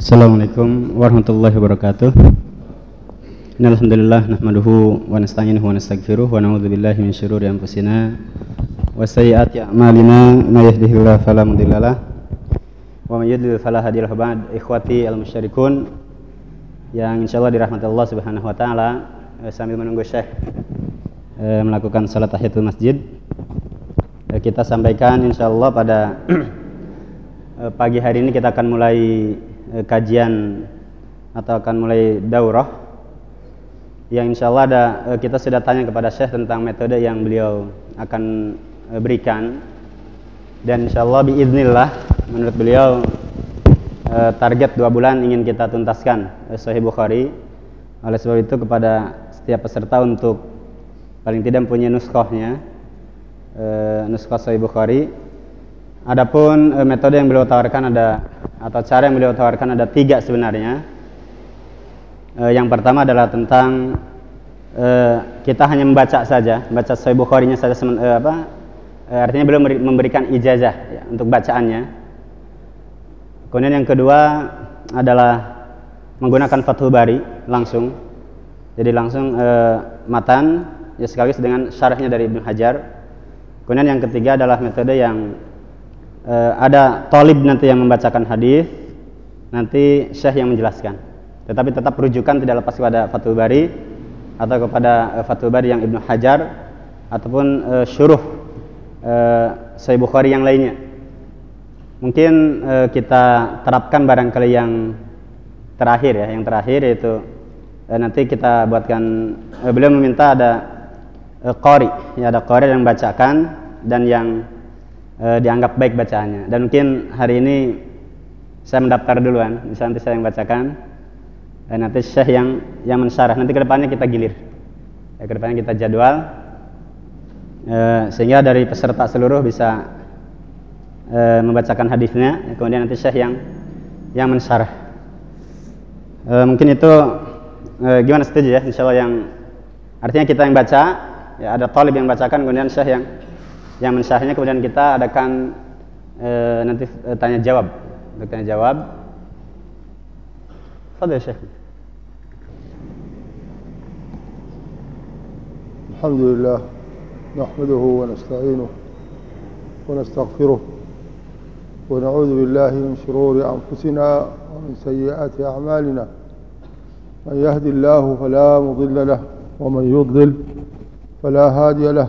Assalamualaikum warahmatullahi wabarakatuh. Innalhamdulillah nahmaduhu wa nasta'inuhu wa nastaghfiruh wa na'udzu billahi min syururi anfusina wa sayyiati a'malina. May yahdihillahu fala mudhillalah wa may yudlil fala hadiyalah ba'd ikhwati al-musyrikun yang insyaallah dirahmati Allah Subhanahu wa taala eh, sambil menunggu Syekh eh, melakukan salat tahiyatul masjid. Eh, kita sampaikan insyaallah pada pagi hari ini kita akan mulai kajian atau akan mulai daurah yang insya Allah ada eh, kita sudah tanya kepada Syekh tentang metode yang beliau akan eh, berikan. Dan insya Allah biiznillah menurut beliau eh, target dua bulan ingin kita tuntaskan eh, Sahih Bukhari. Oleh sebab itu kepada setiap peserta untuk paling tidak punya nuskohnya eh, nuskoh Sahih Bukhari Adapun eh, metode yang beliau tawarkan ada atau cara yang beliau tawarkan ada tiga sebenarnya. Eh, yang pertama adalah tentang eh, kita hanya membaca saja, baca Sahih Bukhari-nya saja eh, apa? eh, artinya beliau memberi- memberikan ijazah ya, untuk bacaannya. Kemudian yang kedua adalah menggunakan Fathul Bari langsung. Jadi langsung eh, matan ya sekaligus dengan syarahnya dari Ibnu Hajar. Kemudian yang ketiga adalah metode yang eh, ada tolib nanti yang membacakan hadis, nanti syekh yang menjelaskan. Tetapi tetap rujukan tidak lepas kepada Fathul Bari atau kepada eh, Fathul Bari yang Ibnu Hajar ataupun eh, syuruh Sahih Bukhari yang lainnya. Mungkin eh, kita terapkan barangkali yang terakhir ya, yang terakhir yaitu eh, nanti kita buatkan eh, beliau meminta ada eh, qari, ya ada qari yang membacakan dan yang eh, dianggap baik bacaannya. Dan mungkin hari ini saya mendaftar duluan, bisa nanti saya yang bacakan. Dan nanti Syekh yang yang mensyarah. Nanti ke depannya kita gilir. Ya, ke depannya kita jadwal eh, sehingga dari peserta seluruh bisa eh, membacakan hadisnya. Ya, kemudian nanti Syekh yang yang mensyarah. Eh, mungkin itu eh, gimana setuju ya? Insya Allah yang artinya kita yang baca, ya ada talib yang bacakan, kemudian Syekh yang yang mensyarahnya kemudian kita adakan eh, nanti eh, tanya jawab. Untuk tanya jawab. Fadil Syekh. الحمد لله نحمده ونستعينه ونستغفره ونعوذ بالله من شرور أنفسنا ومن سيئات أعمالنا من يهد الله فلا مضل له ومن يضلل فلا هادي له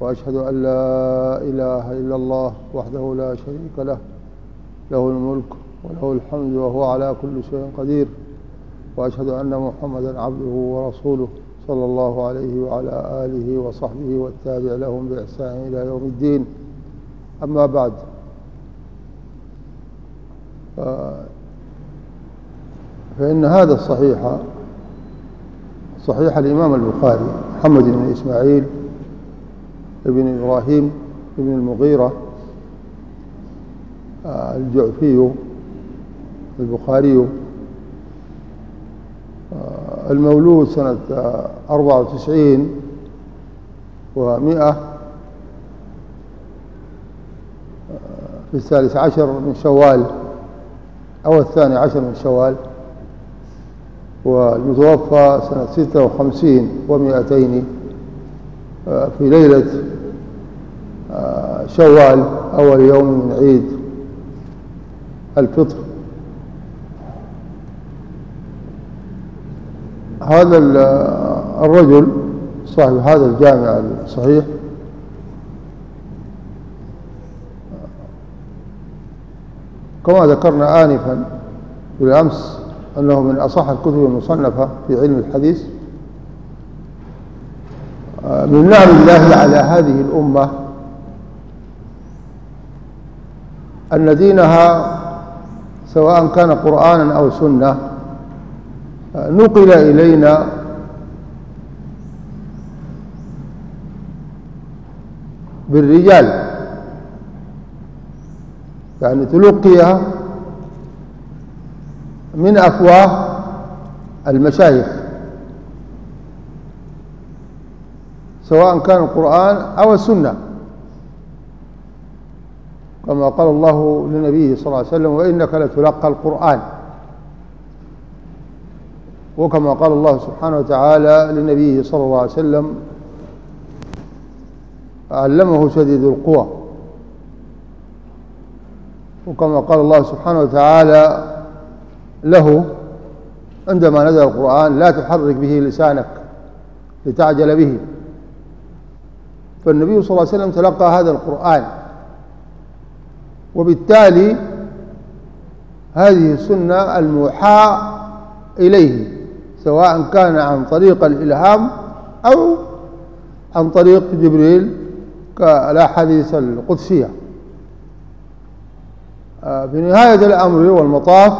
وأشهد أن لا إله إلا الله وحده لا شريك له له الملك وله الحمد وهو على كل شيء قدير. وأشهد أن محمدا عبده ورسوله صلى الله عليه وعلى آله وصحبه والتابع لهم بإحسان إلى يوم الدين. أما بعد فإن هذا الصحيح صحيح الإمام البخاري محمد بن إسماعيل ابن إبراهيم ابن المغيرة آه، الجعفي البخاري آه، المولود سنة آه، 94 ومئة في الثالث عشر من شوال أو الثاني عشر من شوال والمتوفى سنة ستة وخمسين ومئتين آه، في ليلة آه، شوال أول يوم من عيد الفطر. هذا الرجل صاحب هذا الجامع الصحيح كما ذكرنا آنفا بالأمس أنه من أصح الكتب المصنفة في علم الحديث. من نعم الله على هذه الأمة أن دينها سواء كان قرآنا أو سنة نقل إلينا بالرجال. يعني تلقيها من أفواه المشايخ. سواء كان القرآن أو السنة. كما قال الله لنبيه صلى الله عليه وسلم وإنك لتلقى القرآن. وكما قال الله سبحانه وتعالى لنبيه صلى الله عليه وسلم علمه شديد القوى. وكما قال الله سبحانه وتعالى له عندما نزل القرآن لا تحرك به لسانك لتعجل به. فالنبي صلى الله عليه وسلم تلقى هذا القرآن. وبالتالي هذه السنة الموحى إليه سواء كان عن طريق الإلهام أو عن طريق جبريل كالأحاديث القدسية. آه، في نهاية الأمر والمطاف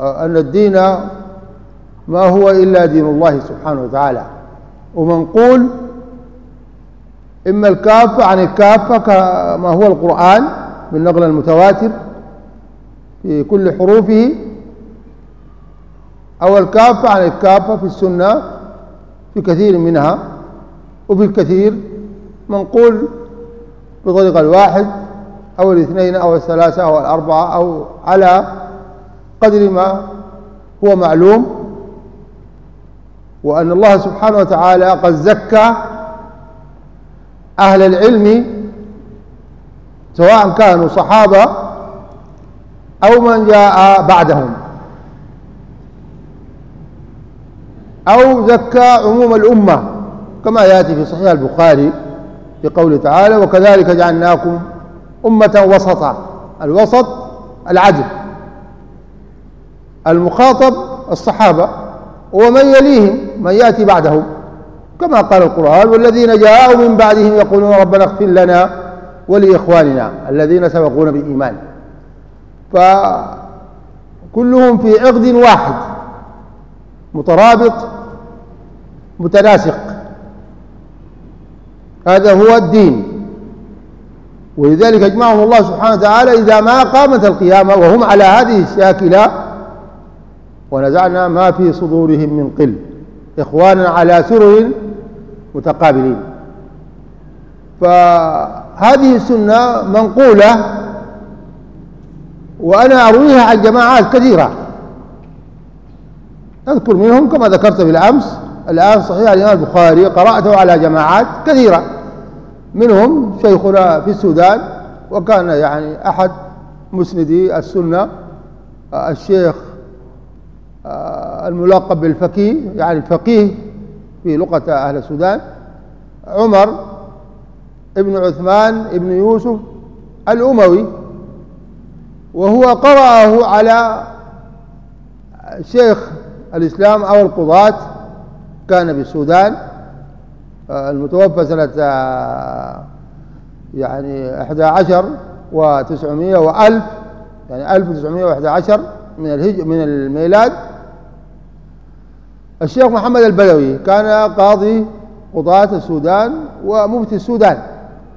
آه، أن الدين ما هو إلا دين الله سبحانه وتعالى. ومنقول إما الكافة عن الكافة كما هو القرآن بالنقل المتواتر في كل حروفه أو الكافة عن الكافة في السنة في كثير منها وفي الكثير منقول بطريقة الواحد أو الاثنين أو الثلاثة أو الأربعة أو على قدر ما هو معلوم وأن الله سبحانه وتعالى قد زكى أهل العلم سواء كانوا صحابة أو من جاء بعدهم. أو زكى عموم الأمة كما يأتي في صحيح البخاري في قوله تعالى وكذلك جعلناكم أمة وسطا. الوسط العدل. المخاطب الصحابة ومن يليهم من يأتي بعدهم. كما قال القرآن والذين جاءوا من بعدهم يقولون ربنا اغفر لنا ولإخواننا الذين سبقونا بالإيمان. فكلهم في عقد واحد مترابط متناسق. هذا هو الدين. ولذلك أجمعهم الله سبحانه وتعالى إذا ما قامت القيامة وهم على هذه الشاكلة ونزعنا ما في صدورهم من قل. إخوانا على سرر متقابلين. فهذه السنة منقولة وأنا أرويها عن جماعات كثيرة. أذكر منهم كما ذكرت بالأمس الآن صحيح الإمام البخاري قرأته على جماعات كثيرة. منهم شيخنا في السودان وكان يعني أحد مسندي السنة الشيخ آه، الملقب بالفقيه يعني الفقيه في لغة أهل السودان عمر ابن عثمان ابن يوسف الأموي وهو قرأه على شيخ الإسلام أو القضاة كان بالسودان آه، المتوفى سنة آه، يعني 11 و900 وألف يعني 1911 من الهج من الميلاد. الشيخ محمد البدوي كان قاضي قضاة السودان ومفتي السودان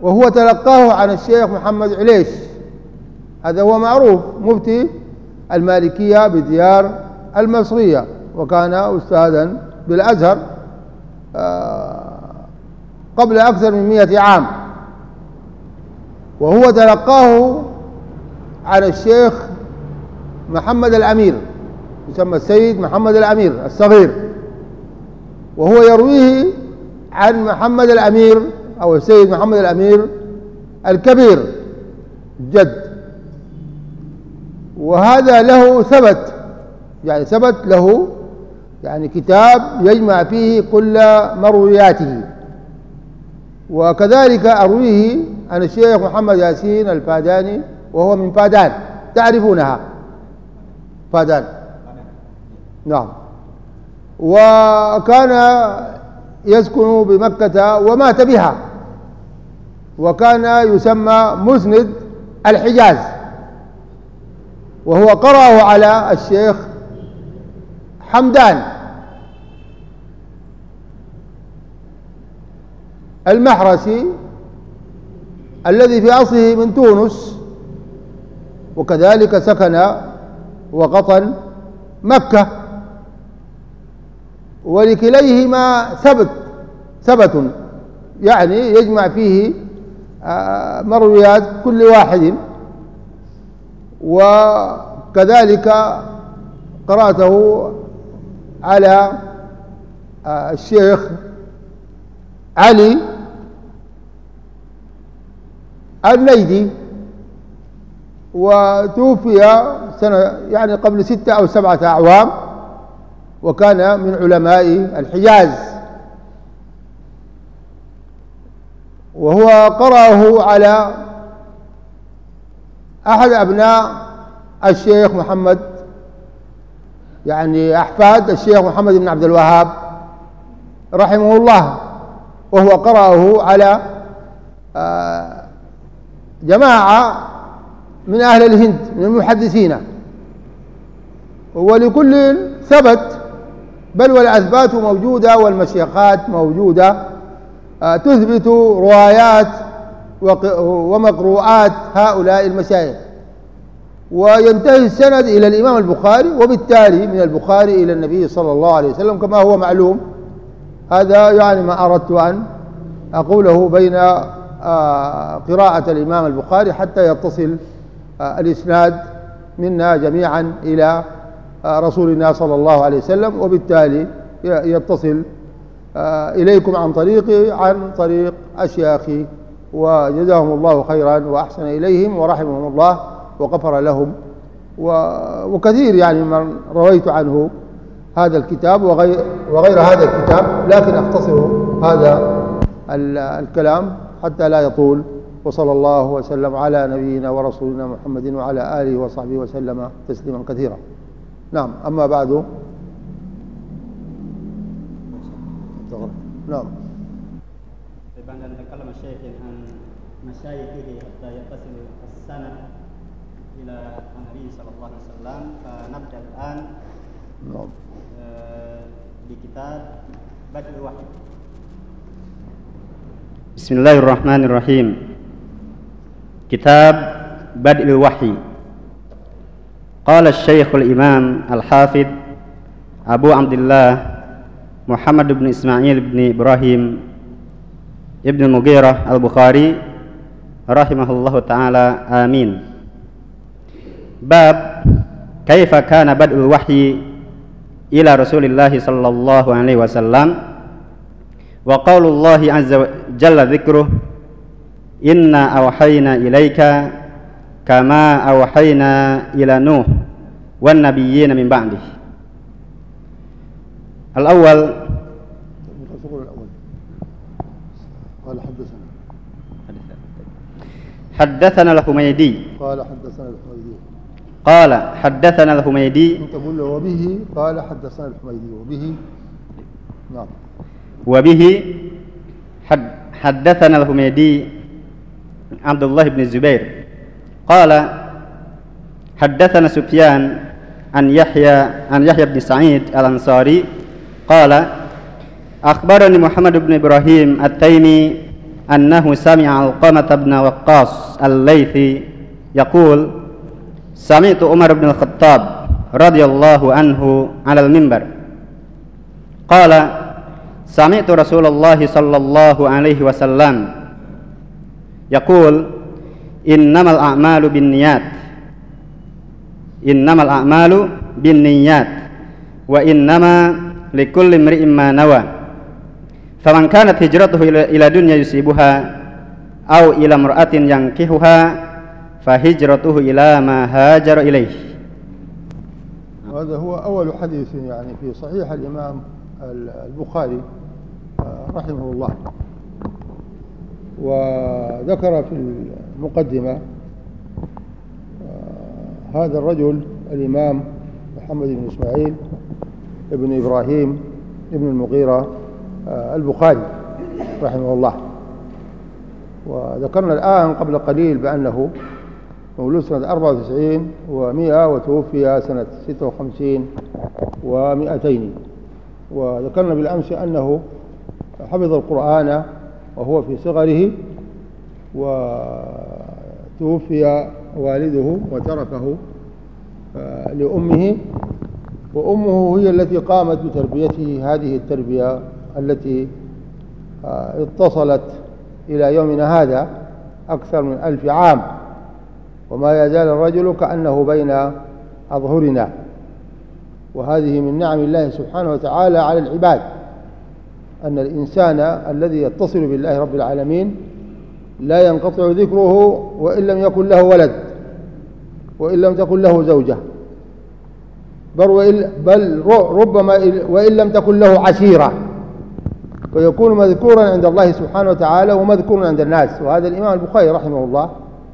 وهو تلقاه عن الشيخ محمد عليش هذا هو معروف مفتي المالكية بديار المصرية وكان أستاذا بالأزهر آه، قبل أكثر من مئة عام. وهو تلقاه عن الشيخ محمد الأمير يسمى السيد محمد الأمير الصغير. وهو يرويه عن محمد الأمير أو السيد محمد الأمير الكبير جد. وهذا له ثبت يعني ثبت له يعني كتاب يجمع فيه كل مروياته. وكذلك أرويه عن الشيخ محمد ياسين الفاداني وهو من فادان تعرفونها؟ فادان. نعم. وكان يسكن بمكة ومات بها. وكان يسمى مسند الحجاز. وهو قرأه على الشيخ حمدان. المحرسي الذي في أصله من تونس. وكذلك سكن وقطن مكة. ولكليهما ثبت ثبت. يعني يجمع فيه آه، مرويات كل واحد. وكذلك قرأته على آه، الشيخ علي النيدي. وتوفي سنة يعني قبل ستة أو سبعة أعوام. وكان من علماء الحجاز. وهو قرأه على أحد أبناء الشيخ محمد يعني أحفاد الشيخ محمد بن عبد الوهاب رحمه الله. وهو قرأه على آه، جماعة من أهل الهند من المحدثين. ولكل ثبت بل والأثبات موجودة والمشيخات موجودة آه، تثبت روايات ومقروءات هؤلاء المشايخ. وينتهي السند إلى الإمام البخاري وبالتالي من البخاري إلى النبي صلى الله عليه وسلم كما هو معلوم. هذا يعني ما أردت أن أقوله بين آه، قراءة الإمام البخاري حتى يتصل آه، الإسناد منا جميعا إلى آه، رسول الله صلى الله عليه وسلم وبالتالي يتصل إليكم عن طريقي عن طريق أشياخي وجزاهم الله خيرا وأحسن إليهم ورحمهم الله وغفر لهم. وكثير يعني من رويت عنه هذا الكتاب وغير, وغير هذا الكتاب لكن أختصر هذا الكلام حتى لا يطول. وصلى الله وسلم على نبينا ورسولنا محمد وعلى آله وصحبه وسلم تسليما كثيرا. نعم أما بعد. نعم. بعد أن تكلم الشيخ عن مشايخه حتى يتصل السند إلى النبي صلى الله عليه وسلم. فنبدأ الآن نعم. بكتاب بدء الوحي بسم الله الرحمن الرحيم. كتاب بدء الوحي. قال الشيخ الإمام الحافظ أبو عبد الله محمد بن إسماعيل بن إبراهيم ابن المغيرة البخاري رحمه الله تعالى. آمين. باب كيف كان بدء الوحي إلى رسول الله صلى الله عليه وسلم. وقول الله عز وجل ذكره إنا أوحينا إليك كما أوحينا إلى نوح. والنبيين من بعده. الأول قال حدثنا. حدثنا الحميدي. قال حدثنا الحميدي. قال حدثنا الحميدي. تقول وبه قال حدثنا الحميدي وبه. نعم. وبه حدثنا الحميدي عبد الله بن الزبير. قال حدثنا سفيان عن يحيى عن يحيى بن سعيد الأنصاري قال أخبرني محمد بن إبراهيم التيمي أنه سمع علقمة بن وقاص الليثي يقول سمعت عمر بن الخطاب رضي الله عنه على المنبر قال سمعت رسول الله صلى الله عليه وسلم يقول إنما الأعمال بالنيات وإنما لكل امرئ ما نوى. فمن كانت هجرته إلى دنيا يصيبها أو إلى امرأة ينكحها فهجرته إلى ما هاجر إليه. هذا هو أول حديث يعني في صحيح الإمام البخاري رحمه الله. وذكر في المقدمة هذا الرجل الإمام محمد بن إسماعيل ابن إبراهيم ابن المغيرة البخاري رحمه الله. وذكرنا الآن قبل قليل بأنه مولود سنة 94 و100 وتوفي سنة 56 و200 وذكرنا بالأمس أنه حفظ القرآن وهو في صغره وتوفي والده وتركه آه، لأمه. وأمه هي التي قامت بتربيته هذه التربية التي آه، اتصلت إلى يومنا هذا أكثر من ألف عام. وما يزال الرجل كأنه بين أظهرنا. وهذه من نعم الله سبحانه وتعالى على العباد أن الإنسان الذي يتصل بالله رب العالمين لا ينقطع ذكره وإن لم يكن له ولد. وإن لم تكن له زوجة. بل, بل ربما وإن لم تكن له عشيرة. ويكون مذكورا عند الله سبحانه وتعالى ومذكورا عند الناس. وهذا الإمام البخاري رحمه الله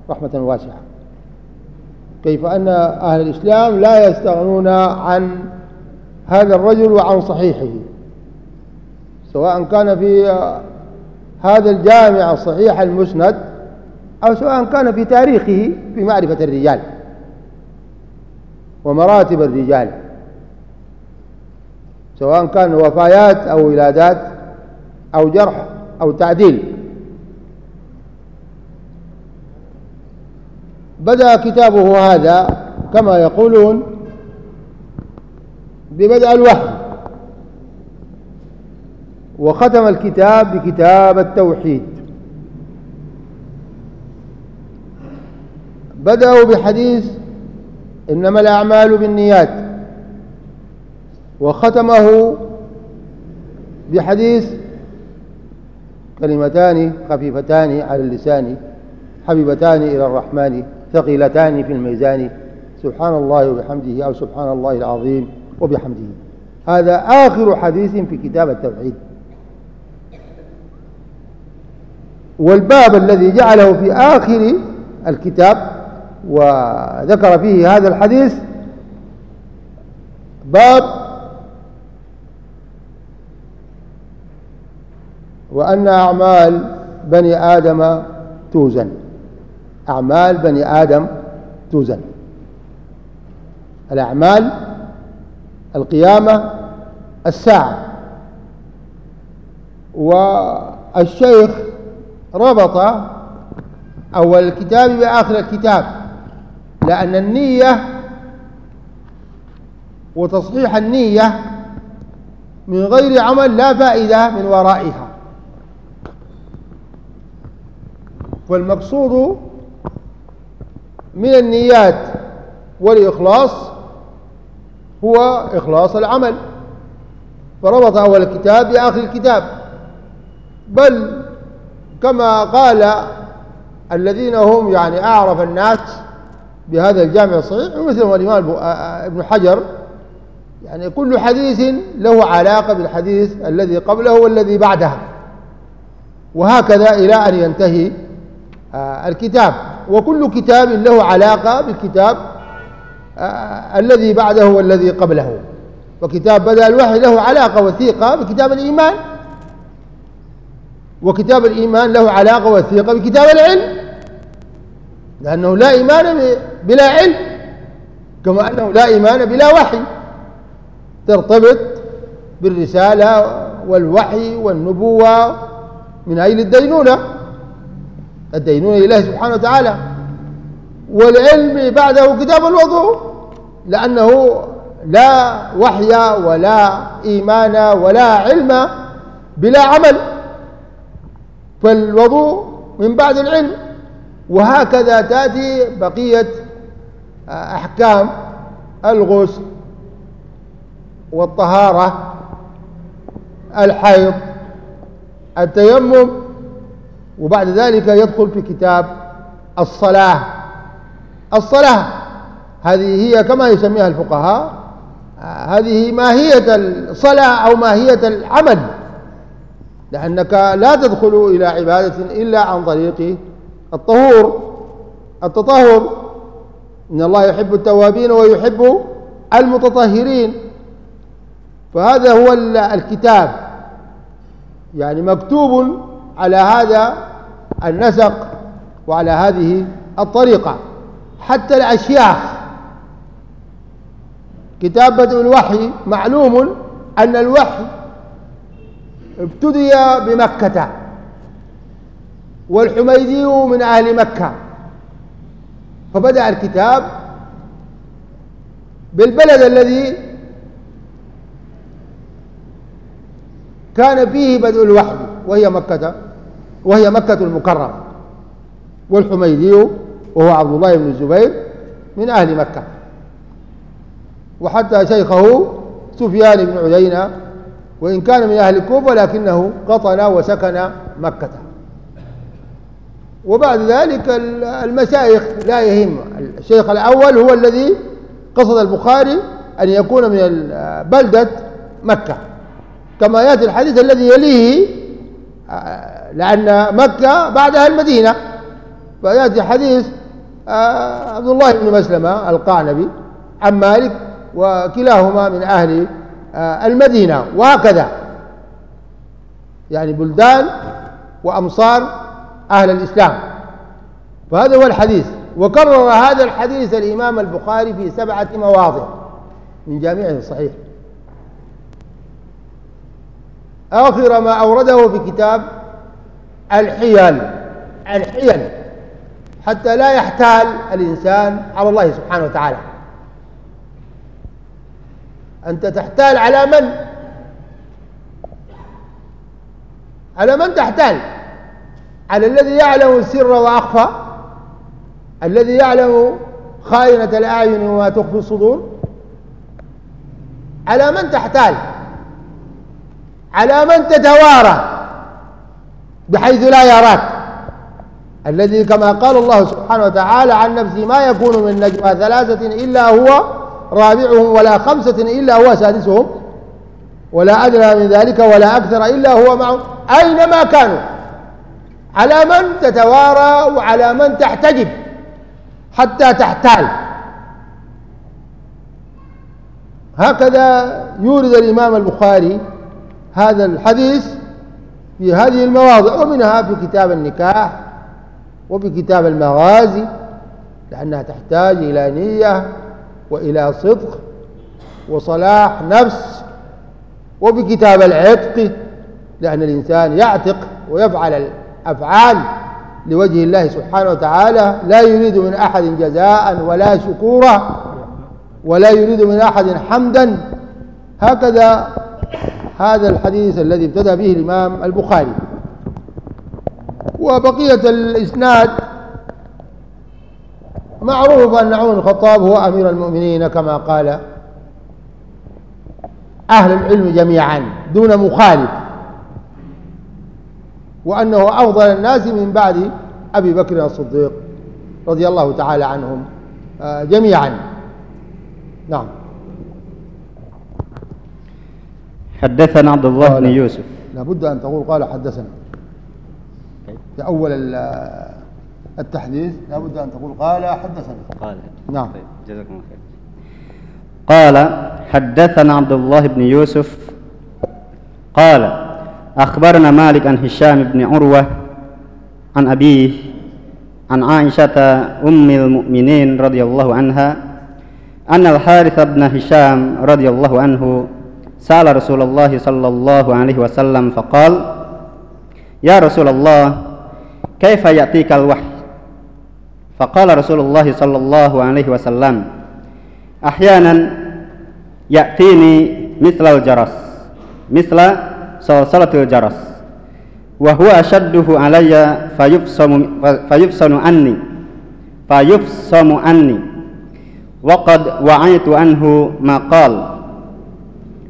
رحمة واسعة. كيف أن أهل الإسلام لا يستغنون عن هذا الرجل وعن صحيحه. سواء كان في هذا الجامع الصحيح المسند أو سواء كان في تاريخه في معرفة الرجال. ومراتب الرجال سواء كان وفايات أو ولادات أو جرح أو تعديل. بدأ كتابه هذا كما يقولون ببدء الوحي وختم الكتاب بكتاب التوحيد. بدأوا بحديث إنما الأعمال بالنيات. وختمه بحديث كلمتان خفيفتان على اللسان حبيبتان إلى الرحمن ثقيلتان في الميزان سبحان الله وبحمده أو سبحان الله العظيم وبحمده. هذا آخر حديث في كتاب التوحيد. والباب الذي جعله في آخر الكتاب وذكر فيه هذا الحديث باب وأن أعمال بني آدم توزن. أعمال بني آدم توزن. الأعمال القيامة الساعة. والشيخ ربط أول الكتاب بآخر الكتاب. لأن النية وتصحيح النية من غير عمل لا فائدة من ورائها. والمقصود من النيات والإخلاص هو إخلاص العمل. فربط أول الكتاب بآخر الكتاب. بل كما قال الذين هم يعني أعرف الناس بهذا الجامع الصحيح مثل الإمام ابن حجر يعني كل حديث له علاقة بالحديث الذي قبله والذي بعده وهكذا إلى أن ينتهي الكتاب. وكل كتاب له علاقة بالكتاب الذي بعده والذي قبله. وكتاب بدأ الوحي له علاقة وثيقة بكتاب الإيمان. وكتاب الإيمان له علاقة وثيقة بكتاب العلم. لأنه لا إيمان بلا علم كما أنه لا إيمان بلا وحي. ترتبط بالرسالة والوحي والنبوة من أجل الدينونة؟ الدينونة لله سبحانه وتعالى. والعلم بعده كتاب الوضوء لأنه لا وحي ولا إيمان ولا علم بلا عمل. فالوضوء من بعد العلم. وهكذا تأتي بقية أحكام الغسل والطهارة الحيض التيمم وبعد ذلك يدخل في كتاب الصلاة. الصلاة هذه هي كما يسميها الفقهاء هذه ماهية الصلاة أو ماهية العمل لأنك لا تدخل إلى عبادة إلا عن طريق الطهور التطهر. إن الله يحب التوابين ويحب المتطهرين. فهذا هو الكتاب. يعني مكتوب على هذا النسق وعلى هذه الطريقة. حتى الأشياخ. كتاب بدء الوحي معلوم أن الوحي ابتدي بمكة. والحميدي من أهل مكة. فبدأ الكتاب بالبلد الذي كان فيه بدء الوحي وهي مكة وهي مكة المكرمة. والحميدي وهو عبد الله بن الزبير من أهل مكة. وحتى شيخه سفيان بن عيينة وإن كان من أهل الكوفة لكنه قطن وسكن مكة. وبعد ذلك المشايخ لا يهم. الشيخ الأول هو الذي قصد البخاري أن يكون من بلدة مكة. كما يأتي الحديث الذي يليه آه، لأن مكة بعدها المدينة. فيأتي حديث آه، عبد الله بن مسلمة القعنبي عن مالك وكلاهما من أهل آه، المدينة وهكذا. يعني بلدان وأمصار أهل الإسلام. فهذا هو الحديث. وكرر هذا الحديث الإمام البخاري في سبعة مواضع من جامعه الصحيح. آخر ما أورده في كتاب الحيل. الحيل. حتى لا يحتال الإنسان على الله سبحانه وتعالى. أنت تحتال على من؟ على من تحتال؟ على الذي يعلم السر وأخفى الذي يعلم خائنة الأعين وما تخفي الصدور؟ على من تحتال؟ على من تتوارى؟ بحيث لا يراك. الذي كما قال الله سبحانه وتعالى عن نفسه ما يكون من نجوى ثلاثة إلا هو رابعهم ولا خمسة إلا هو سادسهم ولا أدنى من ذلك ولا أكثر إلا هو معهم. أينما كانوا؟ على من تتوارى وعلى من تحتجب حتى تحتال. هكذا يورد الإمام البخاري هذا الحديث في هذه المواضع ومنها في كتاب النكاح وفي كتاب المغازي لأنها تحتاج إلى نية وإلى صدق وصلاح نفس وفي كتاب العتق لأن الإنسان يعتق ويفعل الأفعال لوجه الله سبحانه وتعالى لا يريد من أحد جزاء ولا شكورا ولا يريد من أحد حمدا. هكذا هذا الحديث الذي ابتدى به الإمام البخاري. وبقية الإسناد معروف أن عمر الخطاب هو أمير المؤمنين كما قال أهل العلم جميعا دون مخالف. وأنه أفضل الناس من بعد أبي بكر الصديق رضي الله تعالى عنهم آه، جميعا. نعم. حدثنا عبد الله بن يوسف. لابد أن تقول قال حدثنا. في أول التحديث لابد أن تقول قال حدثنا. قال. نعم. طيب جزاكم الله خير. قال حدثنا عبد الله بن يوسف قال أخبرنا مالك عن هشام بن عروة عن أبيه عن عائشة أم المؤمنين رضي الله عنها أن الحارث بن هشام رضي الله عنه سأل رسول الله صلى الله عليه وسلم فقال يا رسول الله كيف يأتيك الوحي؟ فقال رسول الله صلى الله عليه وسلم أحيانا يأتيني مثل الجرس مثل صلصلة الجرس وهو أشده علي فيفصم فيفصم عني فيفصم عني وقد وعيت عنه ما قال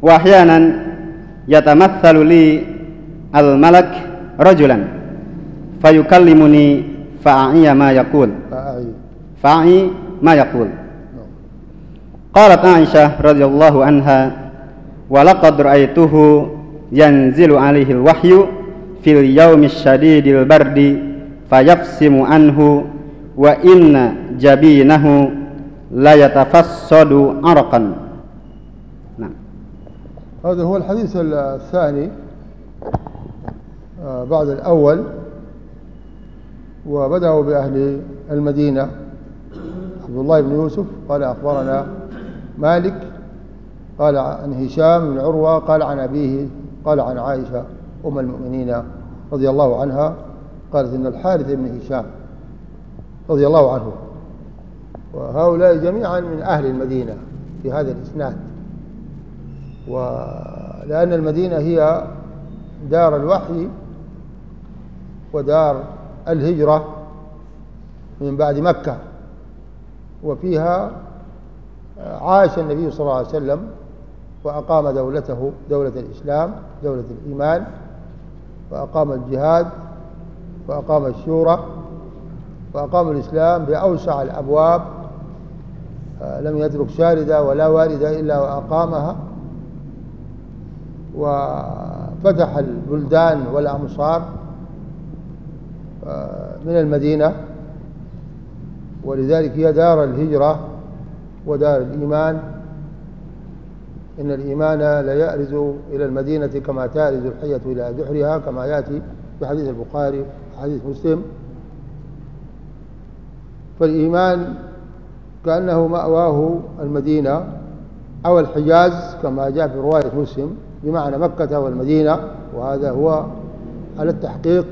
وأحيانا يتمثل لي الملك رجلا فيكلمني فأعي ما يقول فأعي ما يقول قالت عائشة رضي الله عنها ولقد رأيته ينزل عليه الوحي في اليوم الشديد البرد فيفسم عنه وإن جبينه لا يتفسد عرقا. نعم. هذا هو الحديث الثاني آه، بعد الأول وبدأوا بأهل المدينة. عبد الله بن يوسف قال أخبرنا مالك قال عن هشام بن عروة قال عن أبيه قال عن عائشة أم المؤمنين رضي الله عنها قالت إن الحارث بن هشام رضي الله عنه وهؤلاء جميعا من أهل المدينة في هذا الإسناد. ولأن المدينة هي دار الوحي ودار الهجرة من بعد مكة وفيها عاش النبي صلى الله عليه وسلم وأقام دولته دولة الإسلام دولة الإيمان وأقام الجهاد وأقام الشورى وأقام الإسلام بأوسع الأبواب آه، لم يترك شاردة ولا واردة إلا وأقامها وفتح البلدان والأمصار آه، من المدينة ولذلك هي دار الهجرة ودار الإيمان. إن الإيمان لا يأرز إلى المدينة كما تأرز الحية إلى جحرها كما يأتي في حديث البخاري حديث مسلم. فالإيمان كأنه مأواه المدينة أو الحجاز كما جاء في رواية مسلم بمعنى مكة والمدينة وهذا هو على التحقيق.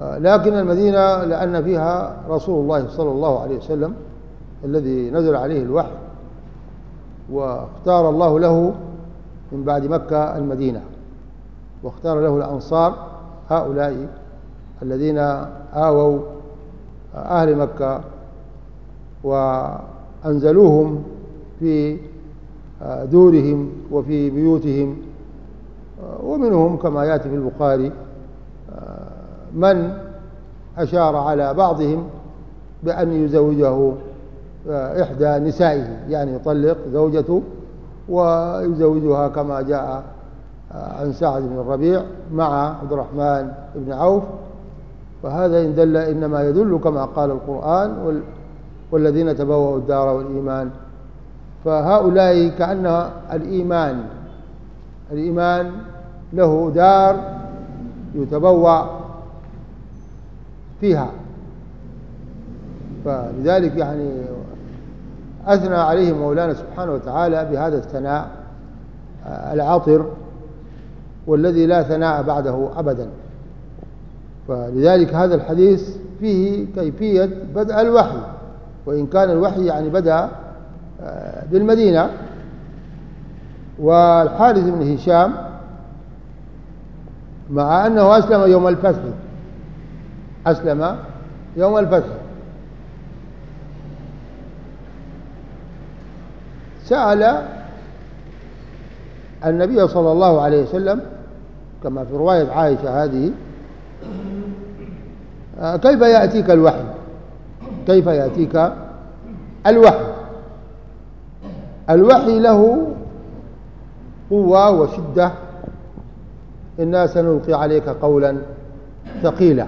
لكن المدينة لأن فيها رسول الله صلى الله عليه وسلم الذي نزل عليه الوحي. واختار الله له من بعد مكة المدينة واختار له الأنصار هؤلاء الذين آووا أهل مكة وأنزلوهم في دورهم وفي بيوتهم. ومنهم كما يأتي في البخاري من أشار على بعضهم بأن يزوجه إحدى نسائه يعني يطلق زوجته ويزوجها كما جاء عن سعد بن الربيع مع عبد الرحمن بن عوف. فهذا إن دل إنما يدل كما قال القرآن والذين تبوأوا الدار والإيمان. فهؤلاء كأن الإيمان الإيمان له دار يتبوأ فيها. فلذلك يعني أثنى عليه مولانا سبحانه وتعالى بهذا الثناء العطر والذي لا ثناء بعده أبدا. فلذلك هذا الحديث فيه كيفية بدء الوحي وإن كان الوحي يعني بدأ آه، بالمدينة. والحارث بن هشام مع أنه أسلم يوم الفتح أسلم يوم الفتح سأل النبي صلى الله عليه وسلم كما في رواية عائشة هذه آه، كيف يأتيك الوحي؟ كيف يأتيك الوحي؟ الوحي له قوة وشدة. إنا سنلقي عليك قولا ثقيلا.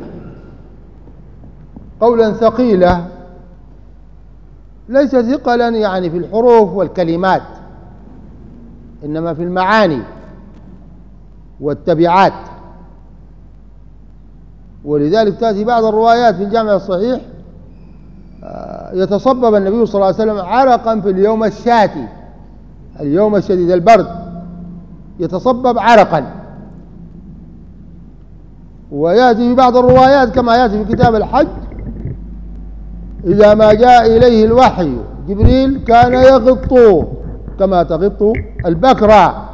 قولا ثقيلا ليس ثقلا يعني في الحروف والكلمات إنما في المعاني والتبعات. ولذلك تأتي بعض الروايات في الجامع الصحيح آه، يتصبب النبي صلى الله عليه وسلم عرقا في اليوم الشاتي اليوم الشديد البرد يتصبب عرقا. ويأتي في بعض الروايات كما يأتي في كتاب الحج إذا ما جاء إليه الوحي جبريل كان يغط كما تغط البكرة.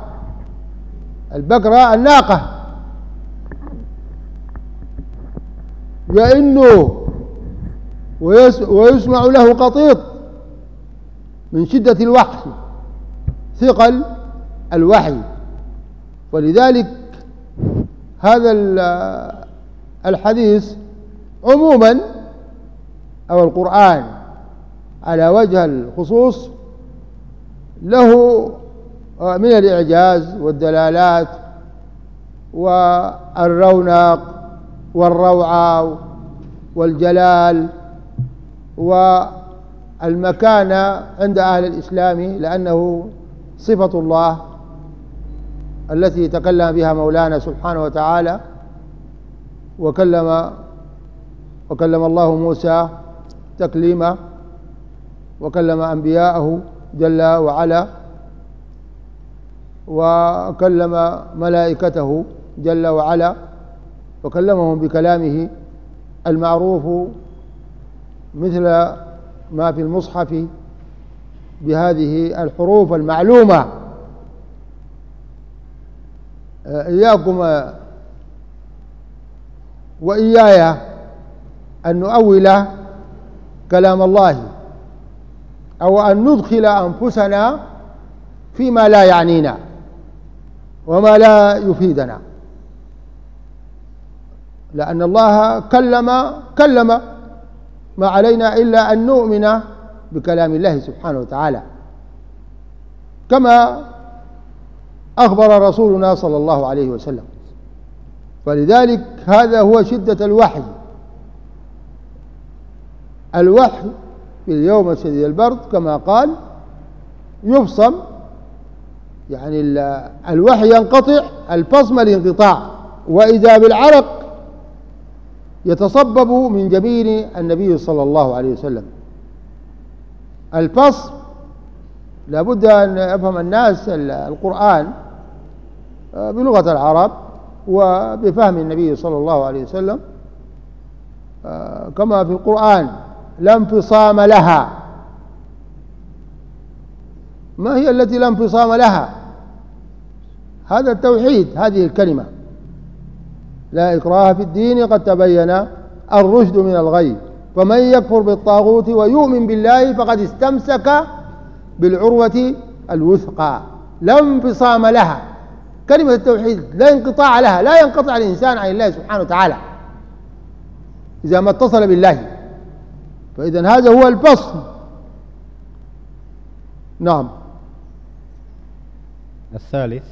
البكرة الناقة. يئنه ويسمع له قطيط من شدة الوحي ثقل الوحي. ولذلك هذا الحديث عموما أو القرآن على وجه الخصوص له آه، من الإعجاز والدلالات والرونق والروعة والجلال والمكانة عند أهل الإسلام لأنه صفة الله التي تكلم بها مولانا سبحانه وتعالى وكلم وكلم الله موسى تكليما وكلم أنبياءه جل وعلا وكلم ملائكته جل وعلا وكلمهم بكلامه المعروف مثل ما في المصحف بهذه الحروف المعلومة. إياكم وإياي أن نؤول كلام الله أو أن ندخل أنفسنا فيما لا يعنينا وما لا يفيدنا. لأن الله كلم كلم ما علينا إلا أن نؤمن بكلام الله سبحانه وتعالى. كما أخبر رسولنا صلى الله عليه وسلم. فلذلك هذا هو شدة الوحي. الوحي في اليوم شديد البرد كما قال يفصم يعني الوحي ينقطع الفصم الانقطاع وإذا بالعرق يتصبب من جبين النبي صلى الله عليه وسلم. الفصل لابد أن يفهم الناس القرآن آه، بلغة العرب وبفهم النبي صلى الله عليه وسلم آه، كما في القرآن. لا انفصام لها. ما هي التي لا انفصام لها؟ هذا التوحيد هذه الكلمة. لا إكراه في الدين قد تبين الرشد من الغي. فمن يكفر بالطاغوت ويؤمن بالله فقد استمسك بالعروة الوثقى. لا انفصام لها. كلمة التوحيد لا انقطاع لها لا ينقطع الإنسان عن الله سبحانه وتعالى. إذا ما اتصل بالله. فإذا هذا هو الفصل نعم. الثالث.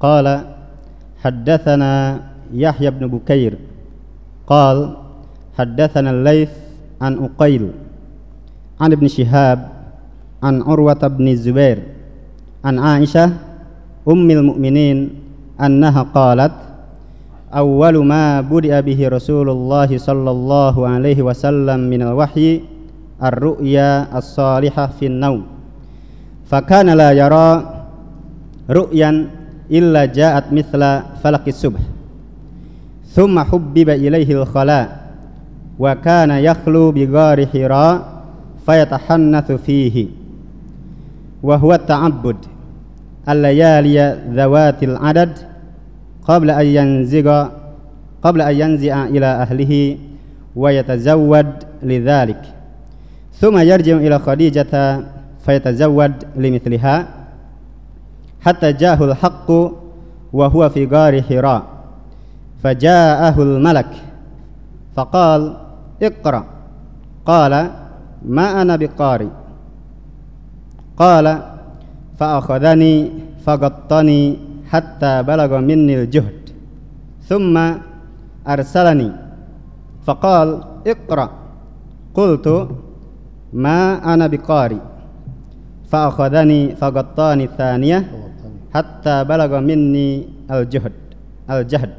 قال حدثنا يحيى بن بكير. قال حدثنا الليث عن أقيل عن ابن شهاب عن عروة بن الزبير عن عائشة أم المؤمنين أنها قالت أول ما بدأ به رسول الله صلى الله عليه وسلم من الوحي الرؤيا الصالحة في النوم فكان لا يرى رؤيا إلا جاءت مثل فلق الصبح ثم حبب إليه الخلاء وكان يخلو بغار حراء فيتحنث فيه وهو التعبد الليالي ذوات العدد قبل أن ينزغ قبل أن ينزع إلى أهله ويتزود لذلك. ثم يرجع إلى خديجة فيتزود لمثلها حتى جاءه الحق وهو في غار حراء. فجاءه الملك فقال اقرأ قال ما أنا بقارئ قال فأخذني فغطني حتى بلغ مني الجهد. ثم أرسلني. فقال اقرأ. قلت ما أنا بقارئ. فأخذني فغطاني الثانية حتى بلغ مني الجهد الجهد.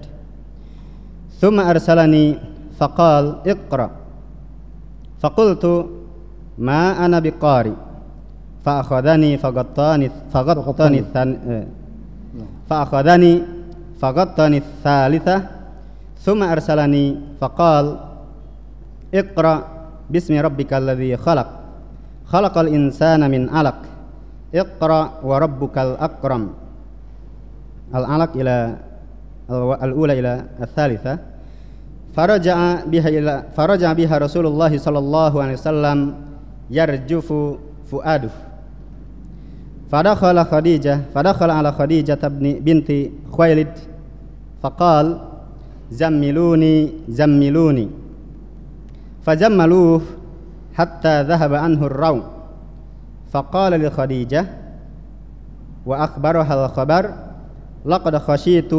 ثم أرسلني. فقال اقرأ. فقلت ما أنا بقارئ. فأخذني فغطاني فغطاني فأخذني فغطاني الثالثة ثم أرسلني فقال اقرأ باسم ربك الذي خلق. خلق الإنسان من علق. اقرأ وربك الأكرم. العلق إلى الأولى إلى الثالثة. فرجع بها إلى فرجع بها رسول الله صلى الله عليه وسلم يرجف فؤاده. فدخل خديجة فدخل على خديجة بنت خويلد فقال زملوني زملوني. فزملوه حتى ذهب عنه الروم. فقال لخديجة وأخبرها الخبر لقد خشيت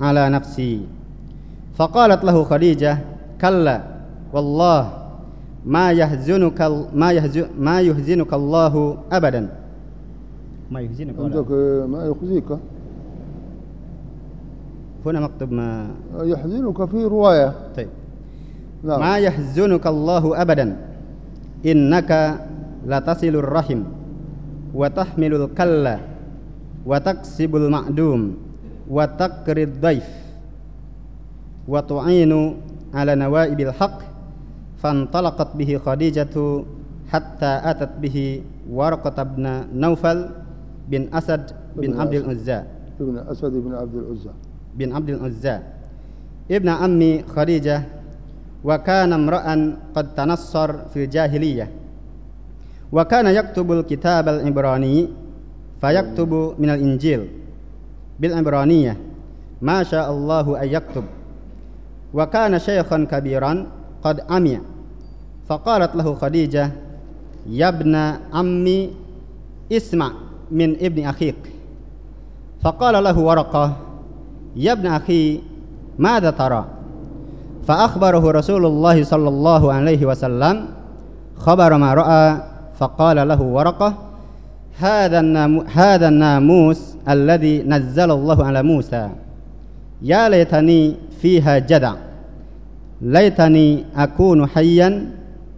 على نفسي. فقالت له خديجة كلا والله ما يحزنك ما يحزن ما يحزنك الله أبدا. ما يحزنك عندك ما يخزيك. هنا مكتوب ما؟ يحزنك في رواية. طيب. نعم. ما يحزنك الله أبدا؟ إنك لتصل الرحم وتحمل الكلة وتكسب المعدوم وتقري الضيف وتعين على نوائب الحق فانطلقت به خديجة حتى أتت به ورقة بن نوفل بن أسد بن عبد. العزى. ابن أسد بن عبد العزى. بن عبد العزى. ابن عم خديجة وكان امرأ قد تنصر في الجاهلية. وكان يكتب الكتاب العبراني فيكتب من الإنجيل. بالعبرانية ما شاء الله أن يكتب. وكان شيخا كبيرا قد عمي. فقالت له خديجة يا ابن عمي اسمع. من ابن أخيك. فقال له ورقة يا ابن أخي ماذا ترى؟ فأخبره رسول الله صلى الله عليه وسلم خبر ما رأى فقال له ورقة هذا هذا الناموس الذي نزل الله على موسى. يا ليتني فيها جدع. ليتني أكون حيا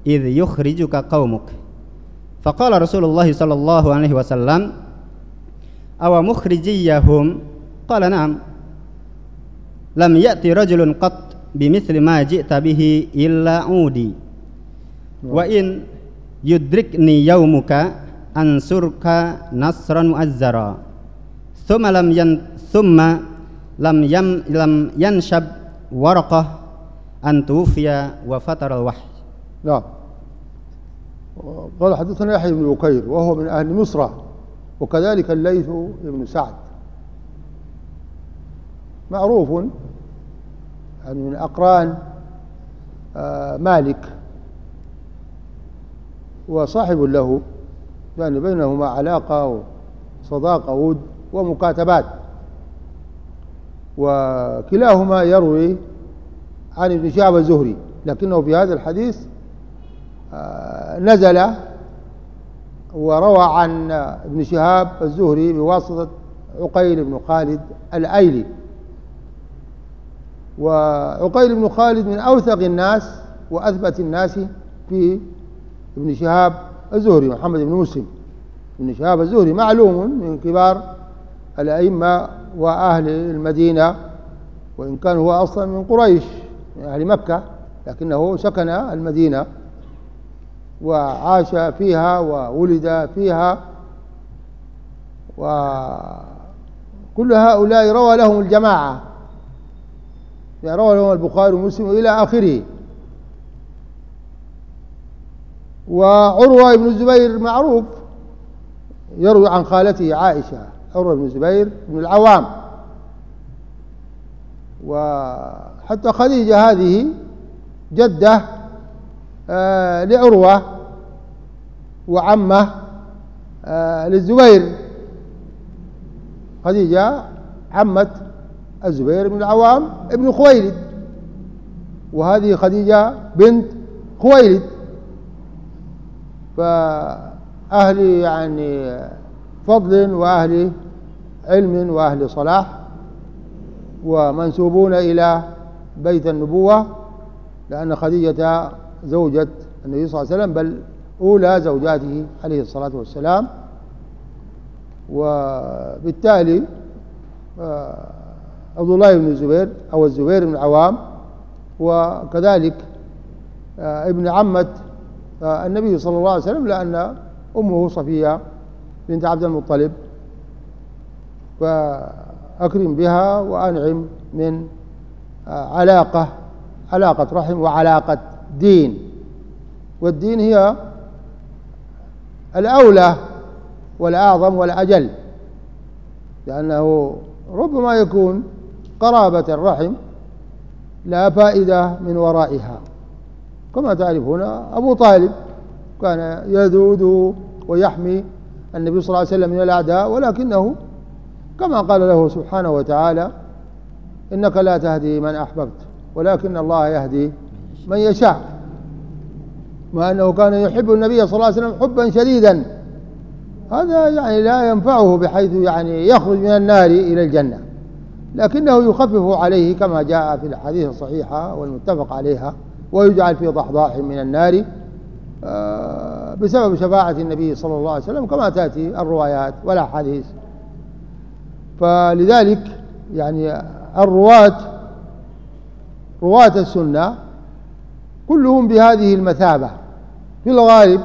إذ يخرجك قومك. فقال رسول الله صلى الله عليه وسلم أو مخرجيهم؟ قال نعم. لم يأتي رجل قط بمثل ما جئت به إلا عودي. وإن يدركني يومك أنصرك نصرا مؤزرا. ثم لم ين ثم لم يم لم ينشب ورقة أن توفي وفتر الوحي. نعم. قال حدثنا يحيى بن بكير وهو من أهل مصر. وكذلك الليث بن سعد. معروف يعني من أقران آه، مالك وصاحب له يعني بينهما علاقة وصداقة ود ومكاتبات. وكلاهما يروي عن ابن شهاب الزهري لكنه في هذا الحديث آه، نزل وروى عن ابن شهاب الزهري بواسطة عقيل بن خالد الأيلي. وعقيل بن خالد من أوثق الناس وأثبت الناس في ابن شهاب الزهري محمد بن مسلم. ابن شهاب الزهري معلوم من كبار الأئمة وأهل المدينة وإن كان هو أصلا من قريش من أهل مكة لكنه سكن المدينة. وعاش فيها وولد فيها. وكل هؤلاء روى لهم الجماعة. يعني روى لهم البخاري ومسلم إلى آخره. وعروة بن الزبير معروف يروي عن خالته عائشة عروة بن الزبير بن العوام. وحتى خديجة هذه جدة آه لعروة وعمة آه للزبير. خديجة عمة الزبير بن العوام ابن خويلد. وهذه خديجة بنت خويلد. فأهل يعني فضل وأهل علم وأهل صلاح ومنسوبون إلى بيت النبوة لأن خديجة زوجة النبي صلى الله عليه وسلم بل أولى زوجاته عليه الصلاة والسلام. وبالتالي آه، عبد الله بن الزبير أو الزبير بن العوام وكذلك آه، ابن عمة آه، النبي صلى الله عليه وسلم لأن أمه صفية بنت عبد المطلب. فأكرم بها وأنعم من علاقة علاقة رحم وعلاقة دين والدين هي الأولى والأعظم والأجل لأنه ربما يكون قرابة الرحم لا فائدة من ورائها. كما تعرفون أبو طالب كان يذود ويحمي النبي صلى الله عليه وسلم من الأعداء ولكنه كما قال له سبحانه وتعالى إنك لا تهدي من أحببت ولكن الله يهدي من يشاء مع أنه كان يحب النبي صلى الله عليه وسلم حبا شديدا. هذا يعني لا ينفعه بحيث يعني يخرج من النار إلى الجنة. لكنه يخفف عليه كما جاء في الحديث الصحيحة والمتفق عليها ويجعل في ضحضاح من النار آه، بسبب شفاعة النبي صلى الله عليه وسلم كما تأتي الروايات والأحاديث. فلذلك يعني الرواة رواة السنة كلهم بهذه المثابة. في الغالب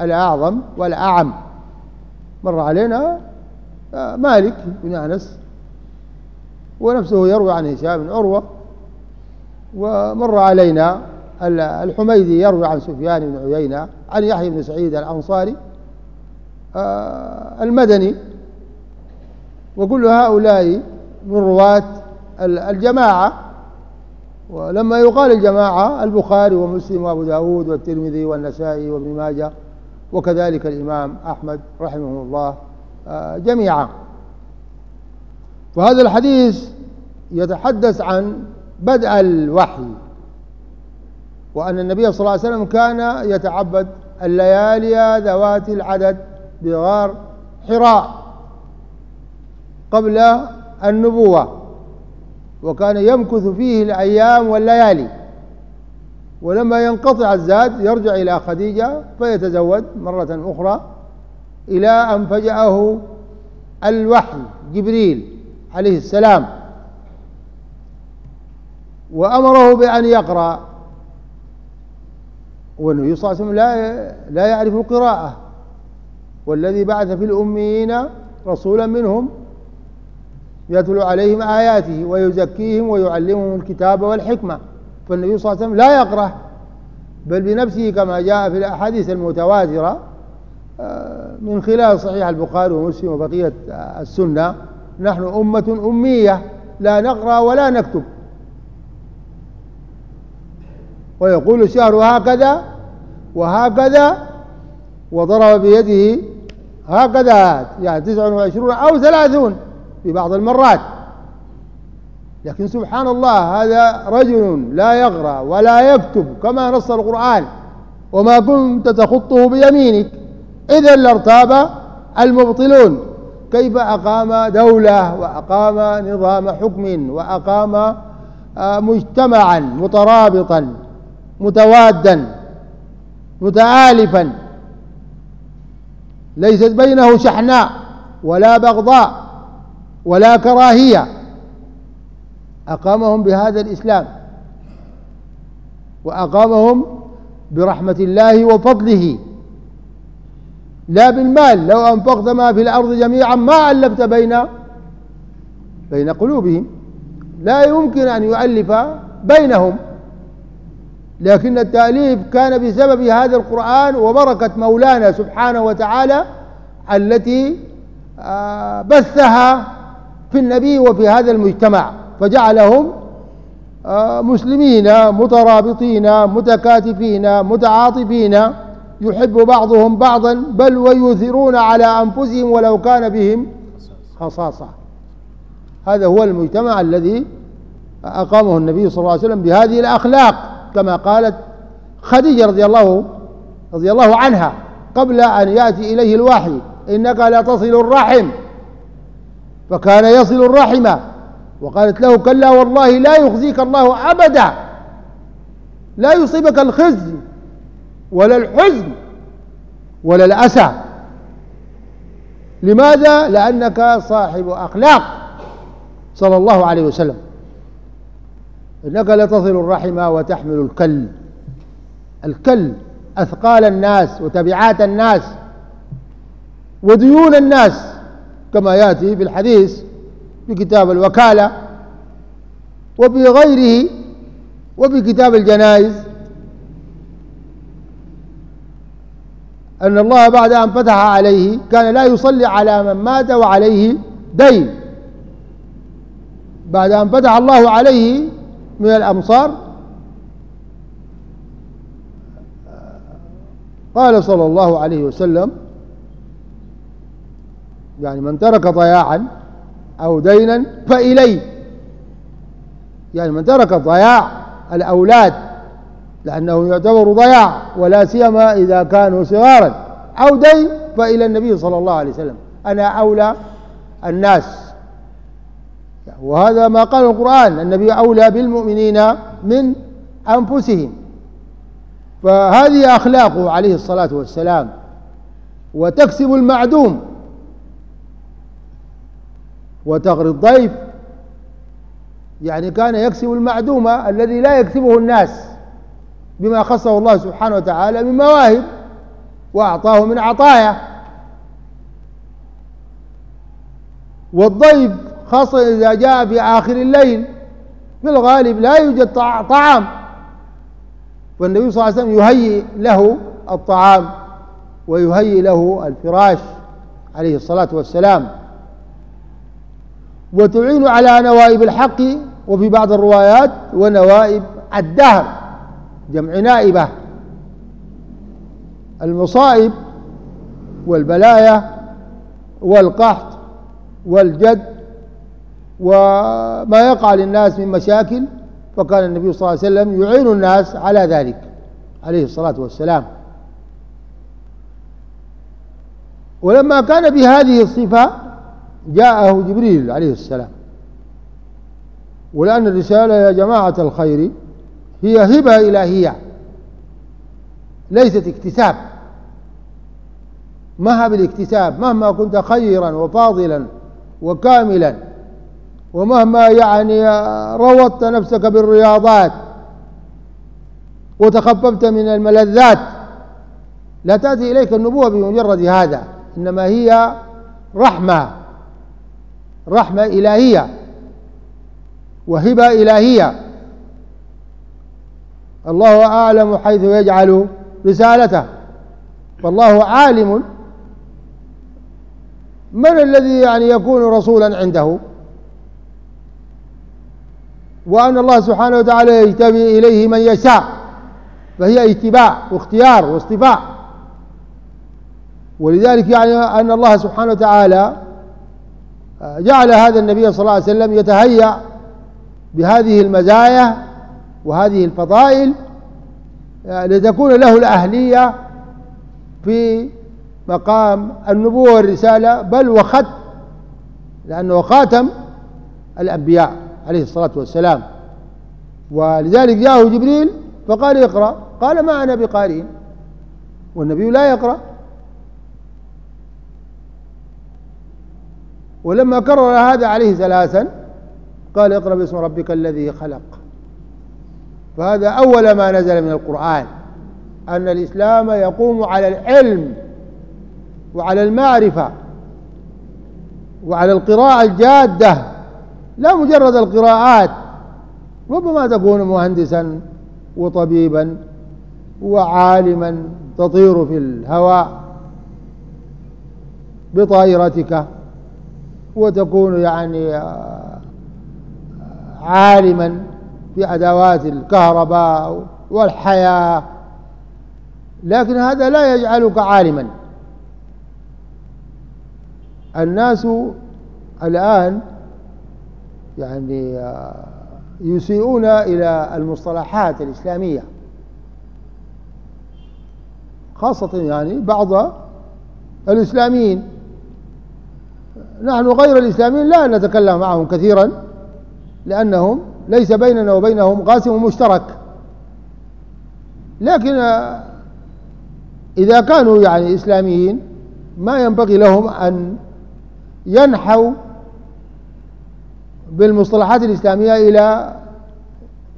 الأعظم والأعم. مر علينا آه، مالك بن أنس ونفسه يروي عن هشام بن عروة. ومر علينا الحميدي يروي عن سفيان بن عيينة عن يحيى بن سعيد الأنصاري آه، المدني. وكل هؤلاء من رواة الجماعة. ولما يقال الجماعة البخاري ومسلم وأبو داود والترمذي والنسائي وابن ماجه وكذلك الإمام أحمد رحمه الله آه، جميعا. فهذا الحديث يتحدث عن بدء الوحي وأن النبي صلى الله عليه وسلم كان يتعبد الليالي ذوات العدد بغار حراء قبل النبوة. وكان يمكث فيه الأيام والليالي. ولما ينقطع الزاد يرجع إلى خديجة فيتزوج مرة أخرى إلى أن فجأه الوحي جبريل عليه السلام. وأمره بأن يقرأ. والنبي صلى الله عليه وسلم لا لا يعرف القراءة. والذي بعث في الأميين رسولا منهم يتلو عليهم آياته ويزكيهم ويعلمهم الكتاب والحكمة. فالنبي صلى الله عليه وسلم لا يقرأ بل بنفسه كما جاء في الأحاديث المتواترة آه، من خلال صحيح البخاري ومسلم وبقية السنة. نحن أمة أمية لا نقرأ ولا نكتب. ويقول الشهر هكذا وهكذا وضرب بيده هكذا يعني تسعة وعشرون أو ثلاثون. في بعض المرات. لكن سبحان الله هذا رجل لا يقرأ ولا يكتب كما نص القرآن. وما كنت تخطه بيمينك. إذا لارتاب المبطلون. كيف أقام دولة وأقام نظام حكم وأقام آه، مجتمعا مترابطا متوادا متآلفا. ليست بينه شحناء ولا بغضاء. ولا كراهية. أقامهم بهذا الإسلام. وأقامهم برحمة الله وفضله. لا بالمال لو أنفقت ما في الأرض جميعا ما ألفت بين بين قلوبهم. لا يمكن أن يؤلف بينهم. لكن التأليف كان بسبب هذا القرآن وبركة مولانا سبحانه وتعالى التي آه، بثها في النبي وفي هذا المجتمع فجعلهم آه، مسلمين مترابطين متكاتفين متعاطفين. يحب بعضهم بعضا بل ويؤثرون على أنفسهم ولو كان بهم خصاصة. هذا هو المجتمع الذي أقامه النبي صلى الله عليه وسلم بهذه الأخلاق كما قالت خديجة رضي الله رضي الله عنها قبل أن يأتي إليه الوحي إنك لا تصل الرحم. فكان يصل الرحم. وقالت له كلا والله لا يخزيك الله أبدا. لا يصيبك الخزي ولا الحزن ولا الأسى. لماذا؟ لأنك صاحب أخلاق. صلى الله عليه وسلم. إنك لتصل الرحم وتحمل الكل. الكل أثقال الناس وتبعات الناس وديون الناس. كما يأتي في الحديث في كتاب الوكالة وفي غيره وفي كتاب الجنائز أن الله بعد أن فتح عليه كان لا يصلي على من مات وعليه دين. بعد أن فتح الله عليه من الأمصار قال صلى الله عليه وسلم يعني من ترك ضياعا أو دينا فإلي يعني من ترك ضياع الأولاد لأنه يعتبر ضياع ولا سيما إذا كانوا صغارا. أو دين فإلى النبي صلى الله عليه وسلم. أنا أولى الناس. وهذا ما قال القرآن النبي أولى بالمؤمنين من أنفسهم. فهذه أخلاقه عليه الصلاة والسلام. وتكسب المعدوم. وتغري الضيف. يعني كان يكسب المعدوم الذي لا يكسبه الناس بما خصه الله سبحانه وتعالى من مواهب وأعطاه من عطايا. والضيف خاصة إذا جاء في آخر الليل في الغالب لا يوجد طعام. والنبي صلى الله عليه وسلم يهيئ له الطعام ويهيئ له الفراش عليه الصلاة والسلام. وتعين على نوائب الحق وفي بعض الروايات ونوائب الدهر جمع نائبة. المصائب والبلايا والقحط والجد وما يقع للناس من مشاكل فكان النبي صلى الله عليه وسلم يعين الناس على ذلك عليه الصلاة والسلام. ولما كان بهذه الصفة جاءه جبريل عليه السلام. ولأن الرسالة يا جماعة الخير هي هبة إلهية ليست اكتساب. ما بالاكتساب؟ مهما كنت خيرا وفاضلا وكاملا ومهما يعني روضت نفسك بالرياضات وتخففت من الملذات لا تأتي إليك النبوة بمجرد هذا إنما هي رحمة. رحمة إلهية وهبة إلهية. الله أعلم حيث يجعل رسالته. فالله عالم من الذي يعني يكون رسولا عنده. وأن الله سبحانه وتعالى يجتبي إليه من يشاء فهي اتباع واختيار واصطفاء ولذلك يعني أن الله سبحانه وتعالى جعل هذا النبي صلى الله عليه وسلم يتهيأ بهذه المزايا وهذه الفضائل لتكون له الأهلية في مقام النبوة والرسالة بل وخت لأنه خاتم الأنبياء عليه الصلاة والسلام. ولذلك جاءه جبريل فقال اقرأ قال ما أنا بقارئ؟ والنبي لا يقرأ. ولما كرر هذا عليه ثلاثا قال اقرأ باسم ربك الذي خلق. فهذا أول ما نزل من القرآن أن الإسلام يقوم على العلم وعلى المعرفة وعلى القراءة الجادة. لا مجرد القراءات ربما تكون مهندسا وطبيبا وعالما تطير في الهواء بطائرتك. وتكون يعني آه، عالما في أدوات الكهرباء والحياة. لكن هذا لا يجعلك عالما. الناس الآن يعني آه، يسيئون إلى المصطلحات الإسلامية. خاصة يعني بعض الإسلاميين. نحن غير الإسلاميين لا نتكلم معهم كثيرا لأنهم ليس بيننا وبينهم قاسم مشترك. لكن آه، إذا كانوا يعني إسلاميين ما ينبغي لهم أن ينحوا بالمصطلحات الإسلامية إلى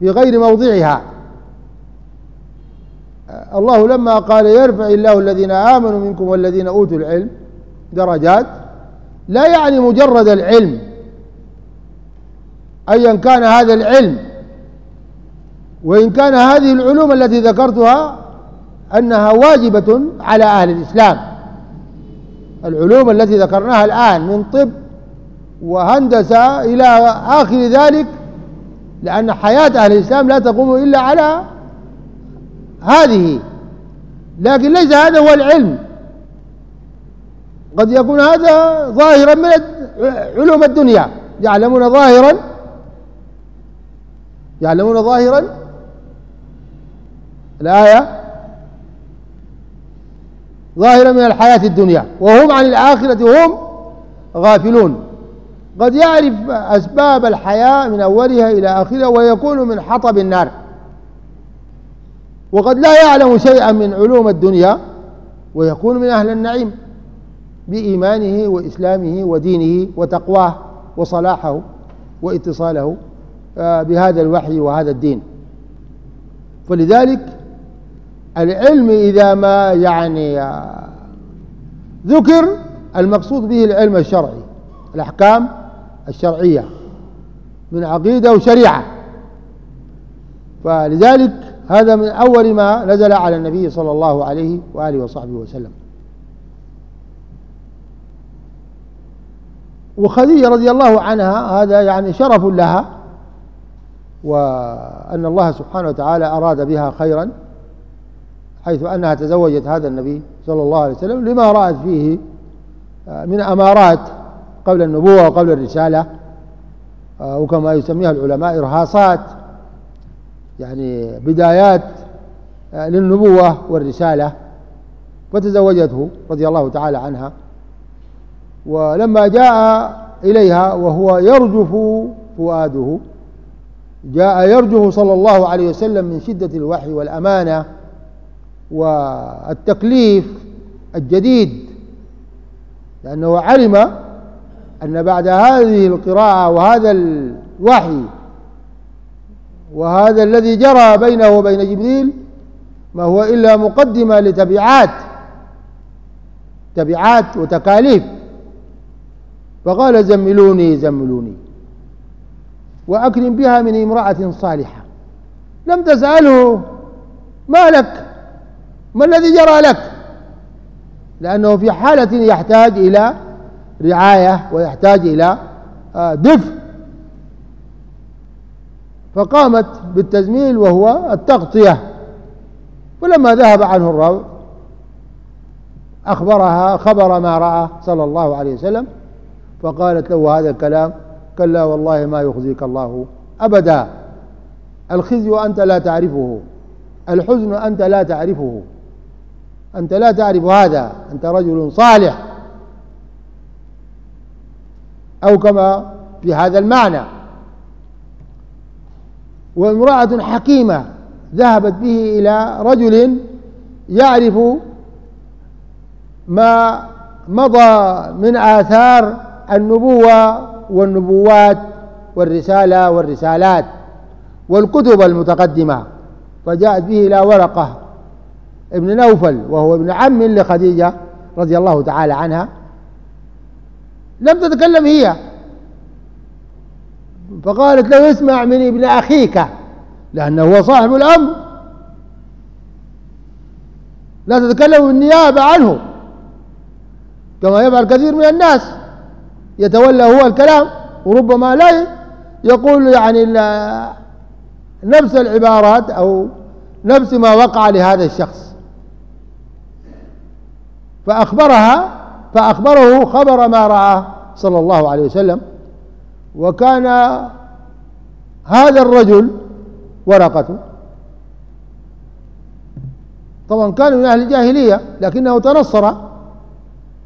في غير موضعها. الله لما قال يرفع الله الذين آمنوا منكم والذين أوتوا العلم درجات لا يعني مجرد العلم أيا كان هذا العلم وإن كان هذه العلوم التي ذكرتها أنها واجبة على أهل الإسلام. العلوم التي ذكرناها الآن من طب وهندسة إلى آخر ذلك لأن حياة أهل الإسلام لا تقوم إلا على هذه. لكن ليس هذا هو العلم. قد يكون هذا ظاهرا من علوم الدنيا. يعلمون ظاهرا يعلمون ظاهرا. الآية ظاهرا من الحياة الدنيا. وهم عن الآخرة هم غافلون. قد يعرف أسباب الحياة من أولها إلى آخرها ويكون من حطب النار. وقد لا يعلم شيئا من علوم الدنيا ويكون من أهل النعيم. بإيمانه وإسلامه ودينه وتقواه وصلاحه واتصاله آه، بهذا الوحي وهذا الدين. فلذلك العلم إذا ما يعني آه، ذكر المقصود به العلم الشرعي الأحكام الشرعية من عقيدة وشريعة. فلذلك هذا من أول ما نزل على النبي صلى الله عليه وآله وصحبه وسلم. وخديجة رضي الله عنها هذا يعني شرف لها وأن الله سبحانه وتعالى أراد بها خيرا حيث أنها تزوجت هذا النبي صلى الله عليه وسلم لما رأت فيه من أمارات قبل النبوة وقبل الرسالة وكما يسميها العلماء إرهاصات يعني بدايات للنبوة والرسالة فتزوجته رضي الله تعالى عنها. ولما جاء إليها وهو يرجف فؤاده جاء يرجف صلى الله عليه وسلم من شدة الوحي والأمانة والتكليف الجديد لأنه علم أن بعد هذه القراءة وهذا الوحي وهذا الذي جرى بينه وبين جبريل ما هو إلا مقدمة لتبعات تبعات وتكاليف. فقال زملوني زملوني. وأكرم بها من امرأة صالحة. لم تسأله ما لك؟ ما الذي جرى لك؟ لأنه في حالة يحتاج إلى رعاية ويحتاج إلى آه، دفء. فقامت بالتزميل وهو التغطية. ولما ذهب عنه الروع أخبرها خبر ما رأى صلى الله عليه وسلم. فقالت له هذا الكلام كلا والله ما يخزيك الله أبدا. الخزي أنت لا تعرفه الحزن أنت لا تعرفه. أنت لا تعرف هذا أنت رجل صالح. أو كما في هذا المعنى. وامرأة حكيمة ذهبت به إلى رجل يعرف ما مضى من آثار النبوة والنبوات والرسالة والرسالات والكتب المتقدمة. فجاءت به إلى ورقة ابن نوفل وهو ابن عم لخديجة رضي الله تعالى عنها. لم تتكلم هي. فقالت له اسمع من ابن أخيك لأنه هو صاحب الأمر. لا تتكلم بالنيابة عنه كما يفعل كثير من الناس. يتولى هو الكلام وربما لا يقول يعني نفس العبارات أو نفس ما وقع لهذا الشخص. فأخبرها فأخبره خبر ما رأى صلى الله عليه وسلم وكان هذا الرجل ورقة طبعا كان من أهل الجاهلية لكنه تنصر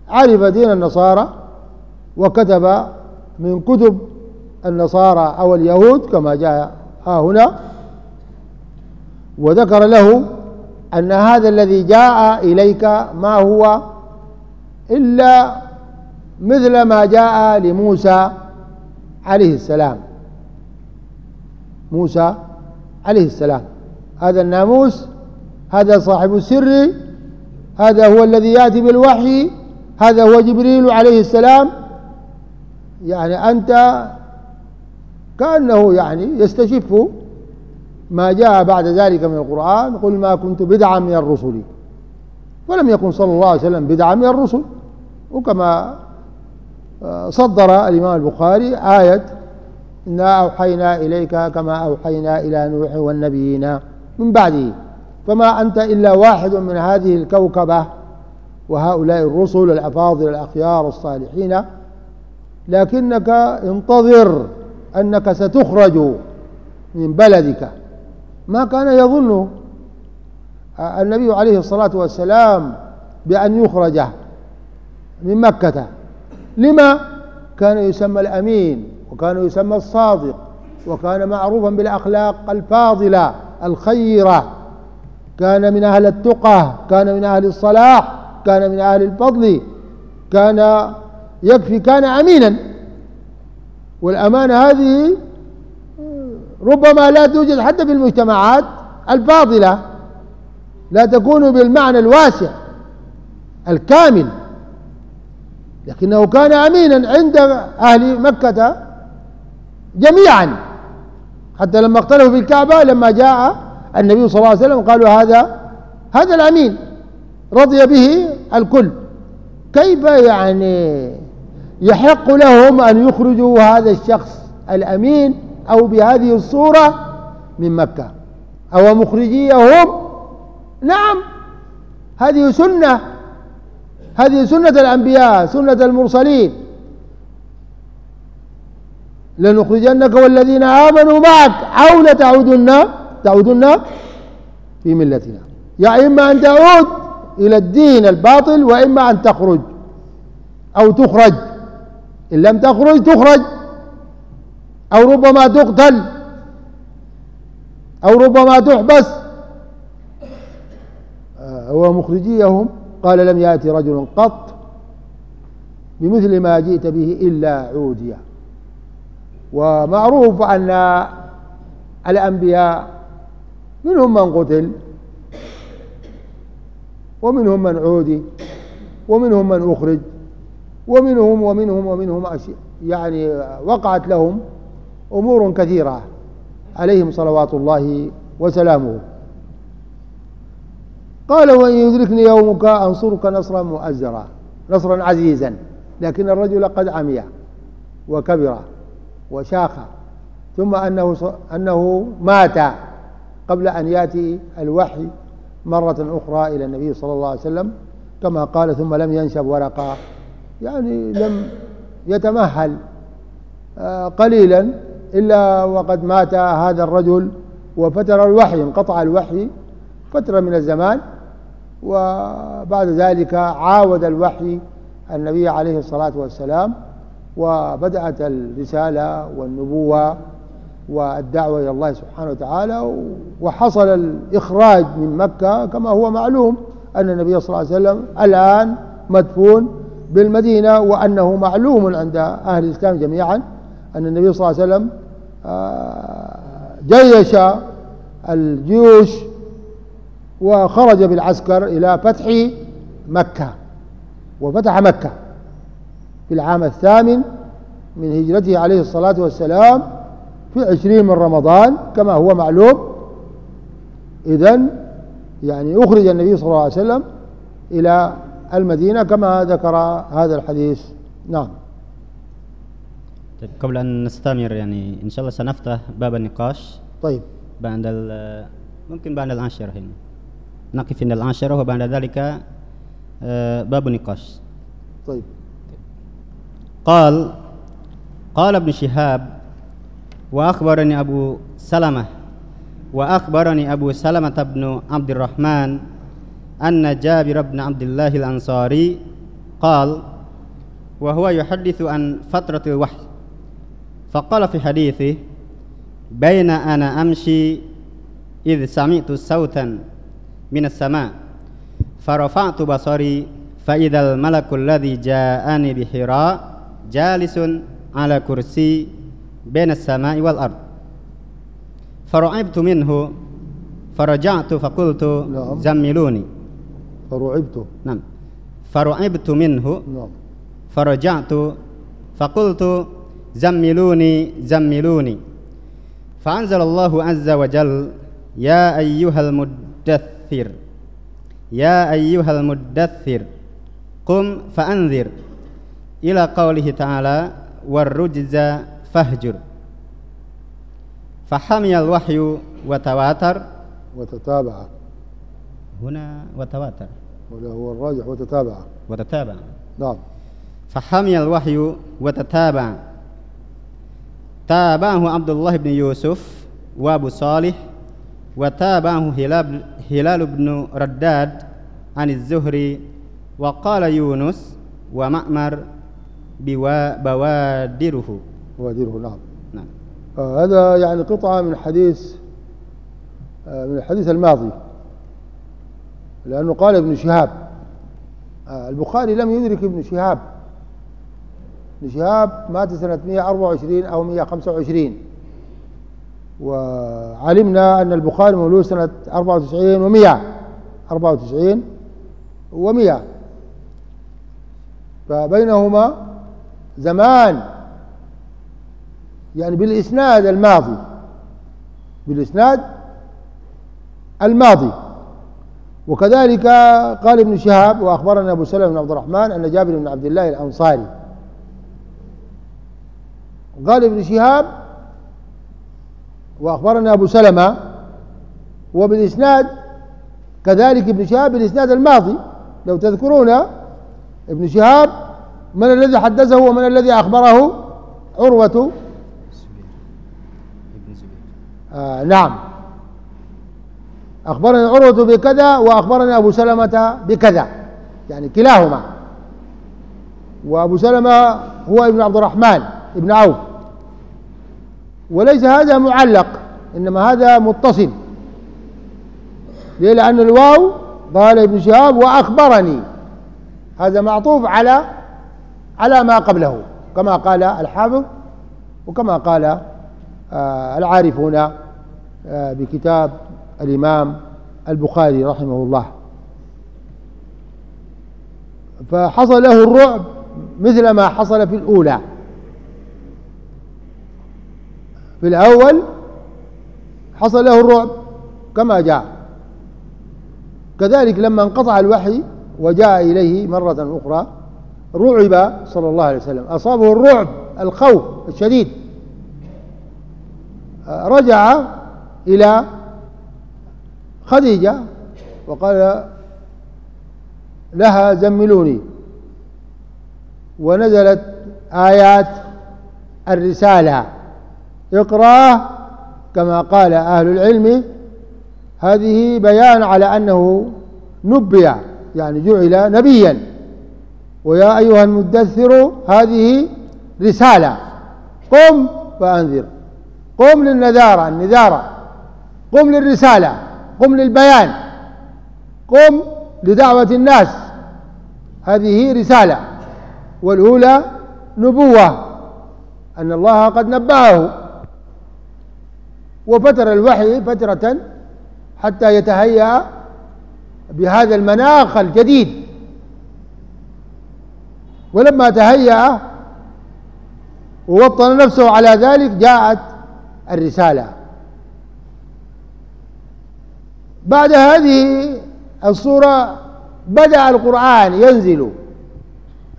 عرف دين النصارى وكتب من كتب النصارى أو اليهود كما جاء ها هنا وذكر له أن هذا الذي جاء إليك ما هو إلا مثل ما جاء لموسى عليه السلام. موسى عليه السلام. هذا الناموس هذا صاحب السر هذا هو الذي يأتي بالوحي هذا هو جبريل عليه السلام. يعني أنت كأنه يعني يستشف ما جاء بعد ذلك من القرآن قل ما كنت بدعا من الرسل. ولم يكن صلى الله عليه وسلم بدعا من الرسل. وكما آه، صدر الإمام البخاري آية إنا أوحينا إليك كما أوحينا إلى نوح والنبيين من بعده. فما أنت إلا واحد من هذه الكوكبة وهؤلاء الرسل الأفاضل الأخيار الصالحين. لكنك انتظر أنك ستخرج من بلدك. ما كان يظن النبي عليه الصلاة والسلام بأن يخرج من مكة. لما؟ كان يسمى الأمين وكان يسمى الصادق وكان معروفا بالأخلاق الفاضلة الخيرة. كان من أهل التقى كان من أهل الصلاح كان من أهل الفضل كان يكفي كان أمينا. والأمانة هذه ربما لا توجد حتى في المجتمعات الفاضلة لا تكون بالمعنى الواسع الكامل. لكنه كان أمينا عند أهل مكة جميعا. حتى لما اختلفوا في الكعبة لما جاء النبي صلى الله عليه وسلم قالوا هذا هذا الأمين رضي به الكل. كيف يعني يحق لهم أن يخرجوا هذا الشخص الأمين أو بهذه الصورة من مكة. أو مخرجيهم؟ نعم. هذه سنة. هذه سنة الأنبياء سنة المرسلين. لنخرجنك والذين آمنوا معك. أو لتعودن تعودن في ملتنا. يا إما أن تعود إلى الدين الباطل وإما أن تخرج أو تخرج. إن لم تخرج تخرج. أو ربما تقتل أو ربما تحبس هو مخرجيهم. قال لم يأتي رجل قط بمثل ما جئت به إلا عوديا ومعروف أن الأنبياء منهم من قتل ومنهم من عودي ومنهم من أخرج. ومنهم ومنهم ومنهم يعني وقعت لهم أمور كثيرة عليهم صلوات الله وسلامه. قال وإن يدركني يومك أنصرك نصرا مؤزرا نصرا عزيزا لكن الرجل قد عمي وكبر وشاخ ثم أنه أنه مات قبل أن يأتي الوحي مرة أخرى إلى النبي صلى الله عليه وسلم كما قال ثم لم ينشب ورقة. يعني لم يتمهل آه، قليلا إلا وقد مات هذا الرجل وفتر الوحي انقطع الوحي فترة من الزمان وبعد ذلك عاود الوحي النبي عليه الصلاة والسلام وبدأت الرسالة والنبوة والدعوة إلى الله سبحانه وتعالى وحصل الإخراج من مكة كما هو معلوم أن النبي صلى الله عليه وسلم الآن مدفون بالمدينة وأنه معلوم عند أهل الإسلام جميعا أن النبي صلى الله عليه وسلم آه، جيش الجيوش وخرج بالعسكر إلى فتح مكة وفتح مكة في العام الثامن من هجرته عليه الصلاة والسلام في عشرين من رمضان كما هو معلوم. إذن يعني أخرج النبي صلى الله عليه وسلم إلى المدينة كما ذكر هذا الحديث. نعم. طيب قبل أن نستمر يعني إن شاء الله سنفتح باب النقاش. طيب. بعد ممكن بعد العاشرة هنا. نقف عند العاشرة وبعد ذلك آه، باب النقاش. طيب. قال قال ابن شهاب وأخبرني أبو سلمة وأخبرني أبو سلمة بن عبد الرحمن أن جابر بن عبد الله الأنصاري قال وهو يحدث عن فترة الوحي فقال في حديثه بين أنا أمشي إذ سمعت صوتا من السماء فرفعت بصري فإذا الملك الذي جاءني بحراء جالس على كرسي بين السماء والأرض فرعبت منه فرجعت فقلت. زملوني فرعبت. نعم فرعبت منه نعم فرجعت. فقلت زملوني زملوني. فأنزل الله عز وجل. يا أيها المدثر. يا أيها المدثر. قم فأنذر. إلى قوله تعالى. والرجز فاهجر. فحمي الوحي وتواتر. وتتابع. هنا وتواتر. ولا هو الراجح وتتابع. وتتابع. نعم. فحمي الوحي وتتابع. تابعه عبد الله بن يوسف وابو صالح وتابعه هلال هلال بن رداد عن الزهري وقال يونس ومأمر بوا بوادره. بوادره نعم. نعم. آه هذا يعني قطعة من حديث آه من الحديث الماضي. لأنه قال ابن شهاب. آه البخاري لم يدرك ابن شهاب. ابن شهاب مات سنة 124 أو 125 وعلمنا أن البخاري مولود سنة 94 و100 94 و100 فبينهما زمان. يعني بالإسناد الماضي. بالإسناد الماضي. وكذلك قال ابن شهاب وأخبرنا أبو سلمة بن عبد الرحمن أن جابر بن عبد الله الأنصاري. قال ابن شهاب وأخبرنا أبو سلمة وبالإسناد كذلك ابن شهاب بالإسناد الماضي. لو تذكرون ابن شهاب من الذي حدثه ومن الذي أخبره؟ عروة. آه نعم. أخبرنا عروة بكذا وأخبرنا أبو سلمة بكذا يعني كلاهما. وأبو سلمة هو ابن عبد الرحمن ابن عوف. وليس هذا معلق إنما هذا متصل. ليه؟ لأن الواو قال ابن شهاب وأخبرني. هذا معطوف على على ما قبله كما قال الحافظ وكما قال آه العارفون آه بكتاب الإمام البخاري رحمه الله. فحصل له الرعب مثل ما حصل في الأولى. في الأول حصل له الرعب كما جاء. كذلك لما انقطع الوحي وجاء إليه مرة أخرى رعب صلى الله عليه وسلم. أصابه الرعب الخوف الشديد. رجع إلى خديجة وقال لها زملوني. ونزلت آيات الرسالة. اقرأ كما قال أهل العلم. هذه بيان على أنه نبئ يعني جعل نبيا. ويا أيها المدثر هذه رسالة. قم فأنذر قم للنذارة النذارة. قم للرسالة. قم للبيان. قم لدعوة الناس. هذه رسالة. والأولى نبوة. أن الله قد نبأه وفتر الوحي فترة حتى يتهيأ بهذا المناخ الجديد. ولما تهيأ ووطن نفسه على ذلك جاءت الرسالة. بعد هذه الصورة بدأ القرآن ينزل.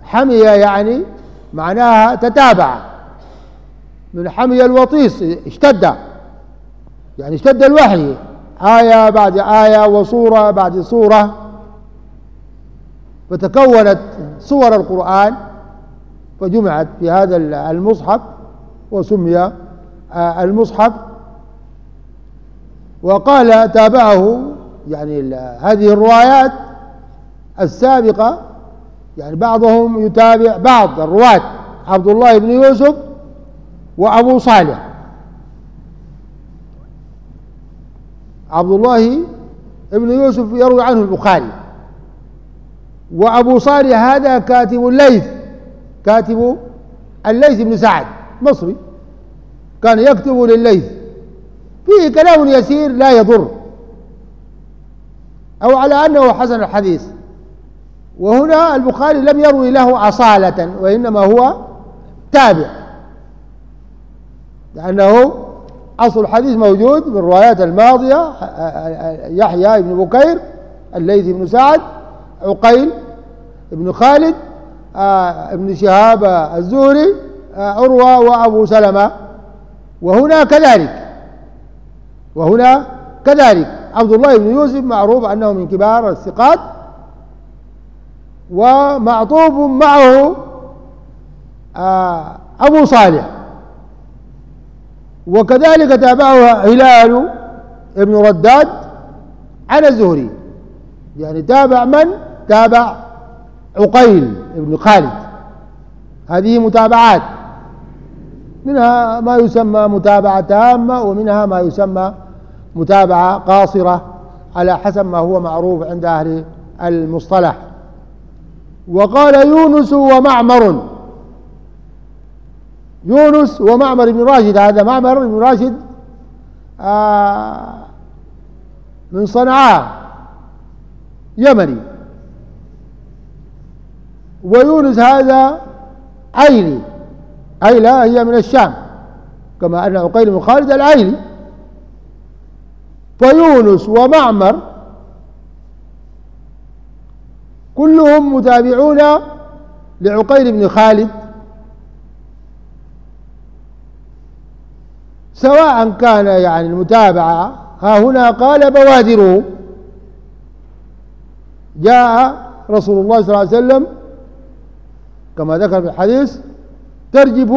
حمي يعني معناها تتابع. من حمي الوطيس اشتد. يعني اشتد الوحي. آية بعد آية وصورة بعد صورة. فتكونت صور القرآن فجمعت في هذا المصحف وسمي المصحف وقال تابعه يعني هذه الروايات السابقة يعني بعضهم يتابع بعض الرواة عبد الله بن يوسف وأبو صالح. عبد الله بن يوسف يروي عنه البخاري. وأبو صالح هذا كاتب الليث كاتب الليث بن سعد مصري كان يكتب لليث. فيه كلام يسير لا يضر. أو على أنه حسن الحديث. وهنا البخاري لم يروي له أصالة وإنما هو تابع. لأنه أصل الحديث موجود في الروايات الماضية يحيى بن بكير الليثي بن سعد عقيل بن خالد آه، ابن شهاب الزهري آه، عروة وأبو سلمة. وهنا كذلك. وهنا كذلك عبد الله بن يوسف معروف أنه من كبار الثقات ومعطوف معه آه، أبو صالح. وكذلك تابعه هلال ابن رداد على الزهري. يعني تابع من؟ تابع عقيل ابن خالد. هذه متابعات. منها ما يسمى متابعة تامة ومنها ما يسمى متابعة قاصرة على حسب ما هو معروف عند أهل المصطلح. وقال يونس ومعمر. يونس ومعمر بن راشد هذا معمر بن راشد آه من صنعاء يمني. ويونس هذا عيلي. عيلة هي من الشام كما أن عقيل بن خالد العيلي. فيونس ومعمر كلهم متابعون لعقيل بن خالد سواء كان يعني المتابعة ها هنا قال بوادره جاء رسول الله صلى الله عليه وسلم كما ذكر في الحديث ترجف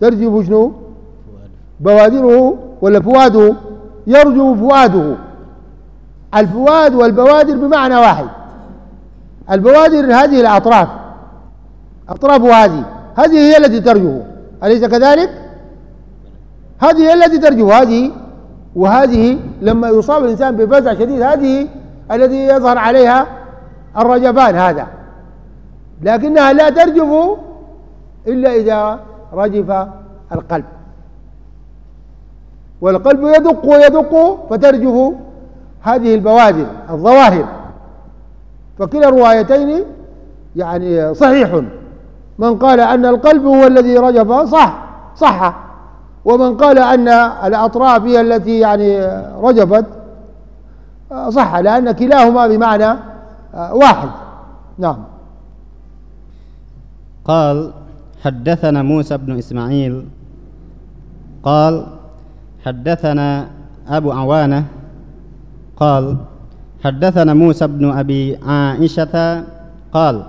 ترجف شنو؟ بوادره ولا فواده يرجف فؤاده. الفؤاد والبوادر بمعنى واحد. البوادر هذه الأطراف. أطراف هذه. هذه هي التي ترجف أليس كذلك؟ هذه هي التي ترجف هذه وهذه لما يصاب الإنسان بفزع شديد هذه الذي يظهر عليها الرجفان هذا. لكنها لا ترجف إلا إذا رجف القلب. والقلب يدق ويدق فترجف هذه البوادر الظواهر. فكلا الروايتين يعني صحيح. من قال أن القلب هو الذي رجف صح صح. ومن قال أن الأطراف هي التي يعني رجفت صح لأن كلاهما بمعنى واحد. نعم. قال حدثنا موسى بن إسماعيل. قال حدثنا أبو عوانة قال حدثنا موسى بن أبي عائشة قال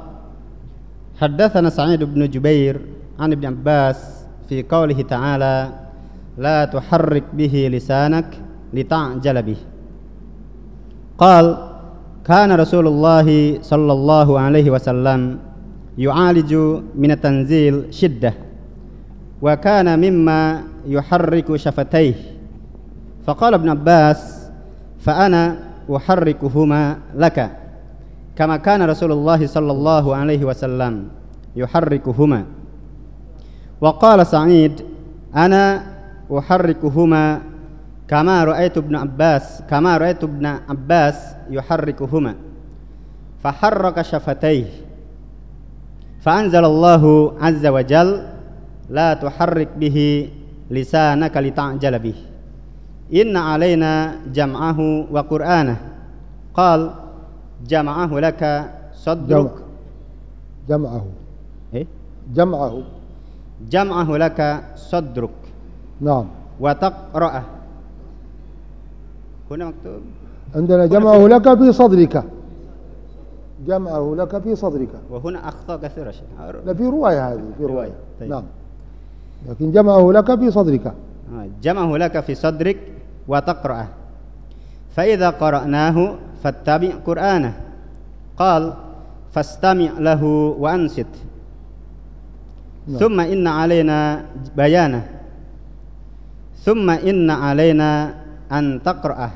حدثنا سعيد بن جبير عن ابن عباس في قوله تعالى لا تحرك به لسانك لتعجل به. قال كان رسول الله صلى الله عليه وسلم يعالج من التنزيل شدة وكان مما يحرك شفتيه. فقال ابن عباس فأنا أحركهما لك. كما كان رسول الله صلى الله عليه وسلم يحركهما. وقال سعيد أنا أحركهما كما رأيت ابن عباس كما رأيت ابن عباس يحركهما. فحرك شفتيه. فأنزل الله عز وجل لا تحرك به لسانك لتعجل به. إن علينا جمعه وقرآنه. قال جمعه لك صدرك. جمعه. إيه؟ جمعه. جمعه لك صدرك. نعم. وتقرأه. هنا مكتوب؟ عندنا جمعه لك في صدرك. جمعه لك في صدرك. وهنا أخطاء كثيرة لا في رواية هذه في رواية. طيب. نعم. لكن جمعه لك في صدرك آه، جمعه لك في صدرك وتقرأه فإذا قرأناه فاتبع قرآنه قال فاستمع له وأنصت نعم. ثم إن علينا بيانه ثم إن علينا أن تقرأه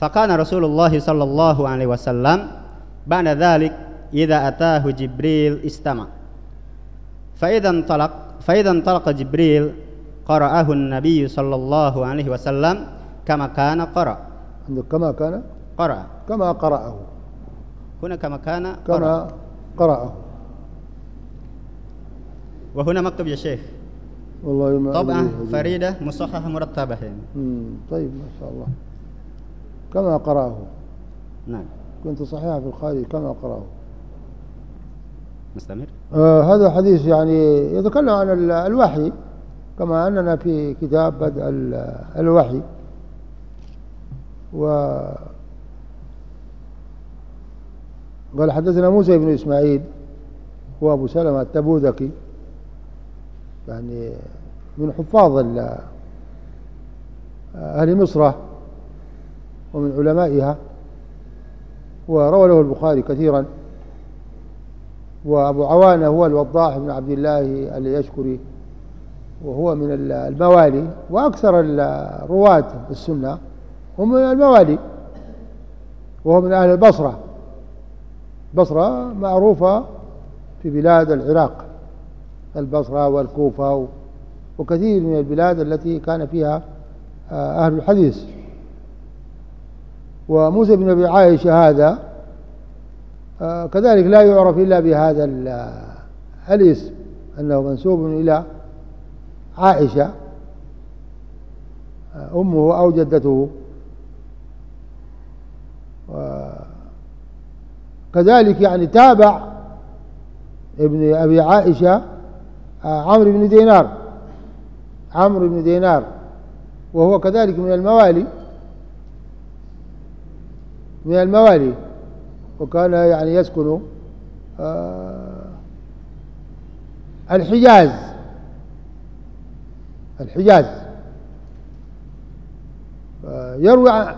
فكان رسول الله صلى الله عليه وسلم بعد ذلك إذا أتاه جبريل استمع فإذا انطلق فإذا انطلق جبريل قرأه النبي صلى الله عليه وسلم كما كان قرأ. كما كان؟ قرأ. كما قرأه. هنا كما كان قرأ. كما قرأه. وهنا مكتوب يا شيخ. والله ما طبعا فريدة مصححة مرتبة. يعني. طيب ما شاء الله. كما قرأه. نعم. كنت صحيحة في الخارج كما قرأه. مستمر؟ آه هذا حديث يعني يتكلم عن الوحي كما أننا في كتاب بدء الوحي. و قال حدثنا موسى بن إسماعيل هو أبو سلمة التبوذكي. يعني من حفاظ أهل مصر ومن علمائها وروى له البخاري كثيرا. وأبو عوانة هو الوضاح بن عبد الله اليشكري وهو من الموالي وأكثر الرواة السنة هم من الموالي وهو من أهل البصرة. بصرة معروفة في بلاد العراق البصرة والكوفة وكثير من البلاد التي كان فيها آه، أهل الحديث. وموسى بن أبي عائشة هذا كذلك لا يعرف إلا بهذا الاسم أنه منسوب إلى عائشة آه، أمه أو جدته. كذلك يعني تابع ابن أبي عائشة آه، عمرو بن دينار عمرو بن دينار وهو كذلك من الموالي من الموالي. وكان يعني يسكن آه، الحجاز الحجاز. يروي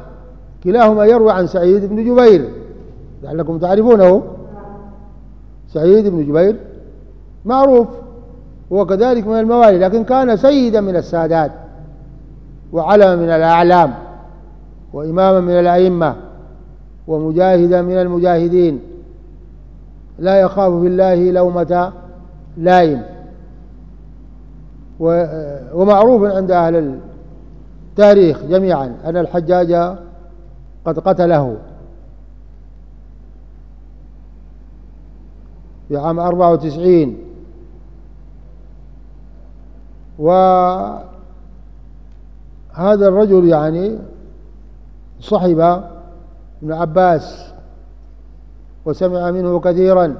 كلاهما يروي عن سعيد بن جبير. لعلكم تعرفونه. سعيد بن جبير معروف هو كذلك من الموالي لكن كان سيدا من السادات وعلما من الأعلام وإماما من الأئمة. ومجاهدا من المجاهدين. لا يخاف في الله لومة لائم. ومعروف عند أهل التاريخ جميعا أن الحجاج قد قتله. في عام أربعة وتسعين. وهذا الرجل يعني صحب ابن عباس وسمع منه كثيرا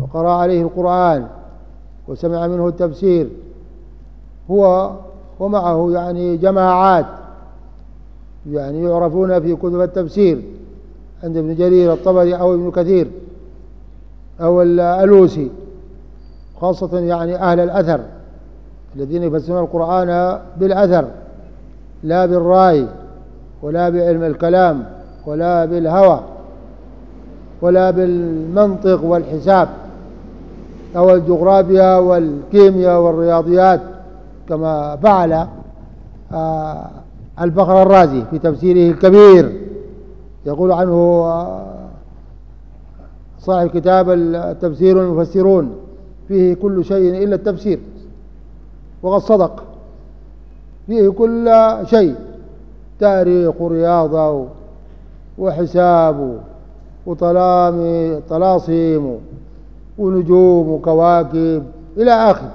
وقرأ عليه القرآن وسمع منه التفسير. هو ومعه يعني جماعات يعني يعرفون في كتب التفسير عند ابن جرير الطبري أو ابن كثير أو الألوسي خاصة يعني أهل الأثر الذين يفسرون القرآن بالأثر لا بالرأي ولا بعلم الكلام. ولا بالهوى ولا بالمنطق والحساب أو الجغرافيا والكيمياء والرياضيات كما فعل آه، الفخر الرازي في تفسيره الكبير. يقول عنه آه، صاحب كتاب التفسير والمفسرون فيه كل شيء إلا التفسير. وقد صدق فيه كل شيء تاريخ ورياضة وحساب وطلاسم ونجوم وكواكب إلى آخر.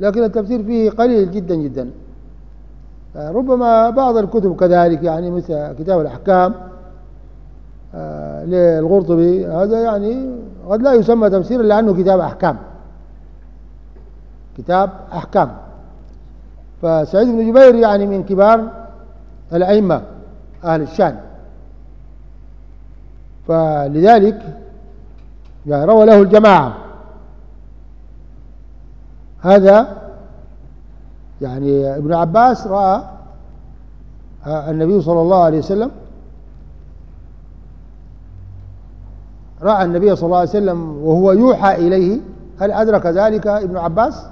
لكن التفسير فيه قليل جدا جدا. ربما بعض الكتب كذلك يعني مثل كتاب الأحكام آه، للغرطبي هذا يعني قد لا يسمى تفسيرا لأنه كتاب أحكام. كتاب أحكام. فسعيد بن جبير يعني من كبار الأئمة أهل الشأن. فلذلك يعني روى له الجماعة. هذا يعني ابن عباس رأى النبي صلى الله عليه وسلم رأى النبي صلى الله عليه وسلم وهو يوحى إليه. هل أدرك ذلك ابن عباس؟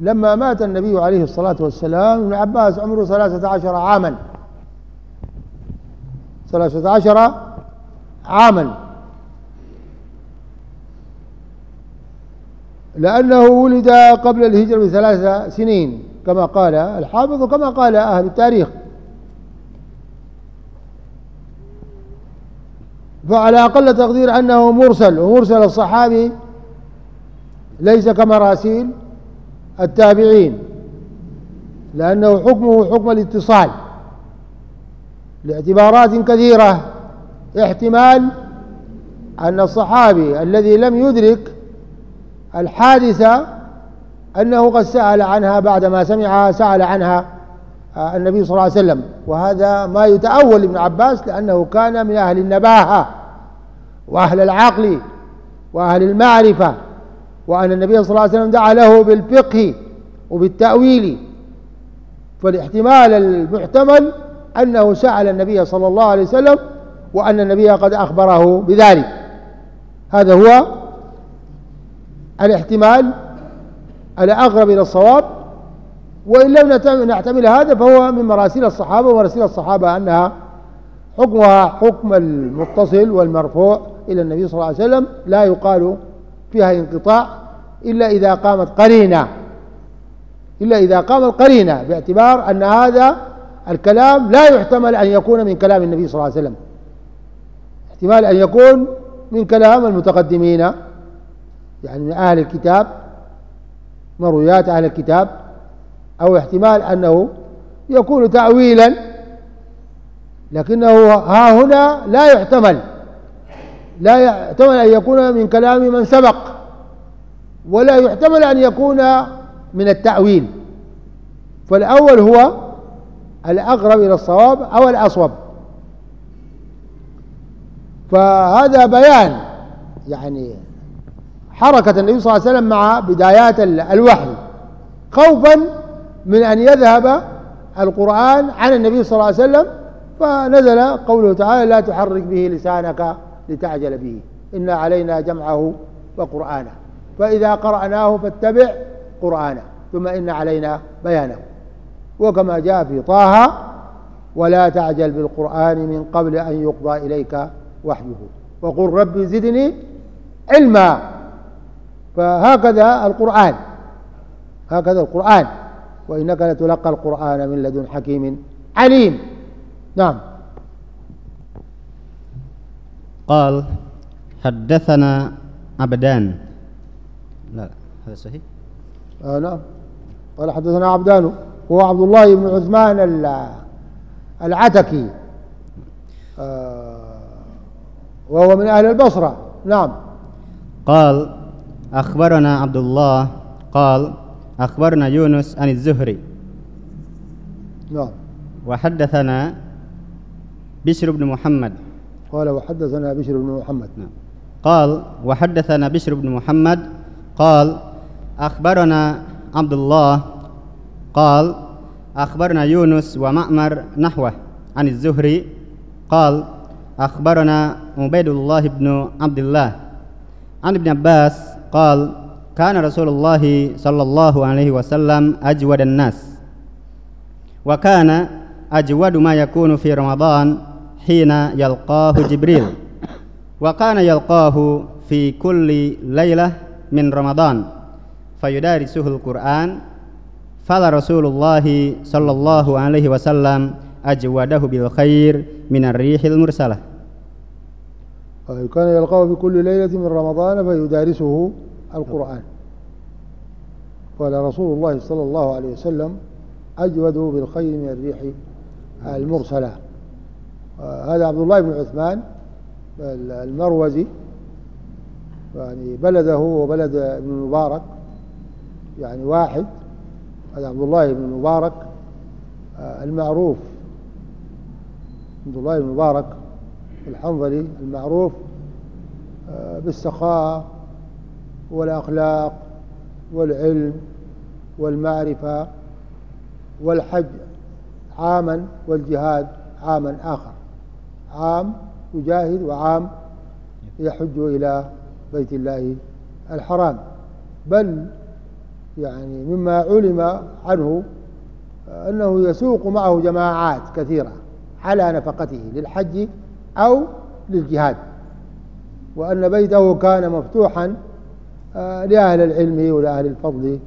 لما مات النبي عليه الصلاة والسلام ابن عباس عمره ثلاثة عشر عاما. ثلاثة عشر عاما. لأنه ولد قبل الهجرة بثلاث سنين كما قال الحافظ وكما قال أهل التاريخ. فعلى أقل تقدير أنه مرسل ومرسل الصحابي ليس كمراسيل التابعين لأنه حكمه حكم الاتصال. لاعتبارات كثيرة. احتمال أن الصحابي الذي لم يدرك الحادثة أنه قد سأل عنها بعدما سمعها سأل عنها آه، النبي صلى الله عليه وسلم. وهذا ما يتأول ابن عباس لأنه كان من أهل النباهة وأهل العقل وأهل المعرفة وأن النبي صلى الله عليه وسلم دعا له بالفقه وبالتأويل. فالاحتمال المحتمل أنه سأل النبي صلى الله عليه وسلم وأن النبي قد أخبره بذلك. هذا هو الاحتمال الأقرب إلى الصواب وإن لم نعتمد هذا فهو من مراسيل الصحابة ومراسيل الصحابة أنها حكمها حكم المتصل والمرفوع إلى النبي صلى الله عليه وسلم لا يقال فيها انقطاع إلا إذا قامت قرينة. إلا إذا قامت قرينة باعتبار أن هذا الكلام لا يحتمل أن يكون من كلام النبي صلى الله عليه وسلم. احتمال أن يكون من كلام المتقدمين. يعني من أهل الكتاب مرويات أهل الكتاب. أو احتمال أنه يكون تأويلا لكنه ها هنا لا يحتمل. لا يحتمل أن يكون من كلام من سبق. ولا يحتمل أن يكون من التأويل. فالأول هو الأقرب إلى الصواب أو الأصوب. فهذا بيان يعني حركة النبي صلى الله عليه وسلم مع بدايات الوحي. خوفا من أن يذهب القرآن عن النبي صلى الله عليه وسلم فنزل قوله تعالى لا تحرك به لسانك لتعجل به إن علينا جمعه وقرآنه. فإذا قرأناه فاتبع قرآنه ثم إن علينا بيانه. وكما جاء في طه ولا تعجل بالقرآن من قبل أن يقضى إليك وحيه. وقل رب زدني علما. فهكذا القرآن. هكذا القرآن. وإنك لتلقى القرآن من لدن حكيم عليم. نعم. قال حدثنا عبدان. لا هذا صحيح؟ آه نعم. قال حدثنا عبدان. هو عبد الله بن عثمان العتكي. آه وهو من أهل البصرة. نعم. قال أخبرنا عبد الله قال أخبرنا يونس عن الزهري. نعم. وحدثنا بشر بن محمد. قال وحدثنا بشر بن محمد. نعم. قال وحدثنا بشر بن محمد قال أخبرنا عبد الله قال أخبرنا يونس ومأمر نحوه عن الزهري قال أخبرنا عبيد الله بن عبد الله عن ابن عباس قال كان رسول الله صلى الله عليه وسلم أجود الناس وكان أجود ما يكون في رمضان حين يلقاه جبريل وكان يلقاه في كل ليلة من رمضان فيدارسه القرآن فلا رسول الله صلى الله عليه وسلم أجوده بالخير من الريح المرسلة. كان يلقاه في كل ليلة من رمضان فيدارسه القرآن. قال رسول الله صلى الله عليه وسلم أجود بالخير من الريح المرسلة. هذا عبد الله بن عثمان المروزي يعني بلده وبلد ابن المبارك يعني واحد. هذا عبد الله بن المبارك المعروف. عبد الله بن المبارك الحنظلي المعروف بالسخاء والأخلاق والعلم والمعرفة والحج عاما والجهاد عاما آخر. عام يجاهد وعام يحج إلى بيت الله الحرام. بل يعني مما علم عنه أنه يسوق معه جماعات كثيرة على نفقته للحج أو للجهاد. وأن بيته كان مفتوحا آه، لأهل العلم ولأهل الفضل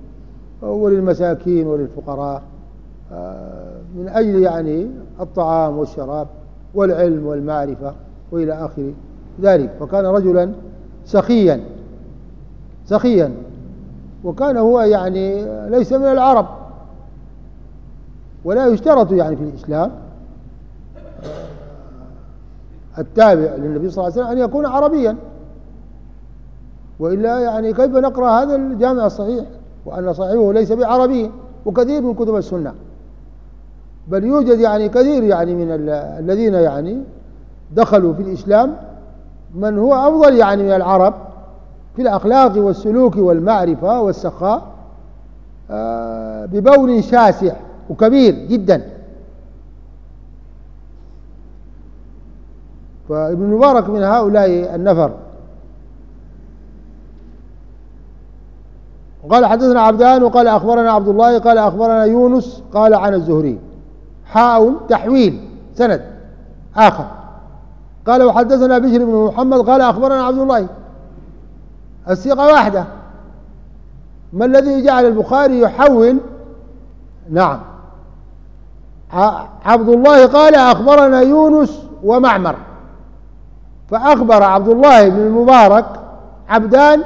وللمساكين وللفقراء آه، من أجل يعني الطعام والشراب والعلم والمعرفة وإلى آخر ذلك. فكان رجلا سخيا سخيا. وكان هو يعني ليس من العرب ولا يشترط يعني في الإسلام التابع للنبي صلى الله عليه وسلم أن يكون عربيا. وإلا يعني كيف نقرأ هذا الجامع الصحيح وأن صاحبه ليس بعربي وكثير من كتب السنة؟ بل يوجد يعني كثير يعني من الذين يعني دخلوا في الإسلام من هو أفضل يعني من العرب في الأخلاق والسلوك والمعرفة والسخاء آه، ببول شاسع وكبير جدا. فابن مبارك من هؤلاء النفر. قال حدثنا عبدان وقال أخبرنا عبد الله قال أخبرنا يونس قال عن الزهري. حاء تحويل سند آخر. قال وحدثنا بشر بن محمد قال أخبرنا عبد الله. الصيغة واحدة. ما الذي جعل البخاري يحول؟ نعم. عبد الله قال أخبرنا يونس ومعمر. فأخبر عبد الله بن المبارك عبدان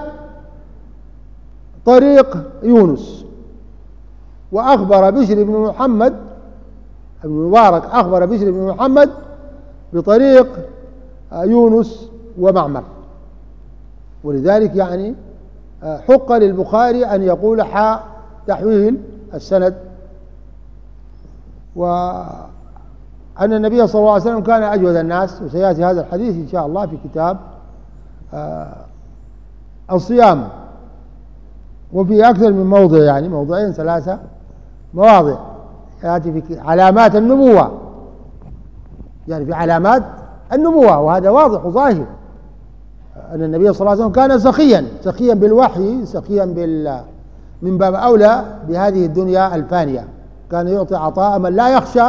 طريق يونس. وأخبر بشر بن محمد ابن مبارك أخبر بشر بن محمد بطريق يونس ومعمر. ولذلك يعني حق للبخاري أن يقول حاء تحويل السند. وأن النبي صلى الله عليه وسلم كان أجود الناس وسيأتي هذا الحديث إن شاء الله في كتاب آه، الصيام. وفي أكثر من موضع يعني موضعين ثلاثة مواضع. يأتي في علامات النبوة. يعني في علامات النبوة وهذا واضح وظاهر. أن النبي صلى الله عليه وسلم كان سخيا سخيا بالوحي سخيا بال من باب أولى بهذه الدنيا الفانية. كان يعطي عطاء من لا يخشى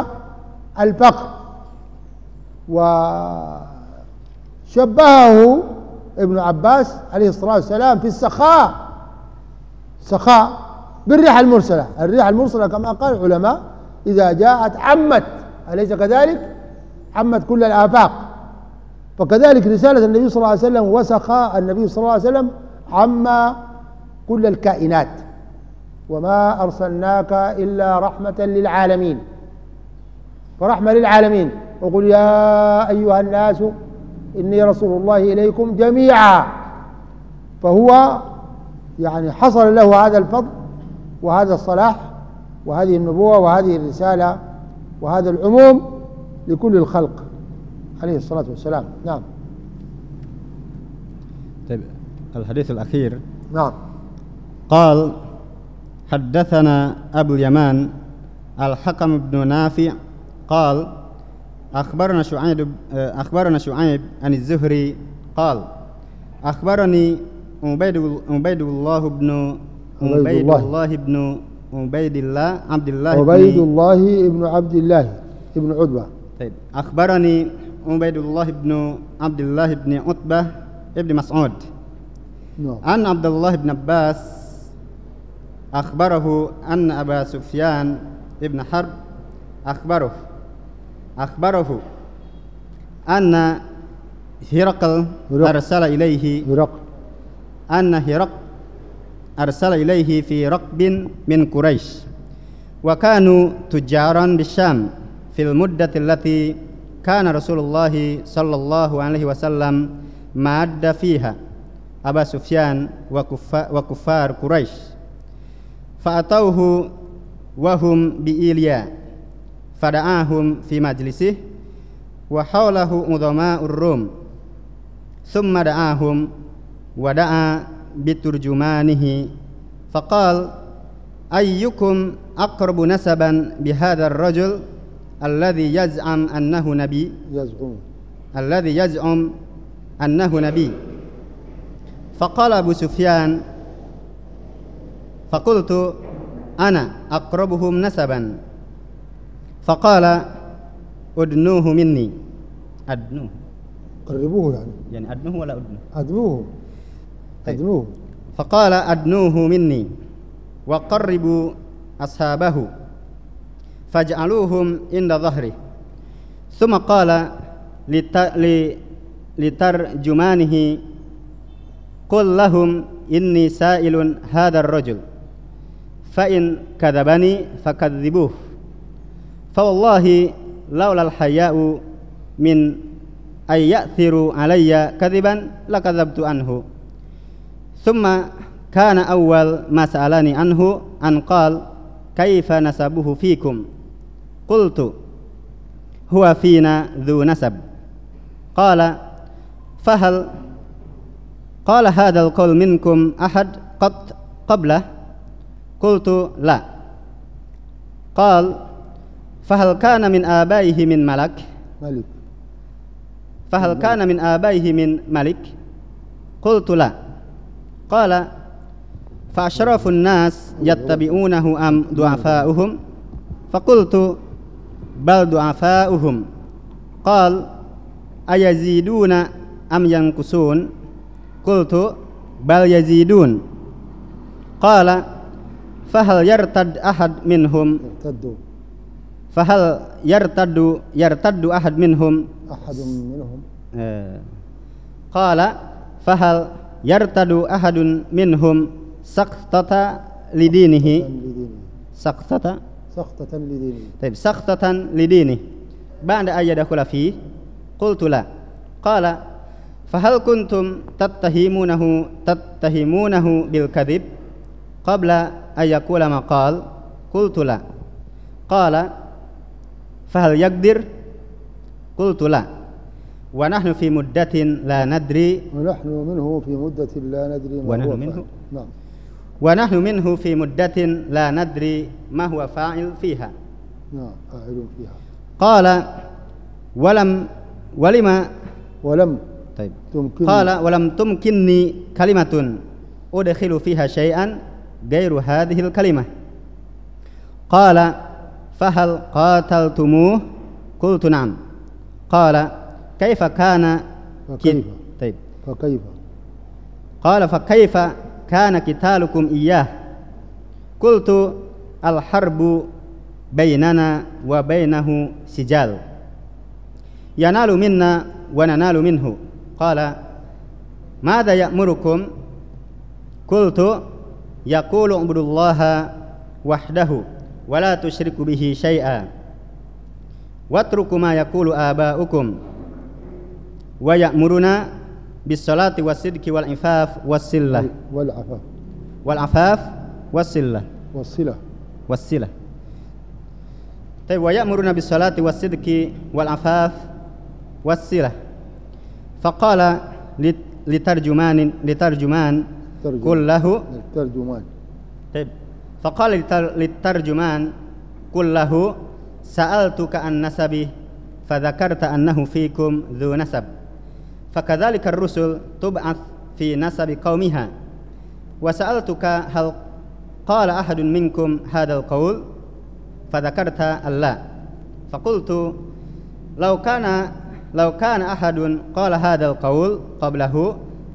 الفقر. وشبهه ابن عباس عليه الصلاة والسلام في السخاء. سخاء بالريح المرسلة. الريح المرسلة كما قال العلماء إذا جاءت عمت أليس كذلك؟ عمت كل الآفاق. فكذلك رسالة النبي صلى الله عليه وسلم وسخاء النبي صلى الله عليه وسلم عما كل الكائنات. وما أرسلناك إلا رحمة للعالمين. فرحمة للعالمين. وقل يا أيها الناس إني رسول الله إليكم جميعا. فهو يعني حصل له هذا الفضل وهذا الصلاح وهذه النبوة وهذه الرسالة وهذا العموم لكل الخلق. عليه الصلاة والسلام. نعم. طيب الحديث الأخير. نعم. قال حدثنا أبو اليمان الحكم بن نافع قال أخبرنا شعيب أخبرنا شعيب عن الزهري قال أخبرني عبيد عبيد الله بن عبيد الله. بن عبيد الله عبد الله عبيد الله بن عبد الله بن عتبة. طيب أخبرني عبيد الله بن عبد الله بن عتبة ابن مسعود نعم عن عبد الله بن عباس أخبره أن أبا سفيان ابن حرب أخبره أخبره أن هرقل أرسل إليه هرقل أن هرقل أرسل إليه في رقب من قريش وكانوا تجارا بالشام في المدة التي كان رسول الله صلى الله عليه وسلم معد فيها أبا سفيان وكفار قريش فأتوه وهم بإيليا فدعاهم في مجلسه وحوله عظماء الروم ثم دعاهم ودعا بترجمانه فقال أيكم أقرب نسبا بهذا الرجل الذي يزعم أنه نبي. يزعم. الذي يزعم أنه نبي. فقال أبو سفيان فقلت أنا أقربهم نسبا. فقال أدنوه مني. أدنوه. قربوه يعني؟ يعني أدنوه ولا أدنوه؟ أدنوه. طيب. أدنوه. فقال أدنوه مني. وقربوا أصحابه. فاجعلوهم عند ظهره ثم قال لترجمانه قل لهم إني سائل هذا الرجل فإن كذبني فكذبوه فوالله لولا الحياء من أن يأثروا علي كذبا لكذبت عنه ثم كان أول ما سألني عنه أن قال كيف نسبه فيكم قلت هو فينا ذو نسب. قال فهل قال هذا القول منكم أحد قد قبله؟ قلت لا. قال فهل كان من آبائه من ملك؟ ملك. فهل كان من آبائه من ملك؟ قلت لا. قال فأشرف الناس يتبعونه أم ضعفاؤهم؟ فقلت بل ضعفاؤهم قال أيزيدون أم ينقصون قلت بل يزيدون قال فهل يرتد أحد منهم ارتدوا فهل يرتد يرتد أحد منهم أحد منهم آه، قال فهل يرتد أحد منهم سقطة لدينه لدينه سقطة سخطة لدينه. طيب سقطة لدينه. بعد أن يدخل فيه قلت لا. قال فهل كنتم تتهمونه تتهمونه بالكذب قبل أن يقول ما قال؟ قلت لا. قال فهل يقدر؟ قلت لا. ونحن في مدة لا ندري. ونحن منه في مدة لا ندري ما ونحن هو منه؟ نعم. ونحن منه في مدة لا ندري ما هو فاعل فيها. فاعل فيها. قال ولم ولم ولم طيب. قال ولم تمكنني كلمة أدخل فيها شيئا غير هذه الكلمة. قال فهل قاتلتموه؟ قلت نعم. قال كيف كان؟ فكيف؟ طيب. فكيف؟ قال فكيف؟ كان قتالكم إياه قلت الحرب بيننا وبينه سجال ينال منا وننال منه قال ماذا يأمركم قلت يقول اعبدوا الله وحده ولا تشركوا به شيئا واتركوا ما يقول آباؤكم ويأمرنا بالصلاة والصدق والعفاف والصلة. والعفاف. والعفاف والصلة. والصلة. والصلة. طيب ويأمرنا بالصلاة والصدق والعفاف والصلة. فقال لت- لترجمان لترجمان ترجم. قل له. الترجمان طيب فقال للتر- للترجمان قل له سألتك عن نسبه فذكرت أنه فيكم ذو نسب. فكذلك الرسل تبعث في نسب قومها وسألتك هل قال أحد منكم هذا القول فذكرت اللا فقلت لو كان لو كان أحد قال هذا القول قبله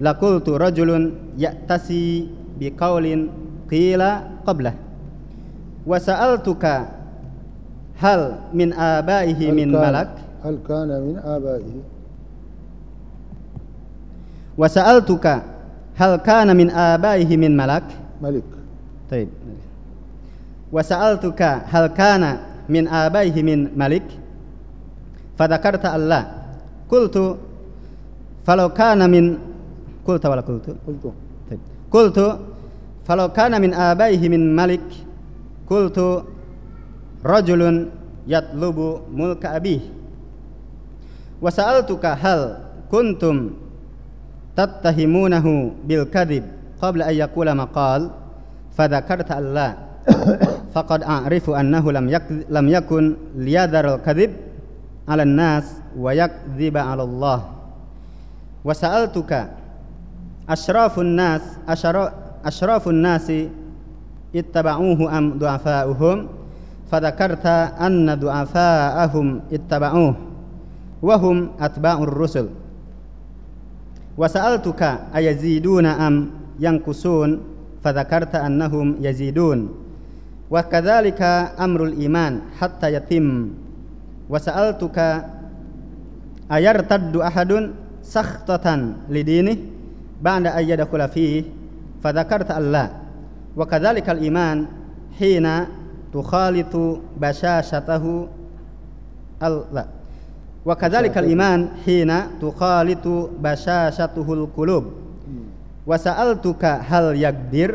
لقلت رجل يأتسي بقول قيل قبله وسألتك هل من آبائه هل من كان- ملك هل كان من آبائه وسألتك هل كان من آبائه من ملك ملك طيب وسألتك هل كان من آبائه من ملك فذكرت ألا قلت فلو كان من قلت ولا قلت قلت طيب. قلت فلو كان من آبائه من ملك قلت رجل يطلب ملك أبيه وسألتك هل كنتم تتهمونه بالكذب قبل أن يقول ما قال فذكرت لا. فقد أعرف أنه لم لم يكن ليذر الكذب على الناس ويكذب على الله. وسألتك أشراف الناس أشرا- أشراف الناس اتبعوه أم ضعفاؤهم؟ فذكرت أن ضعفاءهم اتبعوه وهم أتباع الرسل. وسألتك أيزيدون أم ينقصون فذكرت أنهم يزيدون وكذلك أمر الإيمان حتى يتم وسألتك أيرتد أحد سخطة لدينه بعد أن يدخل فيه فذكرت أن لا وكذلك الإيمان حين تخالط بشاشته Wa kadzalikal iman hina tuqalitu basasatuhul qulub. Wa sa'altuka hal yakbir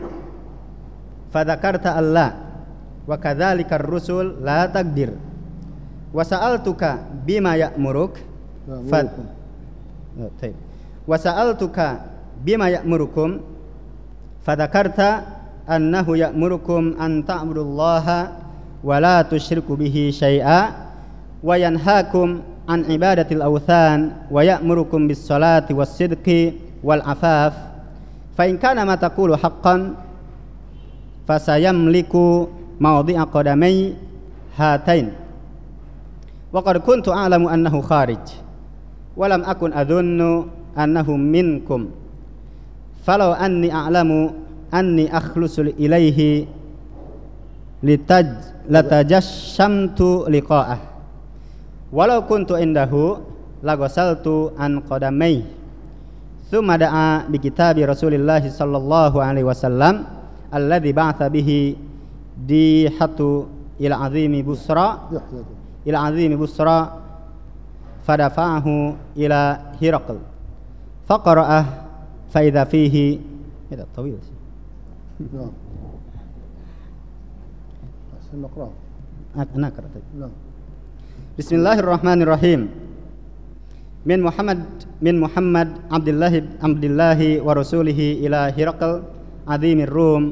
fadzakarta Allah. Wa kadzalikar la takbir. Wa sa'altuka bima ya'muruk. Fad. Eh, an ta'budullaha wa la tusyriku bihi syai'a wa yanhaakum an ibadatil awthan wa ya'murukum bis salati was sidqi wal afaf fa in kana ma taqulu haqqan fasayamliku mawdi'a qadamai hatain wa qad kuntu a'lamu annahu kharij wa lam akun adhunnu annahu minkum. Falau anni a'lamu anni akhlusu ilaihi litaj latajashamtu liqa'ah walau kuntu indahu lagosaltu an qadamai thumma da'a bi kitabi Rasulillah sallallahu alaihi wasallam alladhi ba'atha bihi dihatu ila azimi busra يحزن ila azimi busra fadafa'ahu ila hiraql faqara'ah fa idza fihi هذا طويل نعم أحسن نقرأ أنا أقرأ طيب. نعم بسم الله الرحمن الرحيم من محمد من محمد عبد الله عبد الله ورسوله إلى هرقل عظيم الروم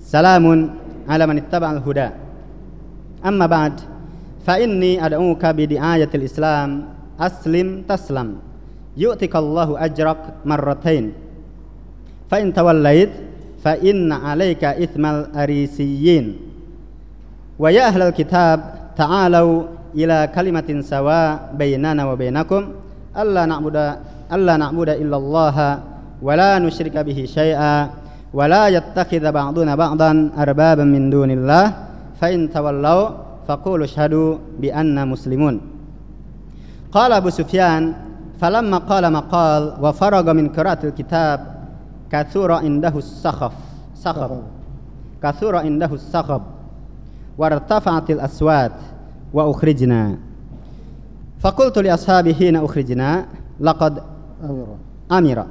سلام على من اتبع الهدى أما بعد فإني أدعوك بدعاية الإسلام أسلم تسلم يؤتك الله أجرك مرتين فإن توليت فإن عليك إثم الأريسيين ويا أهل الكتاب تعالوا إلى كلمة سواء بيننا وبينكم. ألا نعبد ألا نعبد إلا الله ولا نشرك به شيئا ولا يتخذ بعضنا بعضا أربابا من دون الله. فإن تولوا فقولوا اشهدوا بأننا مسلمون. قال أبو سفيان فلما قال مقال وفرغ من قراءة الكتاب كثر عنده السخف. سخف. كثر عنده السخف. وارتفعت الأصوات وأخرجنا فقلت لأصحابي حين أخرجنا لقد أميرا أمر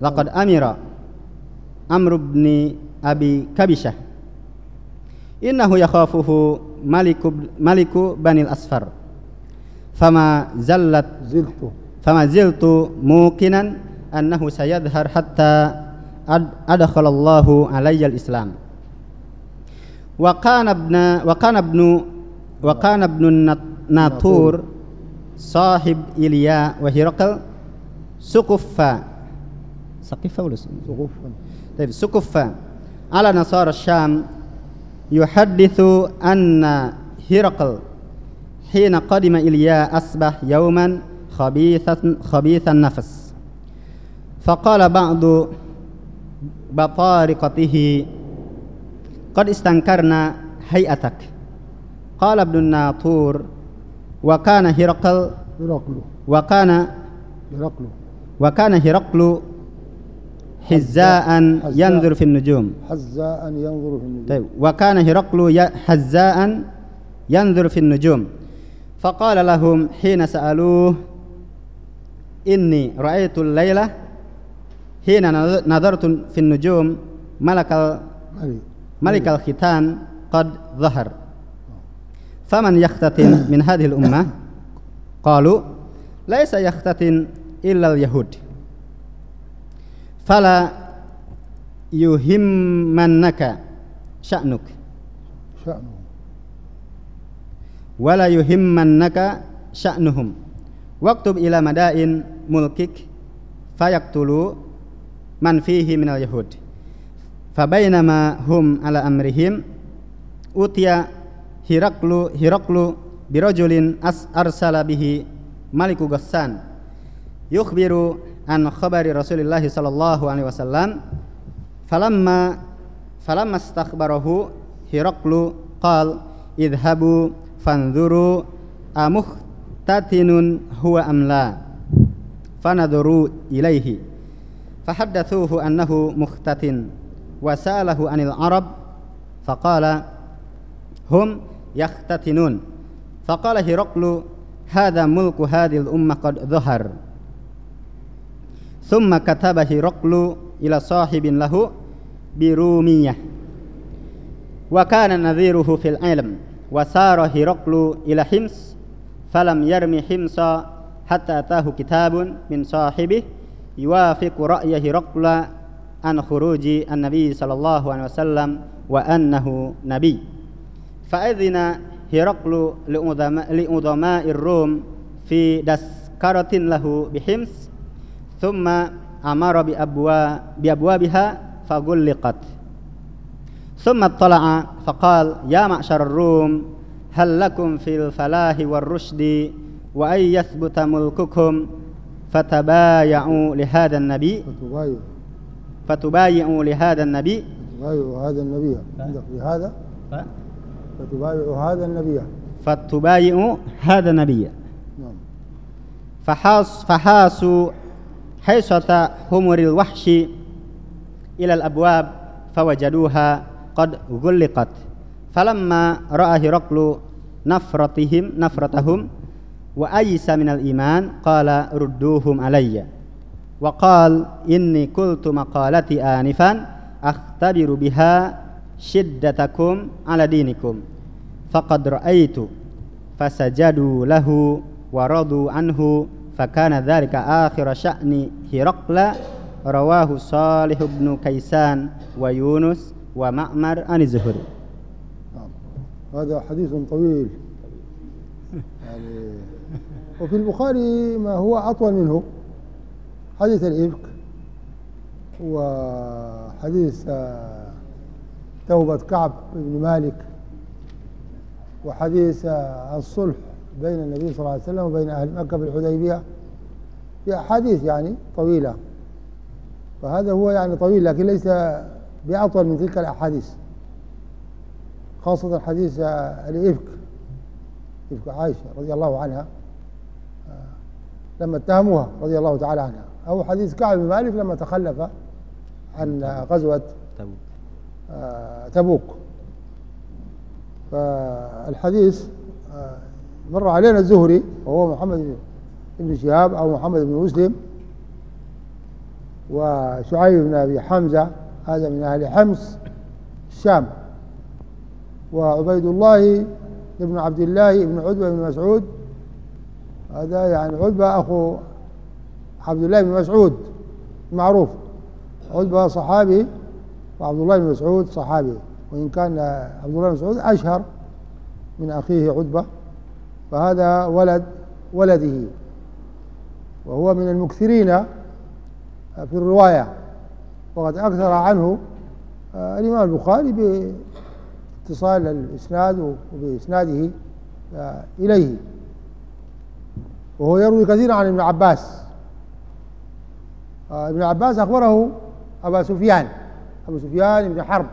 لقد أمر أمر بن أبي كبشة إنه يخافه ملك ملك بني الأصفر فما زلت زلت فما زلت موقنا أنه سيظهر حتى أد- أدخل الله علي الإسلام وكان ابن وكان ابن وكان ابن النط- ناطور صاحب إيليا وهرقل سقفا. سقفا ولا سقفا؟ طيب سقفا. على نصارى الشام يحدث أن هرقل حين قدم إليا أصبح يوما خبيثا خبيث النفس. فقال بعض بطارقته قد استنكرنا هيئتك. قال ابن الناطور وكان هرقل هرقل. وكان هرقل. وكان هرقل حزاء. ينظر في النجوم. حزاء ينظر في النجوم. طيب وكان هرقل حزاء ينظر في النجوم. فقال لهم حين سألوه إني رأيت الليلة حين نظ- نظرت في النجوم ملك ملك الختان قد ظهر فمن يختتن من هذه الأمة قالوا ليس يختتن إلا اليهود فلا يهمنك شأنك شأنه ولا يهمنك شأنهم واكتب إلى مدائن ملكك فيقتلوا من فيه من اليهود فبينما هم على أمرهم أوتي هرقل هرقل برجل أس- أرسل به ملك غسان يخبر عن خبر رسول الله صلى الله عليه وسلم فلما فلما استخبره هرقل قال اذهبوا فانظروا أمختتن هو أم لا فنظروا إليه فحدثوه أنه مختتن وسأله عن العرب فقال هم يختتنون. فقال هرقل هذا ملك هذه الأمة قد ظهر. ثم كتب هرقل إلى صاحب له برومية وكان نذيره في العلم وسار هرقل إلى حمص فلم يرم حمص حتى أتاه كتاب من صاحبه يوافق رأي هرقل عن خروج النبي صلى الله عليه وسلم وأنه نبي. فأذن هرقل لعظماء الروم في تذكرة له بحمص ثم أمر بأبوابها فغلقت. ثم اطلع فقال يا معشر الروم هل لكم في الفلاح والرشد وأن يثبت ملككم فتبايعوا لهذا النبي؟ فتبايعوا لهذا النبي. فتبايعوا هذا النبي. عندك لهذا فتبايعوا هذا النبي. فتبايعوا هذا النبي. نعم. فحاس فحاسوا حيصة همر الوحش إلى الأبواب فوجدوها قد غلقت. فلما رأى هرقل نفرتهم نفرتهم وأيس من الإيمان قال ردوهم علي. وقال إني قلت مقالتي آنفا أختبر بها شدتكم على دينكم. فقد رأيت فسجدوا له ورضوا عنه فكان ذلك آخر شأن هرقل. رواه صالح بن كيسان ويونس ومعمر عن الزهري. هذا حديث طويل. يعني وفي البخاري ما هو أطول منه. حديث الإفك وحديث آه، توبة كعب بن مالك وحديث آه، الصلح بين النبي صلى الله عليه وسلم وبين أهل مكة بالحديبية. في أحاديث يعني طويلة فهذا هو يعني طويل لكن ليس بأطول من تلك الأحاديث خاصة حديث آه، الإفك إفك عائشة رضي الله عنها لما اتهموها رضي الله تعالى عنها. أو حديث كعب بن مالك لما تخلف عن غزوة آه، تبوك. فالحديث آه، مر علينا الزهري وهو محمد بن شهاب أو محمد بن مسلم وشعيب بن أبي حمزة هذا من أهل حمص الشام. وعبيد الله بن عبد الله بن عتبة بن مسعود هذا يعني عتبة أخو عبد الله بن مسعود معروف. عتبة صحابي وعبد الله بن مسعود صحابي. وإن كان عبد الله بن مسعود أشهر من أخيه عتبة. فهذا ولد ولده. وهو من المكثرين في الرواية. وقد أكثر عنه آه، الإمام البخاري باتصال الإسناد وبإسناده آه، إليه. وهو يروي كثيرا عن ابن عباس. ابن عباس أخبره أبا سفيان. أبو سفيان بن حرب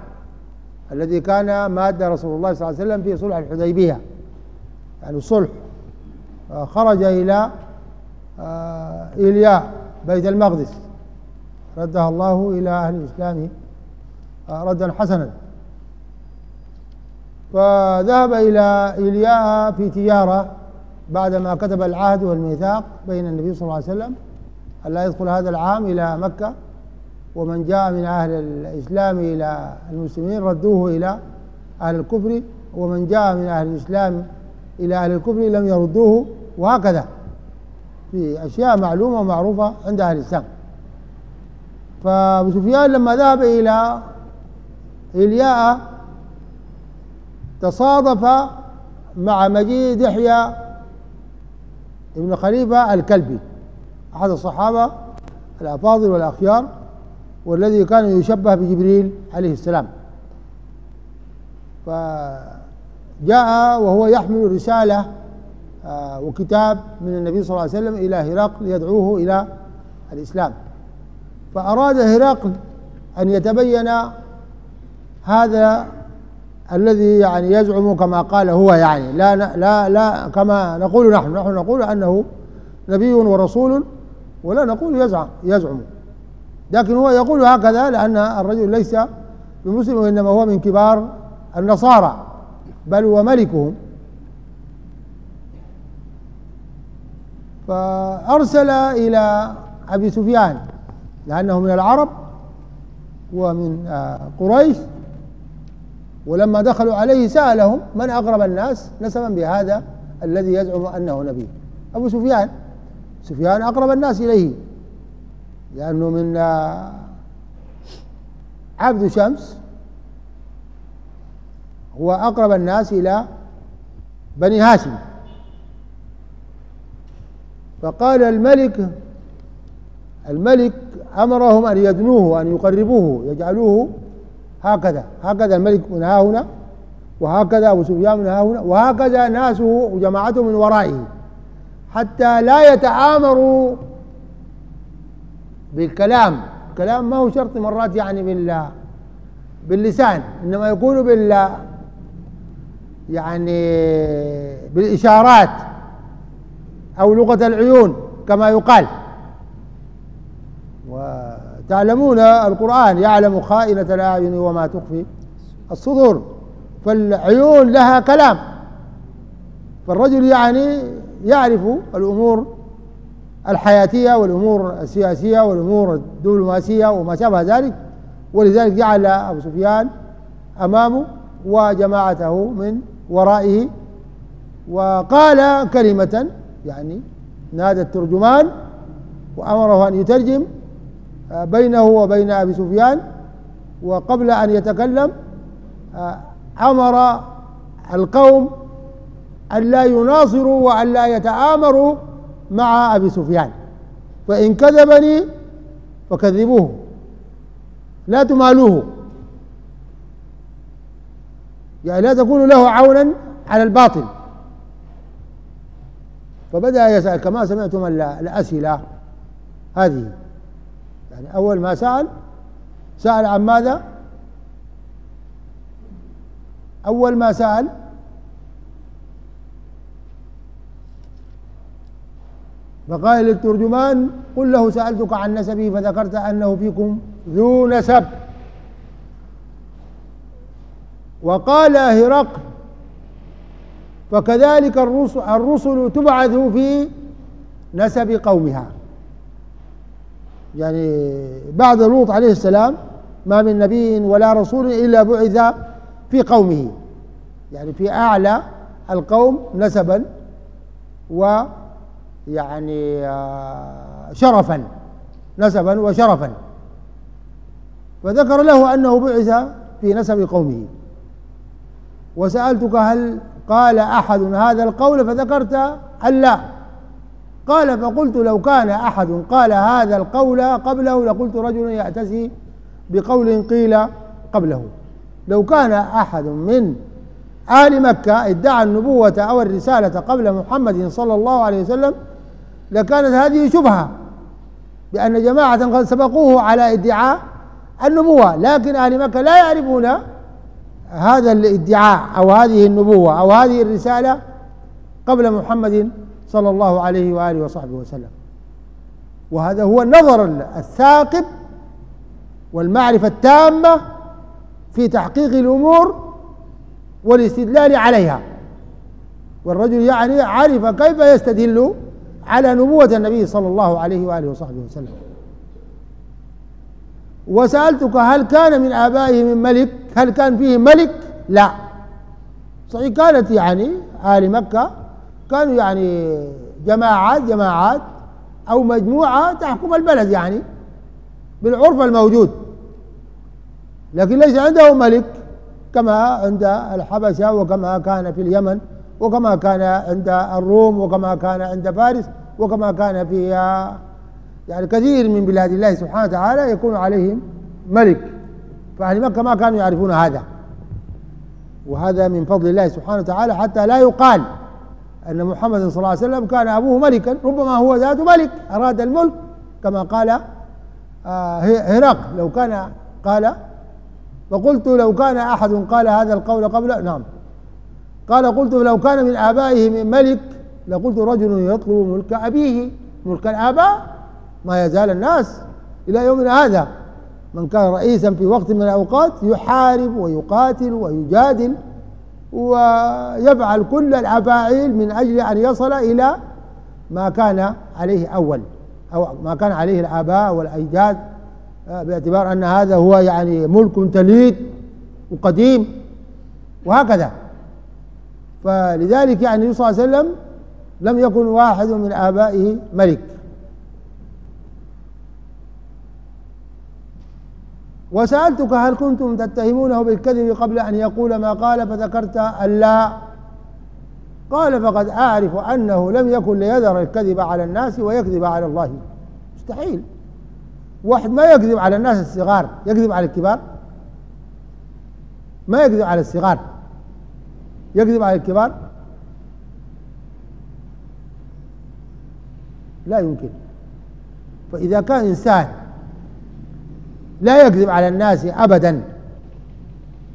الذي كان ماد رسول الله صلى الله عليه وسلم في صلح الحديبية يعني الصلح آه، خرج إلى آه، إيلياء بيت المقدس. ردها الله إلى أهل الإسلام ردا حسنا. فذهب إلى إيلياء في تجارة بعدما كتب العهد والميثاق بين النبي صلى الله عليه وسلم ألا يدخل هذا العام إلى مكة ومن جاء من أهل الإسلام إلى المسلمين ردوه إلى أهل الكفر ومن جاء من أهل الإسلام إلى أهل الكفر لم يردوه وهكذا. في أشياء معلومة ومعروفة عند أهل الإسلام. فأبو سفيان لما ذهب إلى إلياء تصادف مع مجيء دحية ابن خليفة الكلبي. أحد الصحابة الأفاضل والأخيار والذي كان يشبه بجبريل عليه السلام. فجاء وهو يحمل رسالة آه، وكتاب من النبي صلى الله عليه وسلم إلى هرقل يدعوه إلى الإسلام. فأراد هرقل أن يتبين هذا الذي يعني يزعم كما قال هو يعني لا لا لا كما نقول نحن. نحن نقول أنه نبي ورسول ولا نقول يزعم يزعم. لكن هو يقول هكذا لأن الرجل ليس بمسلم وإنما هو من كبار النصارى بل هو ملكهم. فأرسل إلى أبي سفيان لأنه من العرب ومن آه، قريش. ولما دخلوا عليه سألهم من أقرب الناس نسبا بهذا الذي يزعم أنه نبي. أبو سفيان سفيان أقرب الناس إليه لأنه من آه، عبد شمس هو أقرب الناس إلى بني هاشم. فقال الملك الملك أمرهم أن يدنوه وأن يقربوه يجعلوه هكذا هكذا الملك من ها هنا وهكذا أبو سفيان من ها هنا وهكذا ناسه وجماعته من ورائه. حتى لا يتآمروا بالكلام. الكلام ما هو شرط مرات يعني بال باللسان إنما يكون بال يعني بالإشارات أو لغة العيون كما يقال. وتعلمون القرآن يعلم خائنة الأعين وما تخفي الصدور فالعيون لها كلام. فالرجل يعني يعرف الأمور الحياتية والأمور السياسية والأمور الدبلوماسية وما شابه ذلك ولذلك جعل أبو سفيان أمامه وجماعته من ورائه وقال كلمة يعني نادى الترجمان وأمره أن يترجم آه، بينه وبين أبي سفيان وقبل أن يتكلم آه، أمر القوم ألا يناصروا وألا يتآمروا مع أبي سفيان. فإن كذبني فكذبوه لا تمالوه. يعني لا تكونوا له عونا على الباطل. فبدأ يسأل كما سمعتم الأسئلة هذه. يعني أول ما سأل سأل عن ماذا؟ أول ما سأل فقال للترجمان قل له سألتك عن نسبه فذكرت أنه فيكم ذو نسب. وقال هرقل فكذلك الرسل, تبعث في نسب قومها. يعني بعد لوط عليه السلام ما من نبي ولا رسول إلا بعث في قومه. يعني في أعلى القوم نسبا ويعني آه، شرفا نسبا وشرفا. فذكر له أنه بعث في نسب قومه. وسألتك هل قال أحد هذا القول؟ فذكرت أن لا. قال فقلت لو كان أحد قال هذا القول قبله لقلت رجل يأتسي بقول قيل قبله. لو كان أحد من آل مكة ادعى النبوة أو الرسالة قبل محمد صلى الله عليه وسلم لكانت هذه شبهة بأن جماعة قد سبقوه على ادعاء النبوة لكن أهل مكة لا يعرفون هذا الادعاء أو هذه النبوة أو هذه الرسالة قبل محمد صلى الله عليه وآله وصحبه وسلم. وهذا هو النظر الثاقب والمعرفة التامة في تحقيق الأمور والاستدلال عليها. والرجل يعني عرف كيف يستدل على نبوة النبي صلى الله عليه وآله وصحبه وسلم. وسألتك هل كان من آبائه من ملك؟ هل كان فيه ملك؟ لا. صحيح كانت يعني آل مكة كانوا يعني جماعات جماعات أو مجموعة تحكم البلد يعني بالعرف الموجود. لكن ليس عنده ملك كما عند الحبشة وكما كان في اليمن. وكما كان عند الروم وكما كان عند فارس وكما كان في يعني كثير من بلاد الله سبحانه وتعالى يكون عليهم ملك. فأهل مكة ما كانوا يعرفون هذا. وهذا من فضل الله سبحانه وتعالى حتى لا يقال أن محمد صلى الله عليه وسلم كان أبوه ملكا ربما هو ذات ملك أراد الملك كما قال آه، هرقل. لو كان قال فقلت لو كان أحد قال هذا القول قبل نعم. قال قلت لو كان من آبائه من ملك لقلت رجل يطلب ملك أبيه ملك الآباء. ما يزال الناس إلى يومنا هذا. من كان رئيسا في وقت من الأوقات يحارب ويقاتل ويجادل ويفعل كل الأفاعيل من أجل أن يصل إلى ما كان عليه أول أو ما كان عليه الآباء والأجداد باعتبار أن هذا هو يعني ملك تليد وقديم وهكذا. فلذلك يعني النبي صلى الله عليه وسلم لم يكن واحد من آبائه ملك. وسألتك هل كنتم تتهمونه بالكذب قبل أن يقول ما قال فذكرت ألا قال فقد أعرف أنه لم يكن ليذر الكذب على الناس ويكذب على الله. مستحيل. واحد ما يكذب على الناس الصغار يكذب على الكبار؟ ما يكذب على الصغار. يكذب على الكبار؟ لا يمكن. فإذا كان إنسان لا يكذب على الناس أبدا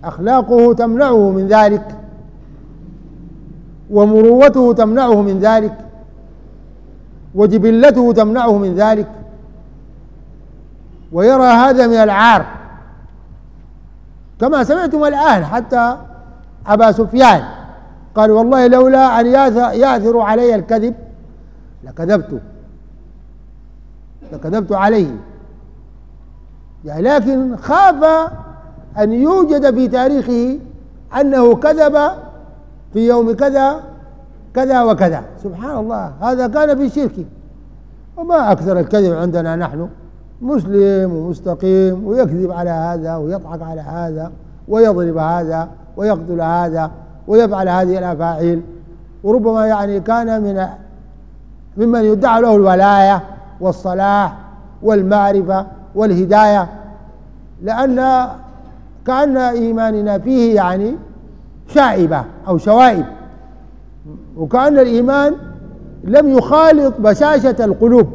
أخلاقه تمنعه من ذلك ومروته تمنعه من ذلك وجبلته تمنعه من ذلك ويرى هذا من العار. كما سمعتم الآن حتى أبا سفيان قال والله لولا أن يأثر علي الكذب لكذبت. لكذبت عليه. يعني لكن خاف أن يوجد في تاريخه أنه كذب في يوم كذا كذا وكذا. سبحان الله هذا كان في شرك. وما أكثر الكذب عندنا نحن. مسلم ومستقيم ويكذب على هذا ويضحك على هذا ويضرب هذا. ويقتل هذا ويفعل هذه الأفاعيل. وربما يعني كان من ممن يدعى له الولاية والصلاح والمعرفة والهداية لأن كأن إيماننا فيه يعني شائبة أو شوائب. وكأن الإيمان لم يخالط بشاشة القلوب.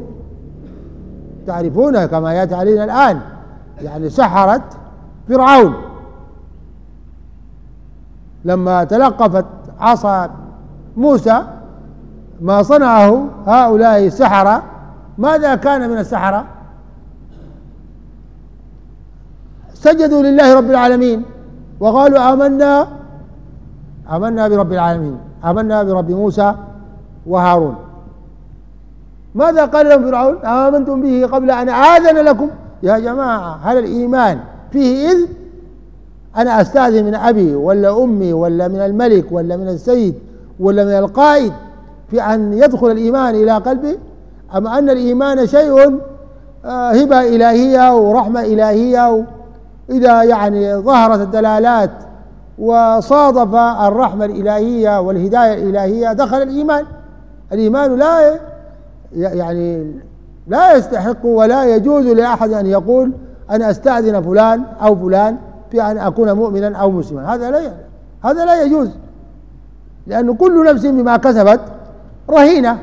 تعرفون كما يأتي علينا الآن يعني سحرت فرعون. لما تلقفت عصا موسى ما صنعه هؤلاء السحرة ماذا كان من السحرة؟ سجدوا لله رب العالمين وقالوا آمنا آمنا برب العالمين آمنا برب موسى وهارون. ماذا قال لهم فرعون؟ آمنتم به قبل أن آذن لكم؟ يا جماعة هل الإيمان فيه إذ أنا أستأذن من أبي ولا أمي ولا من الملك ولا من السيد ولا من القائد في أن يدخل الإيمان إلى قلبي؟ أم أن الإيمان شيء آه، هبة إلهية ورحمة إلهية؟ إذا يعني ظهرت الدلالات وصادف الرحمة الإلهية والهداية الإلهية دخل الإيمان. الإيمان لا يعني لا يستحق ولا يجوز لأحد أن يقول أنا أستأذن فلان أو فلان. في أن أكون مؤمنا أو مسلما. هذا لا هذا لا يجوز. لأن كل نفس بما كسبت رهينة.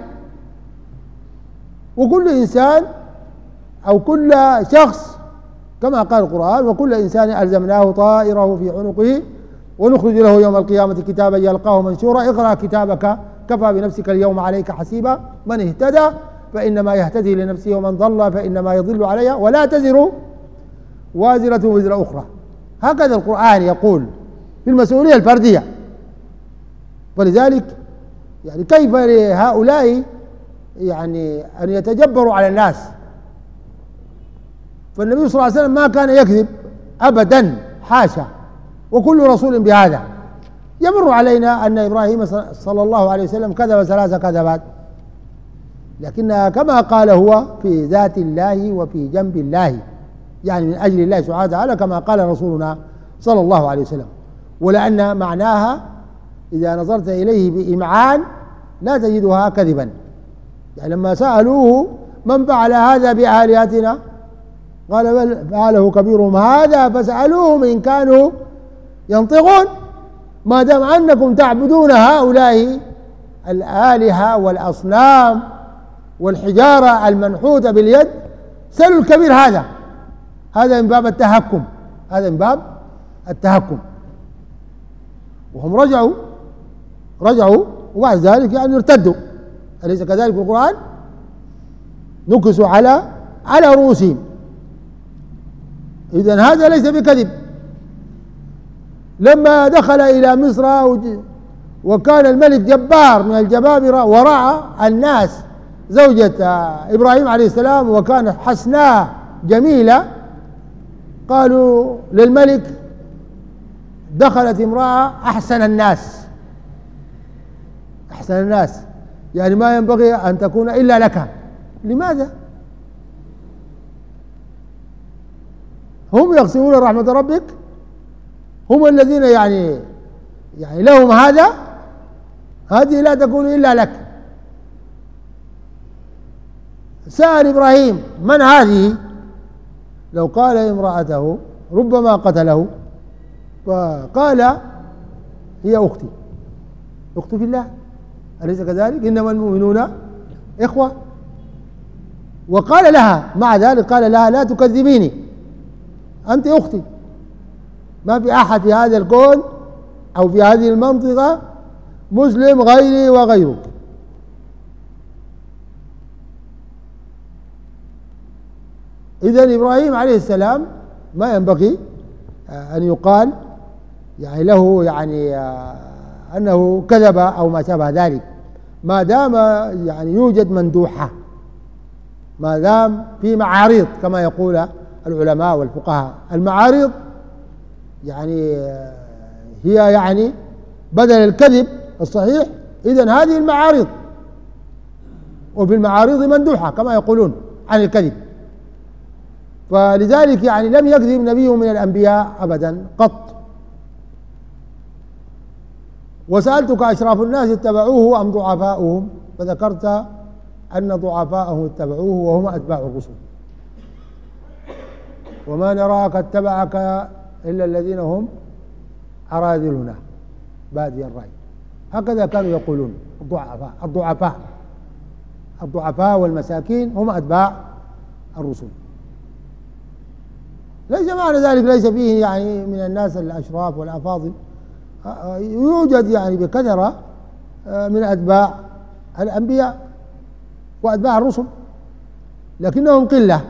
وكل إنسان أو كل شخص كما قال القرآن وكل إنسان ألزمناه طائره في عنقه ونخرج له يوم القيامة كتابا يلقاه منشورا. اقرأ كتابك كفى بنفسك اليوم عليك حسيبا. من اهتدى فإنما يهتدي لنفسه ومن ضل فإنما يضل عليها. ولا تزر وازرة وزر أخرى. هكذا القرآن يقول في المسؤولية الفردية. ولذلك يعني كيف لهؤلاء يعني أن يتجبروا على الناس؟ فالنبي صلى الله عليه وسلم ما كان يكذب أبدا حاشا. وكل رسول بهذا. يمر علينا أن إبراهيم صلى الله عليه وسلم كذب ثلاث كذبات. لكنها كما قال هو في ذات الله وفي جنب الله. يعني من أجل الله سبحانه وتعالى كما قال رسولنا صلى الله عليه وسلم. ولأن معناها إذا نظرت إليه بإمعان لا تجدها كذبا. يعني لما سألوه من فعل هذا بآلهتنا؟ قال بل فعله كبيرهم. هذا فاسألوهم إن كانوا ينطقون ما دام أنكم تعبدون هؤلاء الآلهة والأصنام والحجارة المنحوتة باليد سلوا الكبير هذا. هذا من باب التهكم. هذا من باب التهكم. وهم رجعوا رجعوا وبعد ذلك يعني ارتدوا. أليس كذلك القرآن؟ نكسوا على على رؤوسهم. إذا هذا ليس بكذب. لما دخل إلى مصر وكان الملك جبار من الجبابرة ورأى الناس زوجة إبراهيم عليه السلام وكانت حسناء جميلة قالوا للملك دخلت امرأة أحسن الناس. أحسن الناس. يعني ما ينبغي أن تكون إلا لك. لماذا؟ هم يقسمون رحمة ربك. هم الذين يعني يعني لهم هذا. هذه لا تكون إلا لك. سأل إبراهيم من هذه؟ لو قال امرأته ربما قتله فقال هي أختي. أختي في الله. أليس كذلك؟ إنما المؤمنون إخوة. وقال لها مع ذلك قال لها لا تكذبيني. أنت أختي. ما في أحد في هذا الكون أو في هذه المنطقة مسلم غيري وغيرك. إذا إبراهيم عليه السلام ما ينبغي آه، أن يقال يعني له يعني آه، أنه كذب أو ما شابه ذلك. ما دام يعني يوجد مندوحة ما دام في معارض كما يقول العلماء والفقهاء. المعارض يعني آه، هي يعني بدل الكذب الصحيح إذا هذه المعارض. وفي المعارض مندوحة كما يقولون عن الكذب. فلذلك يعني لم يكذب نبي من الأنبياء أبدا قط. وسألتك أشراف الناس اتبعوه أم ضعفاؤهم؟ فذكرت أن ضعفاءه اتبعوه وهم أتباع الرسل. وما نراك اتبعك إلا الذين هم أراذلنا. بادي الرأي. هكذا كانوا يقولون الضعفاء الضعفاء. الضعفاء والمساكين هم أتباع الرسل. ليس معنى ذلك ليس فيه يعني من الناس الأشراف والأفاضل. يوجد يعني بكثرة آه، من أتباع الأنبياء وأتباع الرسل لكنهم قلة.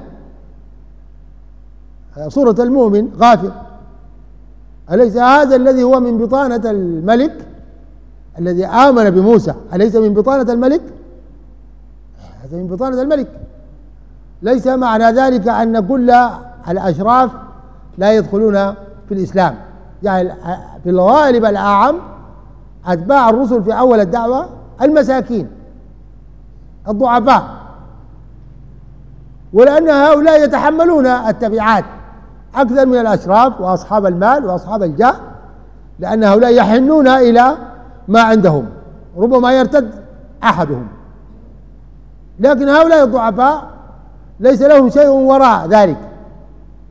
صورة المؤمن غافر أليس هذا الذي هو من بطانة الملك؟ الذي آمن بموسى. أليس من بطانة الملك؟ هذا من بطانة الملك. ليس معنى ذلك أن كل الأشراف لا يدخلون في الإسلام. يعني في الغالب الأعم أتباع الرسل في أول الدعوة المساكين الضعفاء. ولأن هؤلاء يتحملون التبعات أكثر من الأشراف وأصحاب المال وأصحاب الجاه لأن هؤلاء يحنون إلى ما عندهم ربما يرتد أحدهم. لكن هؤلاء الضعفاء ليس لهم شيء وراء ذلك.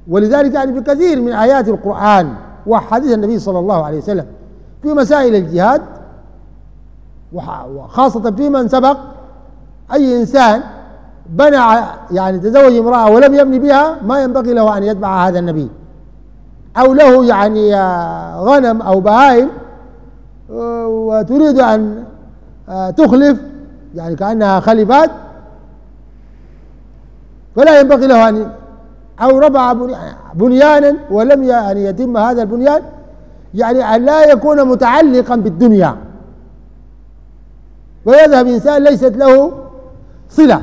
ولذلك يعني في كثير من آيات القرآن وحديث النبي صلى الله عليه وسلم في مسائل الجهاد وخاصة في من سبق أي إنسان بنى يعني تزوج امرأة ولم يبني بها ما ينبغي له أن يتبع هذا النبي. أو له يعني غنم أو بهائم وتريد أن تخلف يعني كأنها خلفات فلا ينبغي له أن أو رفع بنيانا ولم يعني يتم هذا البنيان يعني أن لا يكون متعلقا بالدنيا. ويذهب إنسان ليست له صلة.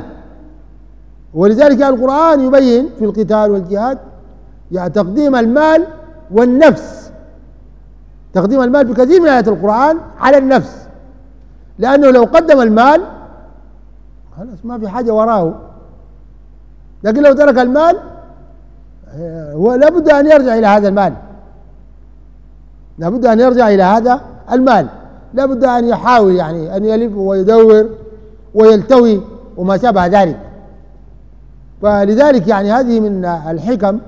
ولذلك القرآن يبين في القتال والجهاد يعني تقديم المال والنفس. تقديم المال في كثير من آيات القرآن على النفس. لأنه لو قدم المال خلاص ما في حاجة وراه. لكن لو ترك المال هو لابد أن يرجع إلى هذا المال. لابد أن يرجع إلى هذا المال. لابد أن يحاول يعني أن يلف ويدور ويلتوي وما شابه ذلك. فلذلك يعني هذه من الحكم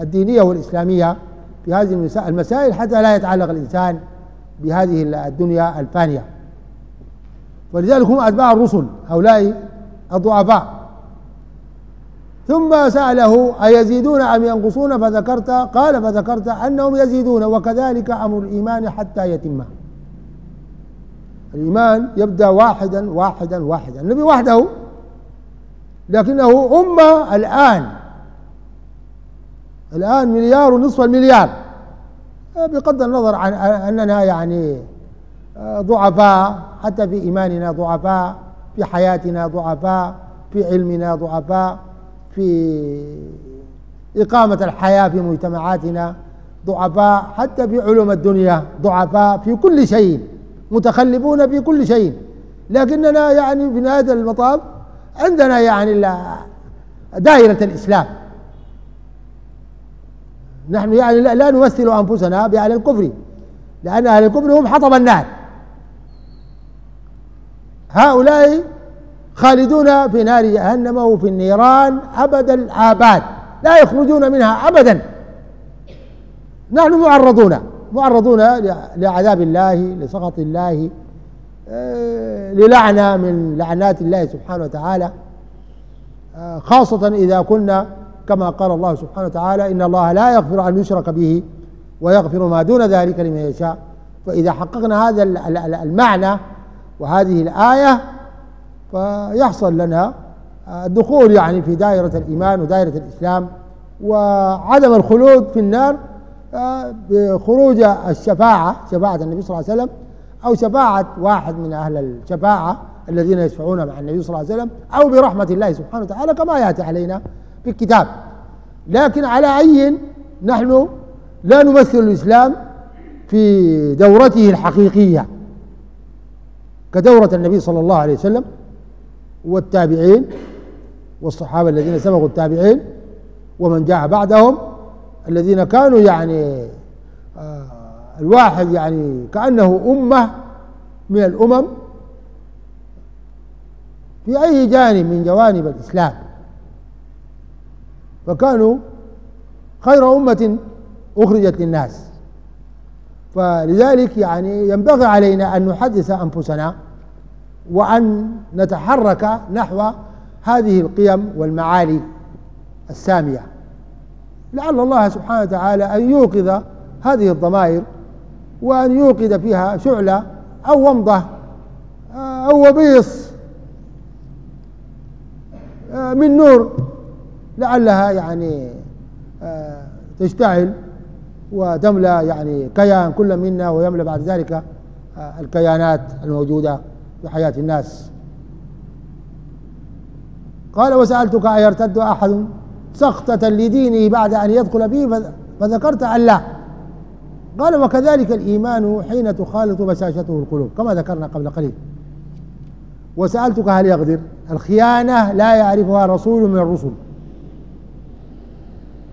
الدينية والإسلامية في هذه المسائل حتى لا يتعلق الإنسان بهذه الدنيا الفانية. ولذلك هم أتباع الرسل هؤلاء الضعفاء. ثم سأله أيزيدون أم ينقصون؟ فذكرت قال فذكرت أنهم يزيدون وكذلك أمر الإيمان حتى يتم الإيمان يبدأ واحدا واحدا واحدا. النبي وحده لكنه أمة الآن. الآن مليار ونصف المليار. بغض النظر عن أننا يعني ضعفاء حتى في إيماننا ضعفاء في حياتنا ضعفاء في علمنا ضعفاء. في إقامة الحياة في مجتمعاتنا ضعفاء حتى في علوم الدنيا ضعفاء في كل شيء متخلفون في كل شيء. لكننا يعني في نهاية المطاف عندنا يعني دائرة الإسلام. نحن يعني لا نمثل أنفسنا بأهل الكفر لأن أهل الكفر هم حطب النار. هؤلاء خالدون في نار جهنم وفي النيران أبد الآباد. لا يخرجون منها أبدا. نحن معرضون. معرضون لعذاب الله لسخط الله آه، للعنة من لعنات الله سبحانه وتعالى. آه، خاصة إذا كنا كما قال الله سبحانه وتعالى إن الله لا يغفر أن يشرك به ويغفر ما دون ذلك لمن يشاء. فإذا حققنا هذا المعنى وهذه الآية فيحصل لنا الدخول يعني في دائرة الإيمان ودائرة الإسلام وعدم الخلود في النار آه، بخروج الشفاعة شفاعة النبي صلى الله عليه وسلم أو شفاعة واحد من أهل الشفاعة الذين يشفعون مع النبي صلى الله عليه وسلم أو برحمة الله سبحانه وتعالى كما يأتي علينا في الكتاب. لكن على أي نحن لا نمثل الإسلام في دورته الحقيقية كدورة النبي صلى الله عليه وسلم. والتابعين والصحابة الذين سبقوا التابعين ومن جاء بعدهم الذين كانوا يعني آه الواحد يعني كأنه أمة من الأمم في أي جانب من جوانب الإسلام. فكانوا خير أمة أخرجت للناس. فلذلك يعني ينبغي علينا أن نحدث أنفسنا وأن نتحرك نحو هذه القيم والمعالي السامية. لعل الله سبحانه وتعالى أن يوقظ هذه الضمائر وأن يوقد فيها شعلة أو ومضة أو وبيص من نور لعلها يعني تشتعل وتملأ يعني كيان كل منا ويملأ بعد ذلك الكيانات الموجودة. في حياة الناس. قال وسألتك أيرتد أحد سخطة لدينه بعد أن يدخل فيه فذكرت أن لا. قال وكذلك الإيمان حين تخالط بشاشته القلوب كما ذكرنا قبل قليل. وسألتك هل يغدر؟ الخيانة لا يعرفها رسول من الرسل.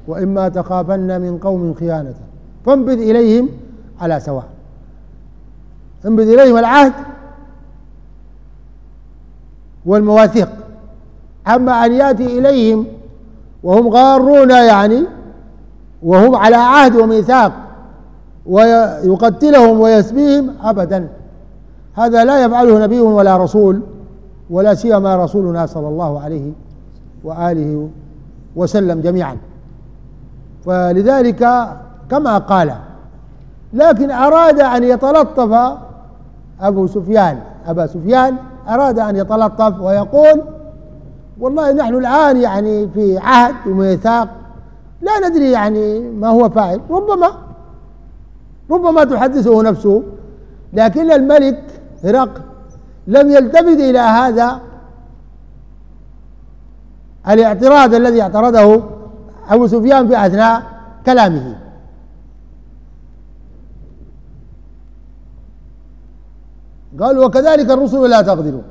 وإما تخافن من قوم خيانة. فانبذ إليهم على سواء. انبذ إليهم العهد والمواثيق. أما أن يأتي إليهم وهم غارون يعني وهم على عهد وميثاق ويقتلهم ويسبيهم أبدا. هذا لا يفعله نبي ولا رسول ولا سيما رسولنا صلى الله عليه وآله وسلم جميعا. فلذلك كما قال لكن أراد أن يتلطف أبو سفيان أبا سفيان أراد أن يتلطف ويقول والله نحن الآن يعني في عهد وميثاق لا ندري يعني ما هو فاعل ربما ربما تحدثه نفسه لكن الملك هرقل لم يلتفت إلى هذا الاعتراض الذي اعترضه أبو سفيان في أثناء كلامه. قال وكذلك الرسل لا تقدروا.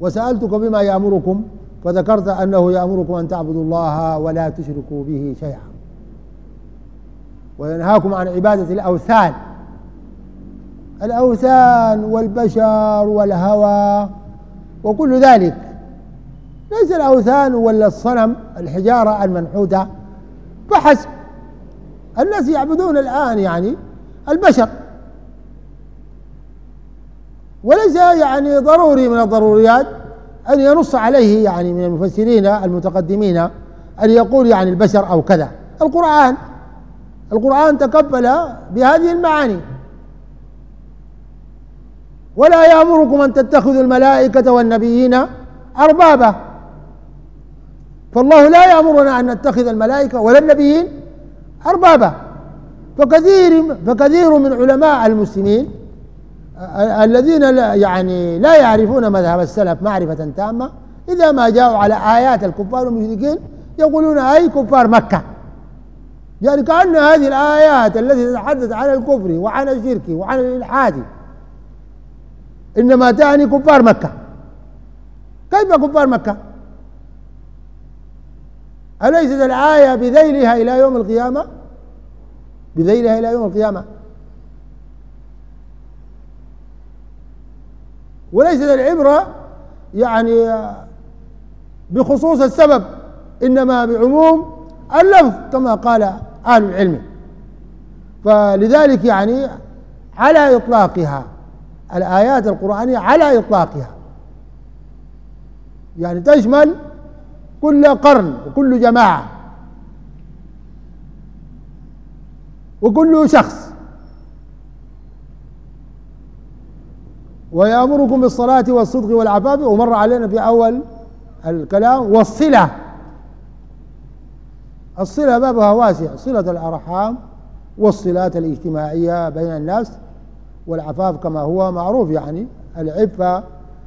وسألتك بما يأمركم فذكرت أنه يأمركم أن تعبدوا الله ولا تشركوا به شيئا. وينهاكم عن عبادة الأوثان. الأوثان والبشر والهوى وكل ذلك. ليس الأوثان ولا الصنم الحجارة المنحوتة. فحسب. الناس يعبدون الآن يعني البشر. وليس يعني ضروري من الضروريات أن ينص عليه يعني من المفسرين المتقدمين أن يقول يعني البشر أو كذا. القرآن القرآن تكفل بهذه المعاني. ولا يأمركم أن تتخذوا الملائكة والنبيين أربابا. فالله لا يأمرنا أن نتخذ الملائكة ولا النبيين أربابا. فكثير فكثير من علماء المسلمين الذين لا يعني لا يعرفون مذهب السلف معرفة تامة إذا ما جاءوا على آيات الكفار والمشركين يقولون أي كفار مكة؟ يعني كأن هذه الآيات التي تتحدث عن الكفر وعن الشرك وعن الإلحاد إنما تعني كفار مكة. كيف كفار مكة؟ أليست الآية بذيلها إلى يوم القيامة؟ بذيلها إلى يوم القيامة. وليست العبرة يعني بخصوص السبب إنما بعموم اللفظ كما قال أهل العلم. فلذلك يعني على إطلاقها الآيات القرآنية على إطلاقها. يعني تشمل كل قرن وكل جماعة وكل شخص. ويأمركم بالصلاة والصدق والعفاف. ومر علينا في أول الكلام والصلة. الصلة بابها واسع. صلة الأرحام والصلات الاجتماعية بين الناس والعفاف كما هو معروف. يعني العفة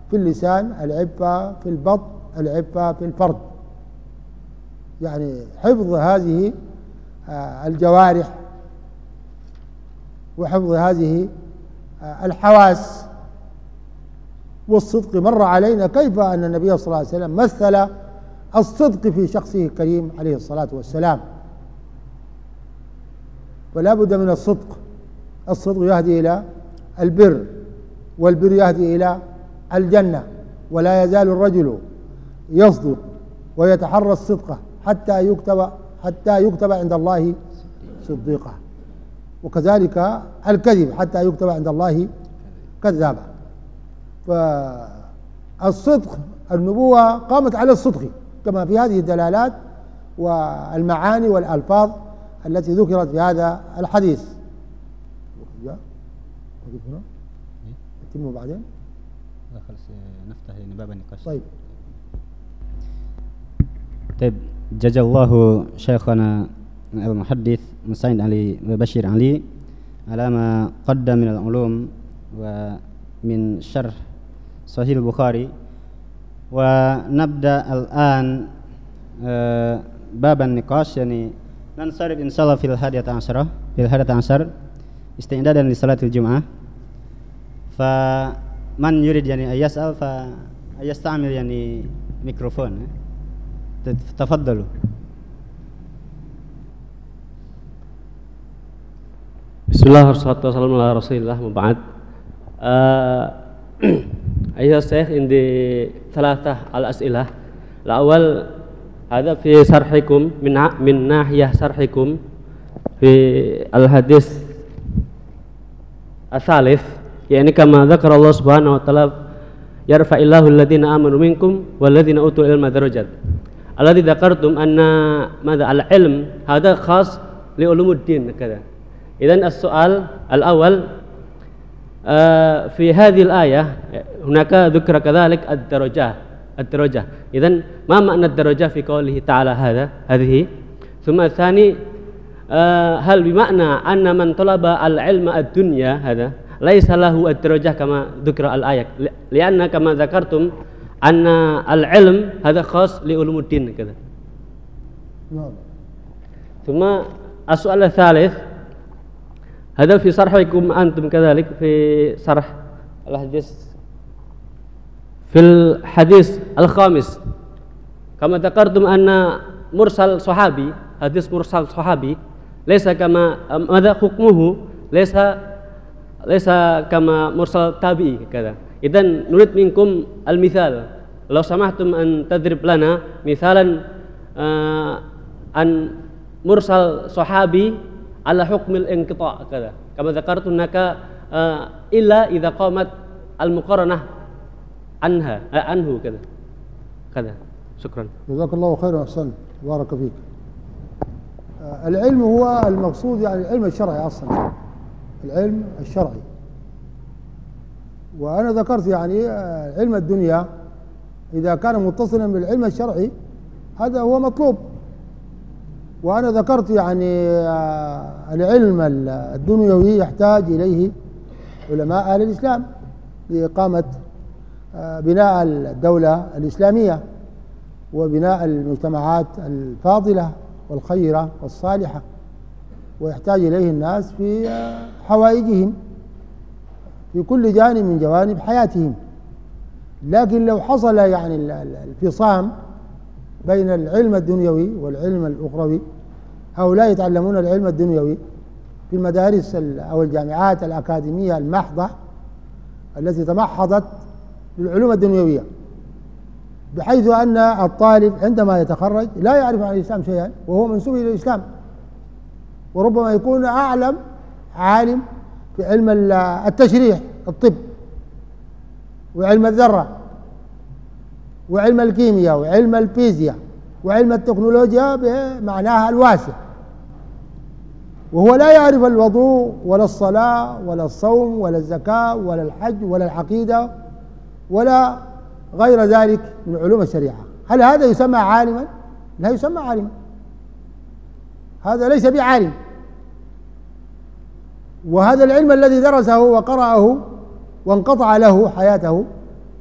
في اللسان العفة في البطن العفة في الفرد. يعني حفظ هذه آه، الجوارح وحفظ هذه آه، الحواس. والصدق مر علينا كيف أن النبي صلى الله عليه وسلم مثل الصدق في شخصه الكريم عليه الصلاة والسلام. فلا بد من الصدق. الصدق يهدي إلى البر والبر يهدي إلى الجنة ولا يزال الرجل يصدق ويتحرى الصدق حتى يكتب حتى يكتب عند الله صديقا وكذلك الكذب حتى يكتب عند الله كذابا فالصدق النبوة قامت على الصدق كما في هذه الدلالات والمعاني والألفاظ التي ذكرت في هذا الحديث. جاء هنا نتم بعدين نفتح باب النقاش. طيب. طيب جزا الله شيخنا المحدث مسعد علي بشير علي على ما قدم من العلوم ومن شرح صحيح البخاري ونبدأ الآن آه، باب النقاش يعني ننصرف إن شاء الله في الحادية عشرة في الحادية عشر استعدادا لصلاة الجمعة فمن يريد يعني أن يسأل فيستعمل يعني ميكروفون تفضلوا بسم الله والصلاة والسلام على رسول الله وبعد أيها الشيخ عندي ثلاثة الأسئلة الأول هذا في شرحكم من من ناحية شرحكم في الحديث الثالث يعني كما ذكر الله سبحانه وتعالى يرفع الله الذين آمنوا منكم والذين أوتوا العلم درجات الذي ذكرتم أن ماذا العلم هذا خاص لعلوم الدين كذا إذا السؤال الأول آه، في هذه الآية هناك ذكر كذلك الدرجة الدرجة. إذا ما معنى الدرجة في قوله تعالى هذا هذه؟ ثم الثاني آه، هل بمعنى أن من طلب العلم الدنيا هذا ليس له الدرجة كما ذكر الآية لأن كما ذكرتم أن العلم هذا خاص لعلوم الدين كذا. نعم. ثم السؤال الثالث هذا في شرحكم أنتم كذلك في شرح الحديث. في الحديث الخامس كما ذكرتم أن مرسل صحابي حديث مرسل صحابي ليس كما ماذا حكمه؟ ليس ليس كما مرسل تابعي كذا. إذا نريد منكم المثال. لو سمحتم أن تضرب لنا مثالا آه عن مرسل صحابي على حكم الانقطاع كذا كما ذكرت هناك آه إلا إذا قامت المقارنة عنها آه عنه كذا. كذا. شكرا. جزاك الله خيرا أحسن. بارك فيك. آه العلم هو المقصود يعني العلم الشرعي أصلا. العلم الشرعي. وأنا ذكرت يعني علم الدنيا. إذا كان متصلا بالعلم الشرعي هذا هو مطلوب. وأنا ذكرت يعني آه، العلم الدنيوي يحتاج إليه علماء أهل الإسلام لإقامة آه، بناء الدولة الإسلامية وبناء المجتمعات الفاضلة والخيرة والصالحة. ويحتاج إليه الناس في حوائجهم في كل جانب من جوانب حياتهم. لكن لو حصل يعني الفصام بين العلم الدنيوي والعلم الأخروي. هؤلاء يتعلمون العلم الدنيوي في المدارس أو الجامعات الأكاديمية المحضة التي تمحضت للعلوم الدنيوية بحيث أن الطالب عندما يتخرج لا يعرف عن الإسلام شيئا وهو منسوب إلى الإسلام. وربما يكون أعلم عالم في علم التشريح الطب وعلم الذرة. وعلم الكيمياء وعلم الفيزياء وعلم التكنولوجيا بمعناها الواسع. وهو لا يعرف الوضوء ولا الصلاة ولا الصوم ولا الزكاة ولا الحج ولا العقيدة ولا غير ذلك من علوم الشريعة. هل هذا يسمى عالما؟ لا يسمى عالما. هذا ليس بعالم. وهذا العلم الذي درسه وقرأه وانقطع له حياته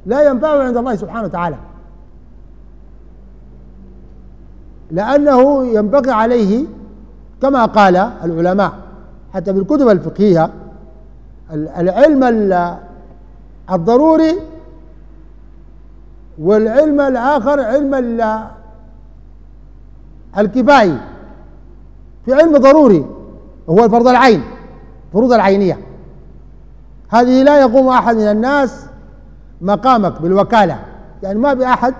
لا ينفعه عند الله سبحانه وتعالى. لأنه ينبغي عليه كما قال العلماء حتى بالكتب الفقهية العلم الضروري والعلم الآخر علم الكفائي. في علم ضروري هو الفرض العين فروض العينية. هذه لا يقوم أحد من الناس مقامك بالوكالة يعني ما بأحد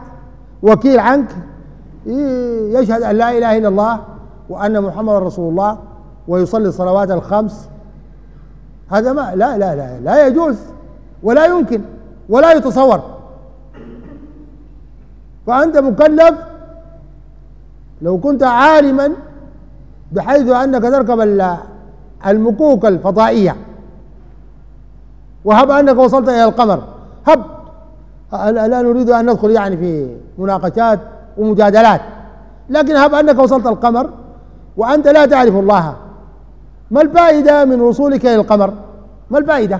وكيل عنك يشهد أن لا إله إلا الله وأن محمد رسول الله ويصلي الصلوات الخمس. هذا ما لا لا لا لا يجوز ولا يمكن ولا يتصور. فأنت مكلف لو كنت عالما بحيث أنك تركب المكوك الفضائية. وهب أنك وصلت إلى القمر. هب لا نريد أن ندخل يعني في مناقشات ومجادلات. لكن هب أنك وصلت القمر وأنت لا تعرف الله. ما الفائدة من وصولك إلى القمر؟ ما الفائدة؟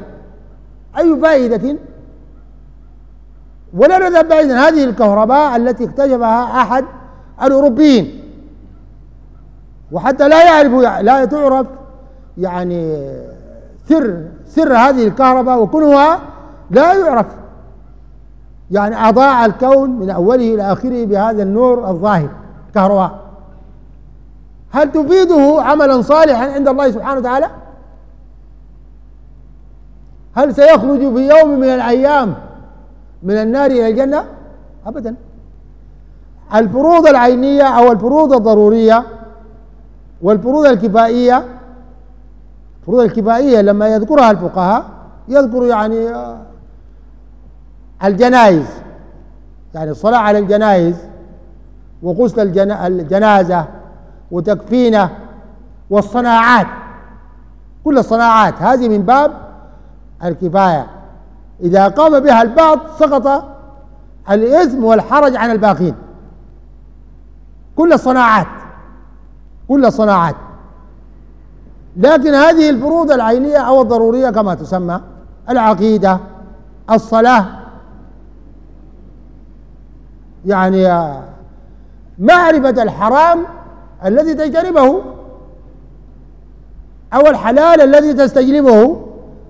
أي فائدة؟ ولا نذهب بعيدا هذه الكهرباء التي اكتشفها أحد الأوروبيين. وحتى لا يعرف لا تعرف يعني سر سر هذه الكهرباء وكلها لا يعرف. يعني أضاع الكون من أوله إلى آخره بهذا النور الظاهر كهرباء. هل تفيده عملا صالحا عند الله سبحانه وتعالى؟ هل سيخرج في يوم من الأيام من النار إلى الجنة؟ أبدا. الفروض العينية أو الفروض الضرورية والفروض الكفائية الفروض الكفائية لما يذكرها الفقهاء يذكر يعني آه، الجنائز. يعني الصلاة على الجنائز وغسل الجنازة وتكفينة والصناعات. كل الصناعات. هذه من باب الكفاية. إذا قام بها البعض سقط الإثم والحرج عن الباقين. كل الصناعات. كل الصناعات. لكن هذه الفروض العينية أو الضرورية كما تسمى العقيدة الصلاة يعني معرفة الحرام الذي تجتنبه أو الحلال الذي تستجلبه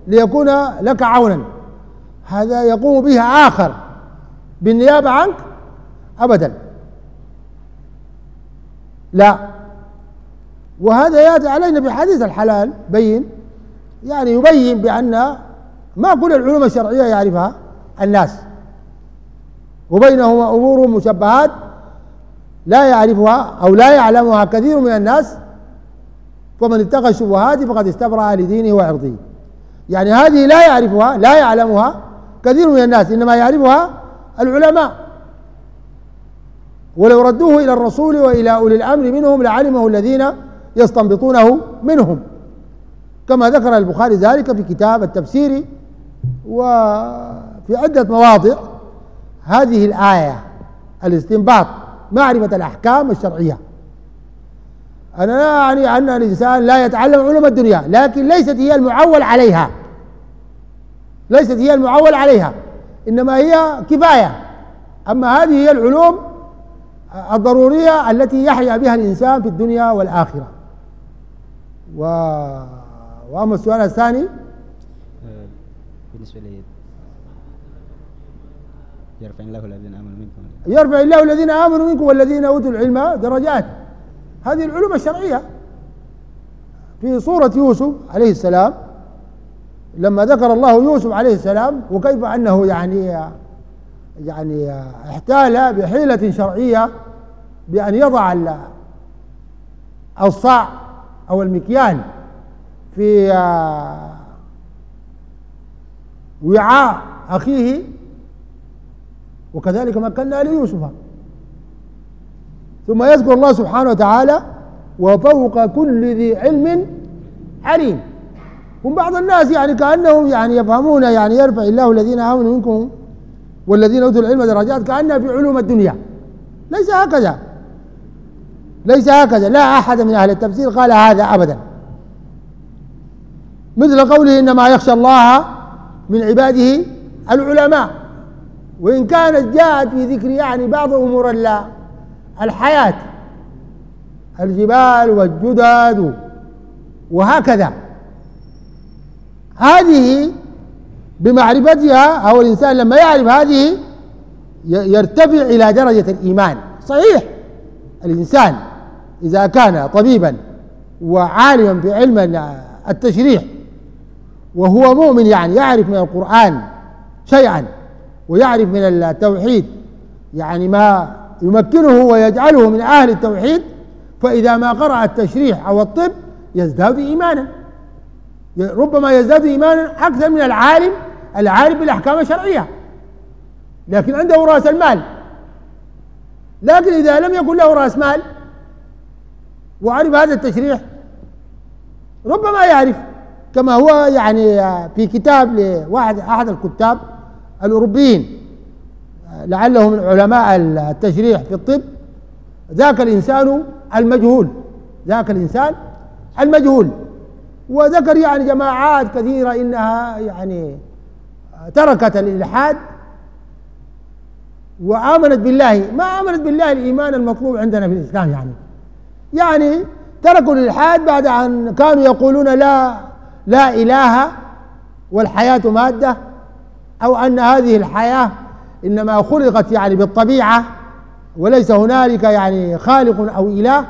ليكون لك عونا. هذا يقوم به آخر بالنيابة عنك أبدا. لا. وهذا يأتي علينا بحديث الحلال بين يعني يبين بأن ما كل العلوم الشرعية يعرفها الناس. وبينهما أمور مشبهات لا يعرفها أو لا يعلمها كثير من الناس فمن اتقى الشبهات فقد استبرأ لدينه وعرضه. يعني هذه لا يعرفها لا يعلمها كثير من الناس إنما يعرفها العلماء. ولو ردوه إلى الرسول وإلى أولي الأمر منهم لعلمه الذين يستنبطونه منهم. كما ذكر البخاري ذلك في كتاب التفسير وفي عدة مواضع. هذه الآية الاستنباط معرفة الأحكام الشرعية. أنا لا أعني أن الإنسان لا يتعلم علوم الدنيا لكن ليست هي المعول عليها. ليست هي المعول عليها إنما هي كفاية. أما هذه هي العلوم الضرورية التي يحيا بها الإنسان في الدنيا والآخرة. و... وأما السؤال الثاني؟ آه، بالنسبة لي يرفع الله الذين آمنوا منكم يرفع الله الذين آمنوا منكم والذين أوتوا العلم درجات. هذه العلوم الشرعية. في سورة يوسف عليه السلام لما ذكر الله يوسف عليه السلام وكيف أنه يعني يعني احتال بحيلة شرعية بأن يضع الصاع أو المكيال في وعاء أخيه وكذلك مكنا ليوسف ثم يذكر الله سبحانه وتعالى وفوق كل ذي علم عليم. هم بعض الناس يعني كأنهم يعني يفهمون يعني يرفع الله الذين آمنوا منكم والذين أوتوا العلم درجات كأنها في علوم الدنيا. ليس هكذا. ليس هكذا. لا أحد من أهل التفسير قال هذا أبدا. مثل قوله إنما يخشى الله من عباده العلماء. وإن كانت جاءت في ذكر يعني بعض أمور الحياة الجبال والجدد وهكذا. هذه بمعرفتها أو الإنسان لما يعرف هذه يرتفع إلى درجة الإيمان. صحيح الإنسان إذا كان طبيبا وعالما في علم التشريح وهو مؤمن يعني يعرف من القرآن شيئا ويعرف من التوحيد. يعني ما يمكنه ويجعله من أهل التوحيد فإذا ما قرأ التشريح أو الطب يزداد إيمانا. ربما يزداد إيمانا أكثر من العالم العالم بالأحكام الشرعية. لكن عنده رأس المال. لكن إذا لم يكن له رأس مال وعرف هذا التشريح ربما يعرف كما هو يعني في كتاب لواحد أحد الكتاب الأوروبيين لعله من علماء التشريح في الطب ذاك الإنسان المجهول ذاك الإنسان المجهول. وذكر يعني جماعات كثيرة إنها يعني تركت الإلحاد وآمنت بالله. ما آمنت بالله الإيمان المطلوب عندنا في الإسلام يعني. يعني تركوا الإلحاد بعد أن كانوا يقولون لا لا إله والحياة مادة. أو أن هذه الحياة إنما خلقت يعني بالطبيعة وليس هنالك يعني خالق أو إله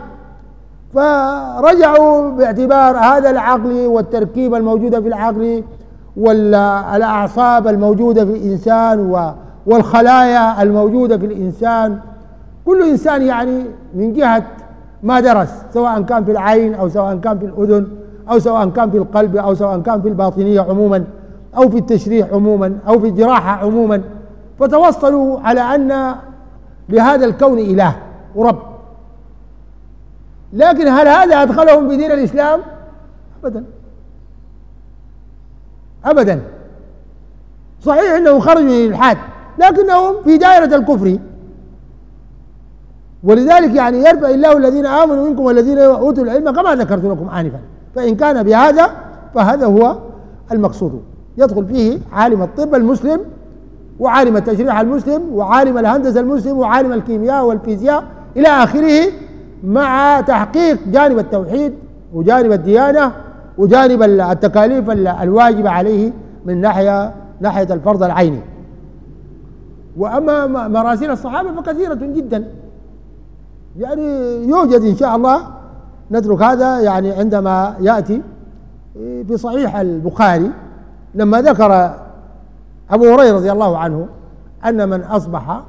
فرجعوا باعتبار هذا العقل والتركيب الموجودة في العقل والأعصاب الموجودة في الإنسان والخلايا الموجودة في الإنسان. كل إنسان يعني من جهة ما درس سواء كان في العين أو سواء كان في الأذن أو سواء كان في القلب أو سواء كان في الباطنية عموما. أو في التشريح عموما أو في الجراحة عموما فتوصلوا على أن لهذا الكون إله ورب. لكن هل هذا أدخلهم في دين الإسلام؟ أبدا. أبدا. صحيح أنهم خرجوا من الإلحاد لكنهم في دائرة الكفر. ولذلك يعني يرفع الله الذين آمنوا منكم والذين أوتوا العلم كما ذكرت لكم آنفا. فإن كان بهذا فهذا هو المقصود. يدخل فيه عالم الطب المسلم وعالم التشريح المسلم وعالم الهندسة المسلم وعالم الكيمياء والفيزياء إلى آخره مع تحقيق جانب التوحيد وجانب الديانة وجانب التكاليف الواجبة عليه من ناحية ناحية الفرض العيني. وأما مراسيل الصحابة فكثيرة جدا. يعني يوجد إن شاء الله نترك هذا يعني عندما يأتي في صحيح البخاري لما ذكر أبو هريرة رضي الله عنه أن من أصبح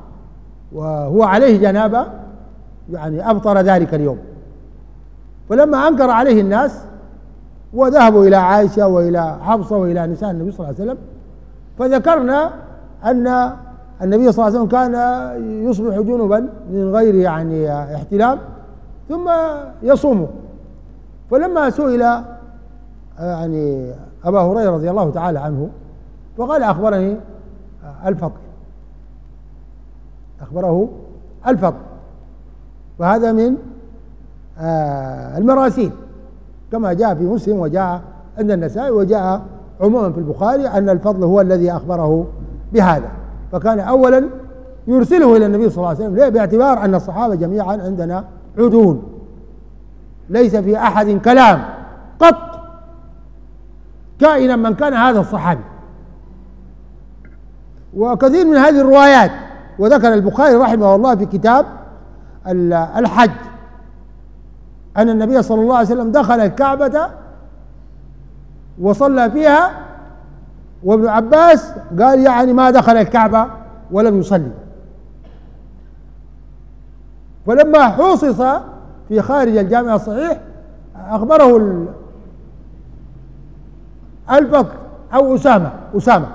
وهو عليه جنابة يعني أبطر ذلك اليوم. فلما أنكر عليه الناس وذهبوا إلى عائشة وإلى حفصة وإلى نساء النبي صلى الله عليه وسلم فذكرنا أن النبي صلى الله عليه وسلم كان يصبح جنبا من غير يعني احتلام ثم يصوم فلما سئل يعني أبا هريرة رضي الله تعالى عنه فقال أخبرني الفضل أخبره الفضل وهذا من آه، المراسيل. كما جاء في مسلم وجاء عند النسائي وجاء عموما في البخاري أن الفضل هو الذي أخبره بهذا. فكان أولا يرسله إلى النبي صلى الله عليه وسلم باعتبار أن الصحابة جميعا عندنا عدول. ليس في أحد كلام قط كائنا من كان هذا الصحابي. وكثير من هذه الروايات وذكر البخاري رحمه الله في كتاب الحج أن النبي صلى الله عليه وسلم دخل الكعبة وصلى فيها وابن عباس قال يعني ما دخل الكعبة ولم يصلي. فلما حوصص في خارج الجامع الصحيح أخبره الفضل أو أسامة أسامة.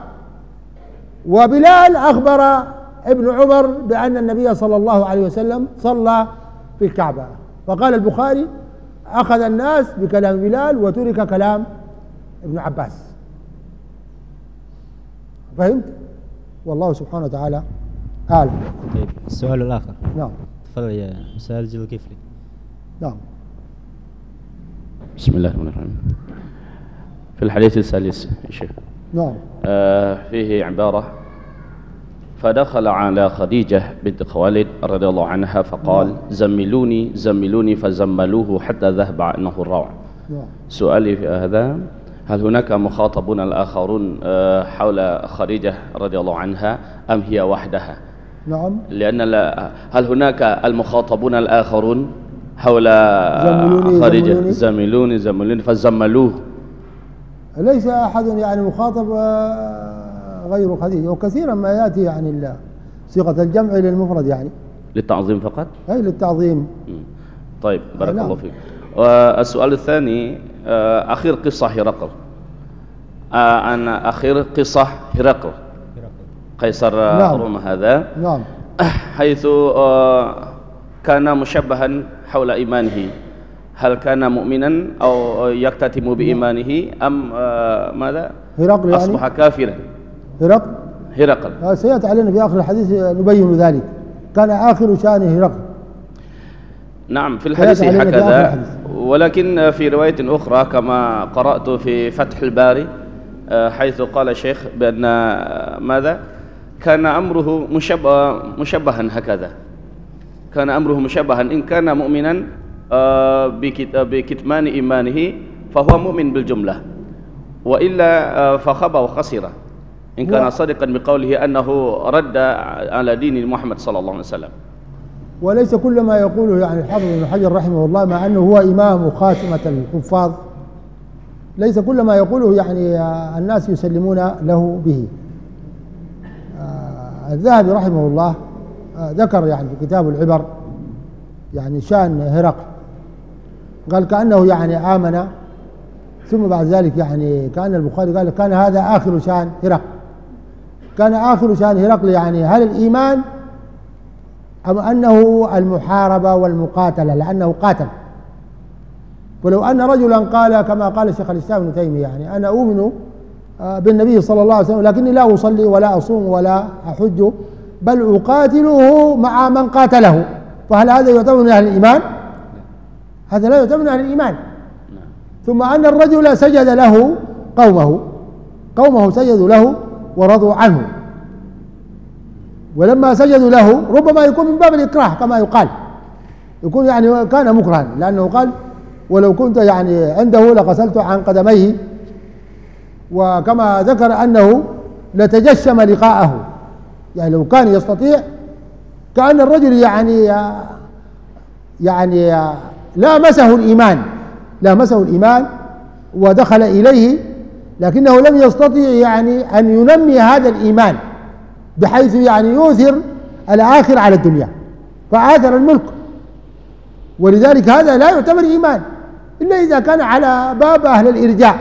وبلال أخبر ابن عمر بأن النبي صلى الله عليه وسلم صلى في الكعبة. فقال البخاري أخذ الناس بكلام بلال وترك كلام ابن عباس. فهمت؟ والله سبحانه وتعالى أعلم. طيب السؤال الآخر. نعم. تفضل يا أستاذ الكفري نعم. بسم الله الرحمن الرحيم. في الحديث الثالث يا شيخ. نعم. آه فيه عبارة فدخل على خديجة بنت خوالد رضي الله عنها فقال زملوني زملوني فزملوه حتى ذهب عنه الروع نعم. سؤالي في هذا هل هناك مخاطبون الآخرون آه، حول خديجة رضي الله عنها أم هي وحدها؟ نعم. لأن لا هل هناك المخاطبون الآخرون حول زملوني، خديجة؟ زملوني. زملوني زملوني فزملوه. ليس أحد يعني مخاطب آه، غير خديجة وكثيرا ما يأتي يعني ال- صيغة الجمع للمفرد يعني. للتعظيم فقط؟ أي للتعظيم. طيب بارك نعم. الله فيك. والسؤال الثاني آه، أخير قصة هرقل. آه، أن أخير قصة هرقل. قيصر آه، نعم. روما هذا. نعم. حيث آه، كان مشبها حول إيمانه. هل كان مؤمنا أو يكتتم بإيمانه أم آه، ماذا؟ هرقل يعني؟ أصبح كافرا. هرقل؟ هرقل. آه، سيأتي علينا في آخر الحديث نبين ذلك. كان آخر شأن هرقل. نعم في الحديث في هكذا. الحديث. ولكن في رواية أخرى كما قرأت في فتح الباري آه، حيث قال الشيخ بأن ماذا؟ كان أمره مشبه مشبها هكذا. كان أمره مشبها. إن كان مؤمنا بكتمان إيمانه فهو مؤمن بالجملة. وإلا آه، فخاب وخسر. إن كان صادقا بقوله أنه رد على دين محمد صلى الله عليه وسلم. وليس كل ما يقوله يعني الحافظ بن حجر رحمه الله مع أنه هو إمام خاتمة الحفاظ. ليس كل ما يقوله يعني آه، الناس يسلمون له به. آه، الذهبي رحمه الله آه، ذكر يعني في كتاب العبر يعني شأن هرقل. قال كأنه يعني آمن ثم بعد ذلك يعني كأن البخاري قال كان هذا آخر شأن هرقل. كان آخر شأن هرقل يعني هل الإيمان أم أنه المحاربة والمقاتلة؟ لأنه قاتل. ولو أن رجلا قال كما قال شيخ الإسلام ابن تيمية يعني أنا أؤمن آه، بالنبي صلى الله عليه وسلم لكني لا أصلي ولا أصوم ولا أحج بل أقاتله مع من قاتله. فهل هذا يعتبر من أهل الإيمان؟ هذا لا يعتبر من أهل الإيمان ثم أن الرجل سجد له قومه قومه سجدوا له ورضوا عنه. ولما سجدوا له ربما يكون من باب الإكراه كما يقال. يكون يعني كان مكرها لأنه قال ولو كنت يعني عنده لغسلت عن قدميه. وكما ذكر أنه لتجشم لقاءه. يعني لو كان يستطيع كأن الرجل يعني يعني لامسه الإيمان لامسه الإيمان ودخل إليه لكنه لم يستطع يعني أن ينمي هذا الإيمان بحيث يعني يؤثر الآخر على الدنيا فآثر الملك. ولذلك هذا لا يعتبر إيمان إلا إذا كان على باب أهل الإرجاع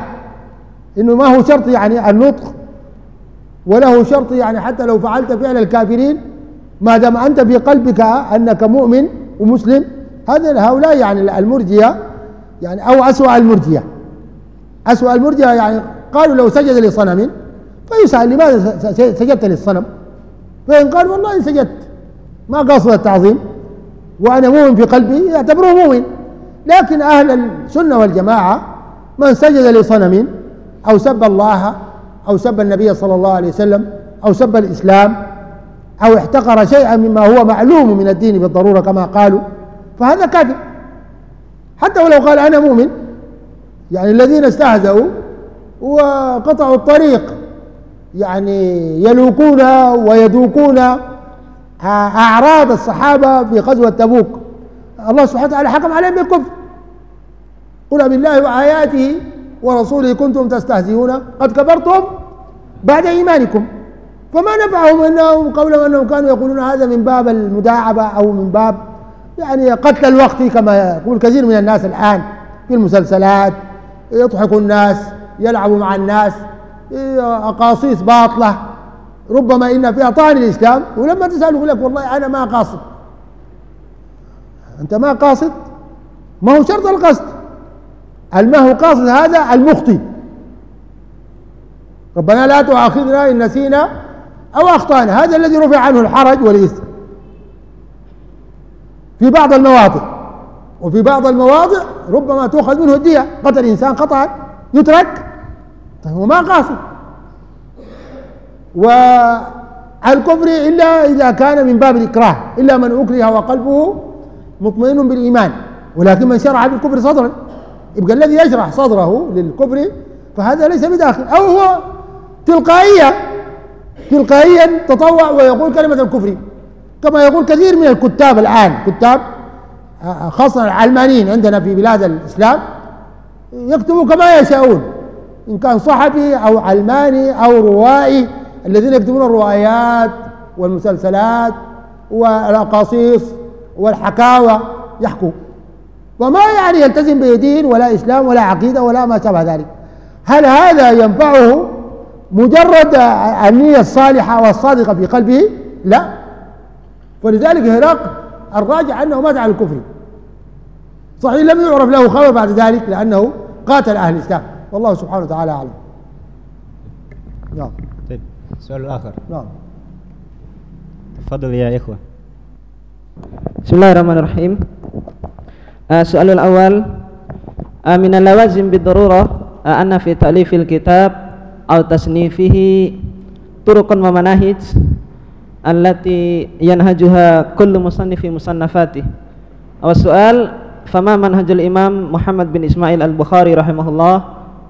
إنه ما هو شرط يعني النطق وله شرط يعني حتى لو فعلت فعل الكافرين ما دام أنت في قلبك أنك مؤمن ومسلم هذا هؤلاء يعني المرجية يعني أو أسوأ المرجية أسوأ المرجية يعني قالوا لو سجد لصنم فيسأل لماذا سجدت للصنم؟ فإن قال والله إن سجدت. ما قصد التعظيم. وأنا مؤمن في قلبي يعتبره مؤمن. لكن أهل السنة والجماعة من سجد لصنم أو سب الله أو سب النبي صلى الله عليه وسلم أو سب الإسلام أو احتقر شيئا مما هو معلوم من الدين بالضرورة كما قالوا فهذا كافر. حتى ولو قال أنا مؤمن يعني الذين استهزأوا وقطعوا الطريق يعني يلوكون ويذوقون أعراض الصحابة في غزوة تبوك. الله سبحانه وتعالى حكم عليهم بالكفر. قل بالله وآياته ورسوله كنتم تستهزئون قد كفرتم بعد إيمانكم. فما نفعهم أنهم قولهم أنهم كانوا يقولون هذا من باب المداعبة أو من باب يعني قتل الوقت كما يقول كثير من الناس الآن في المسلسلات يضحك الناس يلعبوا مع الناس أقاصيص باطلة. ربما إن فيها طعن الإسلام ولما تسأله لك والله أنا ما قاصد. أنت ما قاصد؟ ما هو شرط القصد. ما هو قاصد هذا المخطي. ربنا لا تؤاخذنا إن نسينا أو أخطأنا. هذا الذي رفع عنه الحرج والإثم. في بعض المواطن وفي بعض المواضع ربما تؤخذ منه الدية قتل إنسان خطأ يترك طيب هو ما قاصد. والكفر إلا إذا كان من باب الإكراه إلا من أكره وقلبه مطمئن بالإيمان. ولكن من شرح بالكفر صدرا يبقى الذي يشرح صدره للكفر فهذا ليس بداخل أو هو تلقائيا تلقائيا تطوع ويقول كلمة الكفر. كما يقول كثير من الكتاب الآن كتاب خاصة العلمانيين عندنا في بلاد الإسلام يكتبوا كما يشاءون إن كان صحفي أو علماني أو روائي الذين يكتبون الروايات والمسلسلات والأقاصيص والحكاوى يحكوا. وما يعني يلتزم بدين ولا إسلام ولا عقيدة ولا ما شابه ذلك. هل هذا ينفعه مجرد النية الصالحة والصادقة في قلبه؟ لا. ولذلك هرقل الراجع أنه مات على الكفر. صحيح لم يعرف له خبر بعد ذلك لأنه قاتل أهل الإسلام. والله سبحانه وتعالى أعلم. نعم. طيب السؤال الآخر نعم. تفضل يا إخوة. بسم الله الرحمن الرحيم. السؤال الأول. آه من اللوازم بالضرورة آه أن في تأليف الكتاب أو تصنيفه طرق ومناهج. التي ينهجها كل مصنف في مصنفاته. والسؤال فما منهج الإمام محمد بن إسماعيل البخاري رحمه الله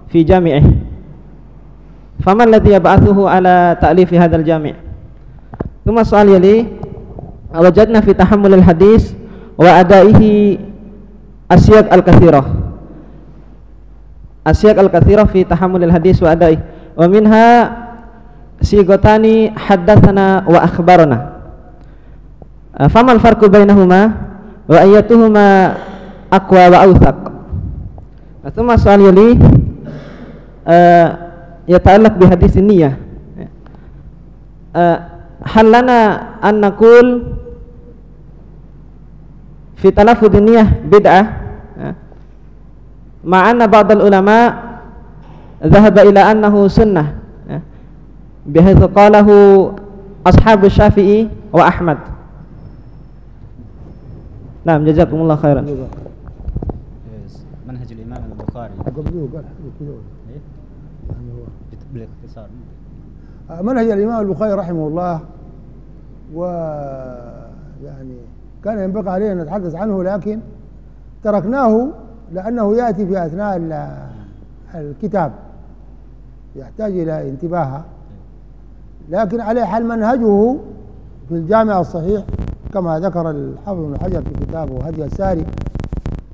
في جامعه؟ فما الذي يبعثه على تأليف هذا الجامع؟ ثم السؤال يلي وجدنا في تحمل الحديث وأدائه أسياق الكثيرة. أسياق الكثيرة في تحمل الحديث وأدائه. ومنها صيغتان حدثنا وأخبرنا. فما الفرق بينهما؟ وأيتهما أقوى وأوثق. ثم السؤال يلي آه يتعلق بحديث النية. هل لنا أن نقول في تلفظ النية بدعة؟ مع أن بعض العلماء ذهب إلى أنه سنة. بحيث قاله أصحاب الشافعي وأحمد. نعم جزاكم الله خيرا. منهج الإمام البخاري. إيه؟ بالاختصار منهج الإمام البخاري رحمه الله و يعني كان ينبغي علينا أن نتحدث عنه لكن تركناه لأنه يأتي في أثناء الكتاب يحتاج إلى انتباه لكن على حال منهجه في الجامع الصحيح كما ذكر الحافظ بن حجر في كتابه هدي الساري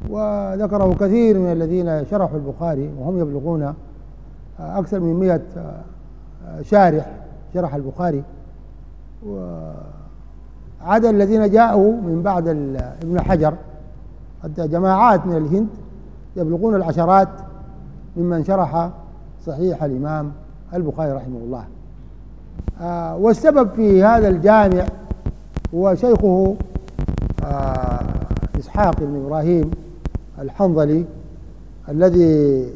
وذكره كثير من الذين شرحوا البخاري وهم يبلغون أكثر من مئة شارح شرح البخاري. وعدا الذين جاءوا من بعد ابن حجر حتى جماعات من الهند يبلغون العشرات ممن شرح صحيح الإمام البخاري رحمه الله. آه والسبب في هذا الجامع هو شيخه آه إسحاق بن إبراهيم الحنظلي الذي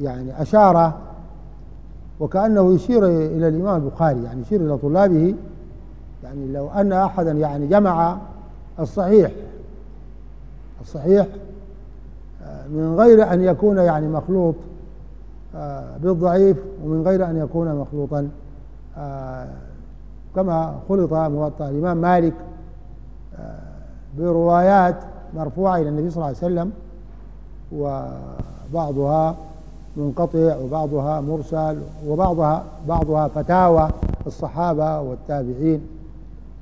يعني أشار وكأنه يشير إلى الإمام البخاري يعني يشير إلى طلابه يعني لو أن أحدا يعني جمع الصحيح الصحيح آه، من غير أن يكون يعني مخلوط آه، بالضعيف ومن غير أن يكون مخلوطا. كما خلط موطأ الإمام مالك بروايات مرفوعة إلى النبي صلى الله عليه وسلم وبعضها منقطع وبعضها مرسل وبعضها بعضها فتاوى الصحابة والتابعين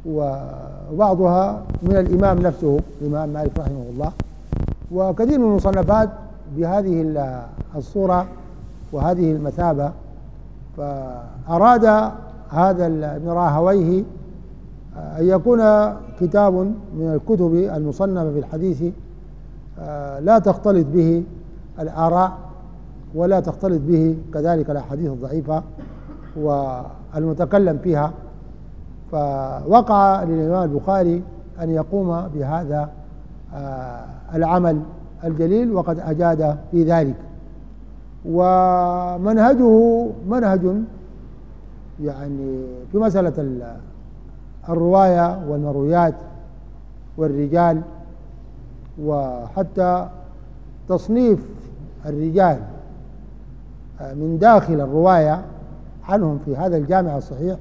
وبعضها من الإمام نفسه الإمام مالك رحمه الله. وكثير من المصنفات بهذه الصورة وهذه المثابة فأراد هذا ابن راهويه أن يكون كتاب من الكتب المصنفة في الحديث آه، لا تختلط به الآراء ولا تختلط به كذلك الأحاديث الضعيفة والمتكلم فيها. فوقع للإمام البخاري أن يقوم بهذا آه، العمل الجليل وقد أجاد في ذلك. ومنهجه منهج يعني في مسألة الرواية والمرويات والرجال وحتى تصنيف الرجال من داخل الرواية عنهم في هذا الجامع الصحيح.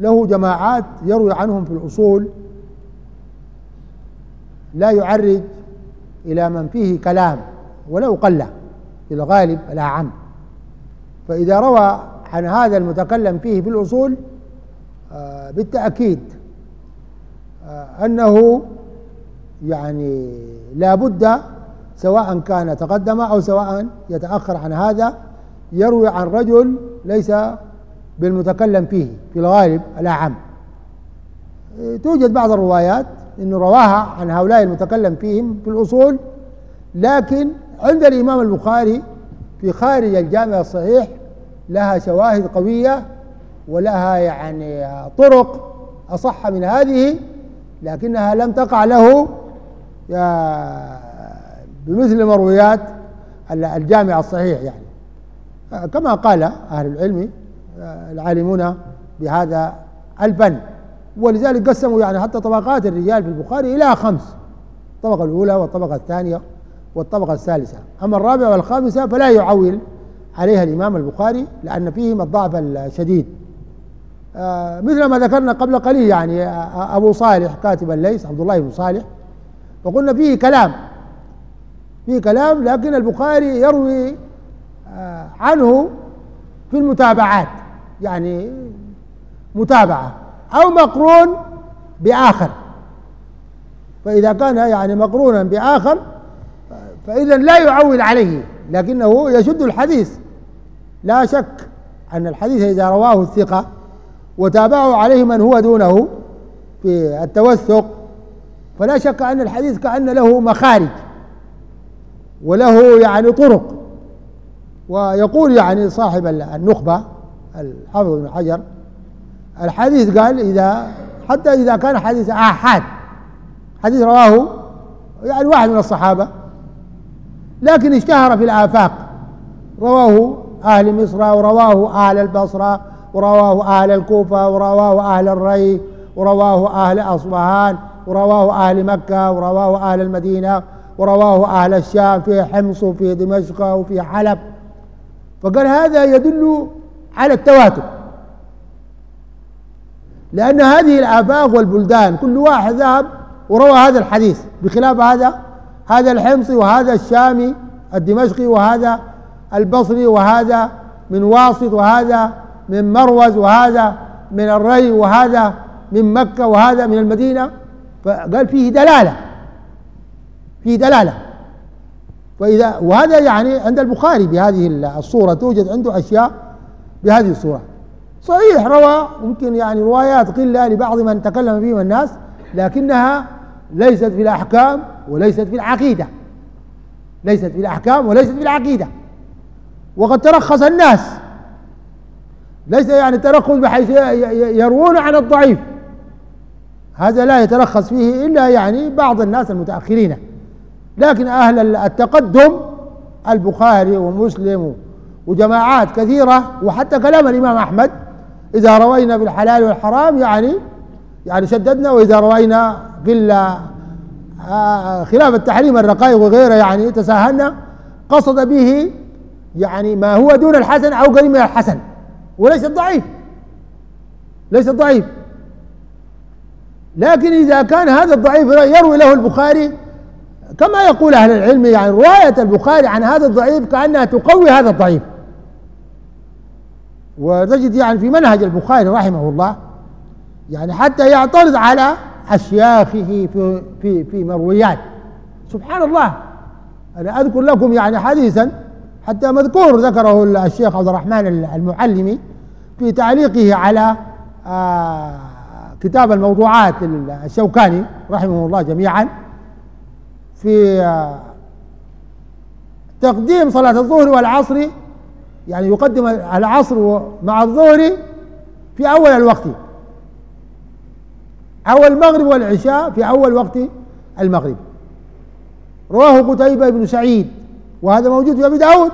له جماعات يروي عنهم في الأصول لا يعرج إلى من فيه كلام ولو قل في الغالب الأعم فإذا روى عن هذا المتكلم فيه في الأصول آه، بالتأكيد آه، أنه يعني لا بد سواء كان تقدم أو سواء يتأخر عن هذا يروي عن رجل ليس بالمتكلم فيه في الغالب الأعم. توجد بعض الروايات أنه رواها عن هؤلاء المتكلم فيهم في الأصول لكن عند الإمام البخاري في خارج الجامع الصحيح لها شواهد قوية ولها يعني طرق أصح من هذه لكنها لم تقع له بمثل مرويات الجامع الصحيح يعني. كما قال أهل العلم العالمون بهذا الفن. ولذلك قسموا يعني حتى طبقات الرجال في البخاري إلى خمس الطبقة الأولى والطبقة الثانية والطبقة الثالثة. أما الرابعة والخامسة فلا يعول عليها الإمام البخاري لأن فيهم الضعف الشديد. آه مثل ما ذكرنا قبل قليل يعني آه أبو صالح كاتب الليث عبد الله بن صالح فقلنا فيه كلام. فيه كلام لكن البخاري يروي آه عنه في المتابعات يعني متابعة أو مقرون بآخر. فإذا كان يعني مقرونا بآخر فإذا لا يعول عليه لكنه يشد الحديث. لا شك أن الحديث إذا رواه الثقة وتابعه عليه من هو دونه في التوثق فلا شك أن الحديث كأن له مخارج وله يعني طرق. ويقول يعني صاحب النخبة الحافظ بن حجر الحديث قال إذا حتى إذا كان حديث آحاد حديث رواه يعني واحد من الصحابة لكن اشتهر في الآفاق. رواه أهل مصر ورواه أهل البصرة ورواه أهل الكوفة ورواه أهل الري ورواه أهل أصبهان ورواه أهل مكة ورواه أهل المدينة ورواه أهل الشام في حمص وفي دمشق وفي حلب. فقال هذا يدل على التواتر. لأن هذه الآفاق والبلدان كل واحد ذهب وروى هذا الحديث. بخلاف هذا هذا الحمصي وهذا الشامي الدمشقي وهذا البصري وهذا من واسط وهذا من مروز وهذا من الري وهذا من مكة وهذا من المدينة. فقال فيه دلالة فيه دلالة. فإذا وهذا يعني عند البخاري بهذه الصورة توجد عنده أشياء بهذه الصورة. صحيح روى ممكن يعني روايات قلة لبعض من تكلم فيهم الناس لكنها ليست في الأحكام وليست في العقيدة. ليست في الأحكام وليست في العقيدة. وقد ترخص الناس. ليس يعني ترخص بحيث يروون عن الضعيف. هذا لا يترخص فيه إلا يعني بعض الناس المتأخرين. لكن أهل التقدم البخاري ومسلم وجماعات كثيرة وحتى كلام الإمام أحمد إذا روينا بالحلال والحرام يعني يعني شددنا وإذا روينا في آه، خلاف التحريم الرقائق وغيره يعني تساهلنا قصد به يعني ما هو دون الحسن أو قريب من الحسن. وليس الضعيف ليس الضعيف لكن إذا كان هذا الضعيف يروي له البخاري كما يقول أهل العلم يعني رواية البخاري عن هذا الضعيف كأنها تقوي هذا الضعيف. وتجد يعني في منهج البخاري رحمه الله يعني حتى يعترض على أشياخه في في في مرويات. سبحان الله. أنا أذكر لكم يعني حديثا حتى مذكور ذكره الشيخ عبد الرحمن المعلمي في تعليقه على آه كتاب الموضوعات الشوكاني رحمه الله جميعا في آه تقديم صلاة الظهر والعصر. يعني يقدم العصر مع الظهر في أول الوقت. أو المغرب والعشاء في أول وقت المغرب. رواه قتيبة بن سعيد وهذا موجود في أبي داود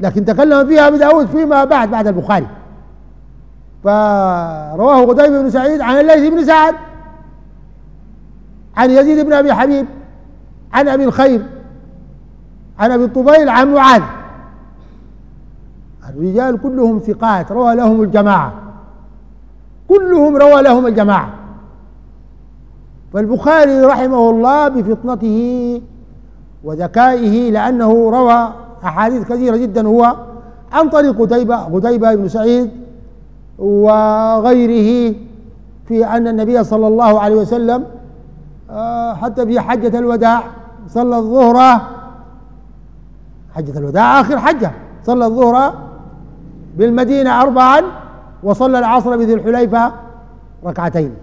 لكن تكلم فيها أبي داود فيما بعد بعد البخاري. فرواه قتيبة بن سعيد عن الليث بن سعد عن يزيد بن أبي حبيب عن أبي الخير عن أبي الطفيل عن معاذ. الرجال كلهم ثقات روى لهم الجماعة. كلهم روى لهم الجماعة. فالبخاري رحمه الله بفطنته وذكائه لأنه روى أحاديث كثيرة جدا هو عن طريق قتيبة قتيبة بن سعيد وغيره في أن النبي صلى الله عليه وسلم آه، حتى في حجة الوداع صلى الظهر حجة الوداع آخر حجة صلى الظهر بالمدينة أربعا وصلى العصر بذي الحليفة ركعتين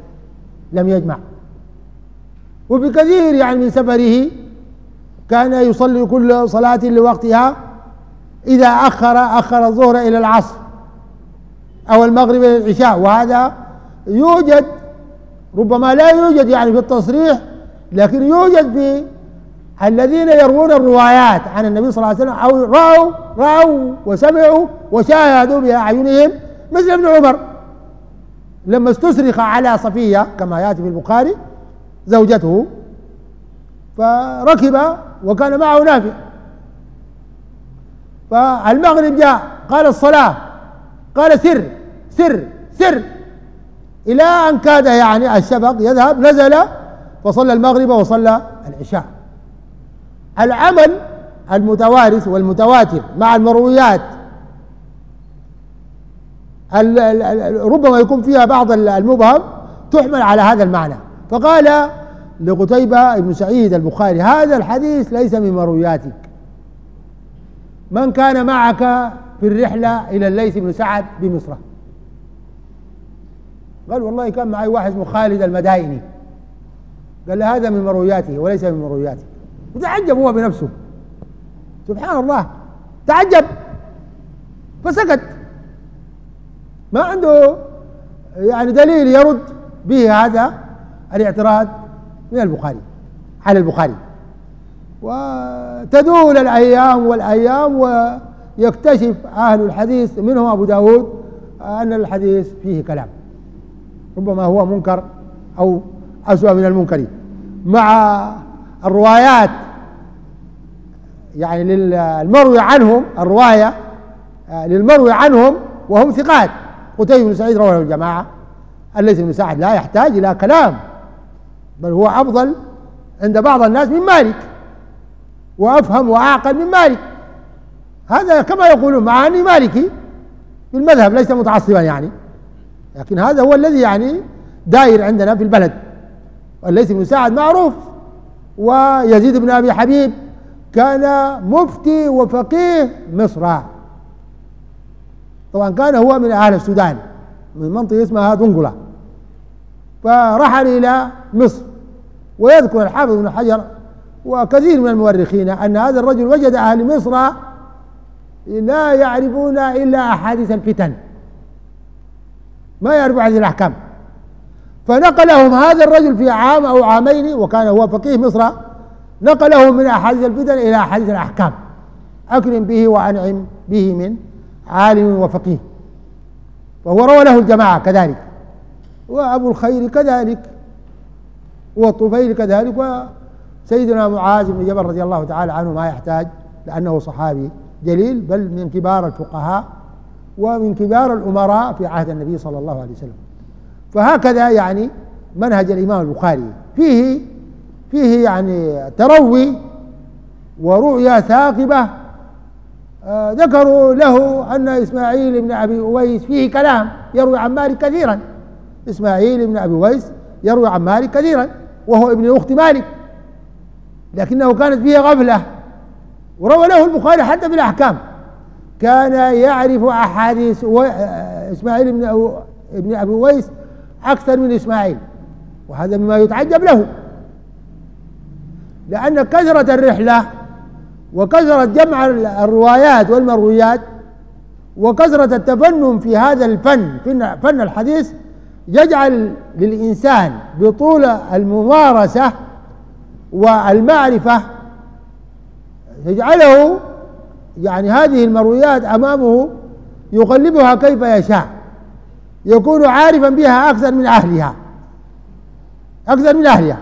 لم يجمع. وفي كثير يعني من سفره كان يصلي كل صلاة لوقتها إذا أخر أخر الظهر إلى العصر أو المغرب إلى العشاء وهذا يوجد ربما لا يوجد يعني في التصريح لكن يوجد في الذين يروون الروايات عن النبي صلى الله عليه وسلم أو رأوا رأوا وسمعوا وشاهدوا بأعينهم مثل ابن عمر لما استسرق على صفية كما يأتي في البخاري زوجته فركب وكان معه نافع. فالمغرب جاء قال الصلاة قال سر سر سر. إلى أن كاد يعني الشفق يذهب نزل فصلى المغرب وصلى العشاء. العمل المتوارث والمتواتر مع المرويات ربما يكون فيها بعض المبهم تحمل على هذا المعنى. فقال لقتيبة بن سعيد البخاري هذا الحديث ليس من مروياتك. من كان معك في الرحلة إلى الليث بن سعد بمصر. قال والله كان معي واحد اسمه خالد المدائني. قال له هذا من مروياته وليس من مروياتك. وتعجب هو بنفسه. سبحان الله. تعجب. فسكت. ما عنده يعني دليل يرد به هذا. الاعتراض من البخاري على البخاري. وتدول الأيام والأيام ويكتشف أهل الحديث منهم أبو داود أن الحديث فيه كلام. ربما هو منكر أو أسوأ من المنكر. مع الروايات يعني للمروي عنهم الرواية للمروي عنهم وهم ثقات. قتيبة بن سعيد رواه الجماعة الليث بن سعد لا يحتاج إلى كلام. بل هو أفضل عند بعض الناس من مالك وأفهم وأعقل من مالك. هذا كما يقولون مع أني مالكي المذهب ليس متعصبا يعني لكن هذا هو الذي يعني داير عندنا في البلد. والليث بن سعد معروف ويزيد بن أبي حبيب كان مفتي وفقيه مصر. طبعا كان هو من أهل السودان من منطقة اسمها دنقلة. فرحل إلى مصر. ويذكر الحافظ بن حجر وكثير من المؤرخين أن هذا الرجل وجد أهل مصر لا يعرفون إلا أحاديث الفتن. ما يعرف هذه الأحكام. فنقلهم هذا الرجل في عام أو عامين وكان هو فقيه مصر نقلهم من أحاديث الفتن إلى أحاديث الأحكام. أكرم به وأنعم به من عالم وفقيه. فهو روى له الجماعة كذلك. وأبو الخير كذلك. والطفيل كذلك وسيدنا معاذ بن جبل رضي الله تعالى عنه ما يحتاج لأنه صحابي جليل بل من كبار الفقهاء ومن كبار الأمراء في عهد النبي صلى الله عليه وسلم. فهكذا يعني منهج الإمام البخاري. فيه فيه يعني تروي ورؤيا ثاقبة. آه، ذكروا له أن إسماعيل بن أبي أويس فيه كلام يروي عن مالك كثيرا. إسماعيل بن أبي أويس يروي عن مالك كثيرا. وهو ابن أخت مالك لكنه كانت فيه غفلة. وروى له البخاري حتى في الأحكام كان يعرف أحاديث إسماعيل بن ابن أبي أويس أكثر من إسماعيل وهذا مما يتعجب له. لأن كثرة الرحلة وكثرة جمع الروايات والمرويات وكثرة التفنن في هذا الفن في فن الحديث يجعل للإنسان بطول الممارسة والمعرفة يجعله يعني هذه المرويات أمامه يقلبها كيف يشاء يكون عارفا بها أكثر من أهلها أكثر من أهلها.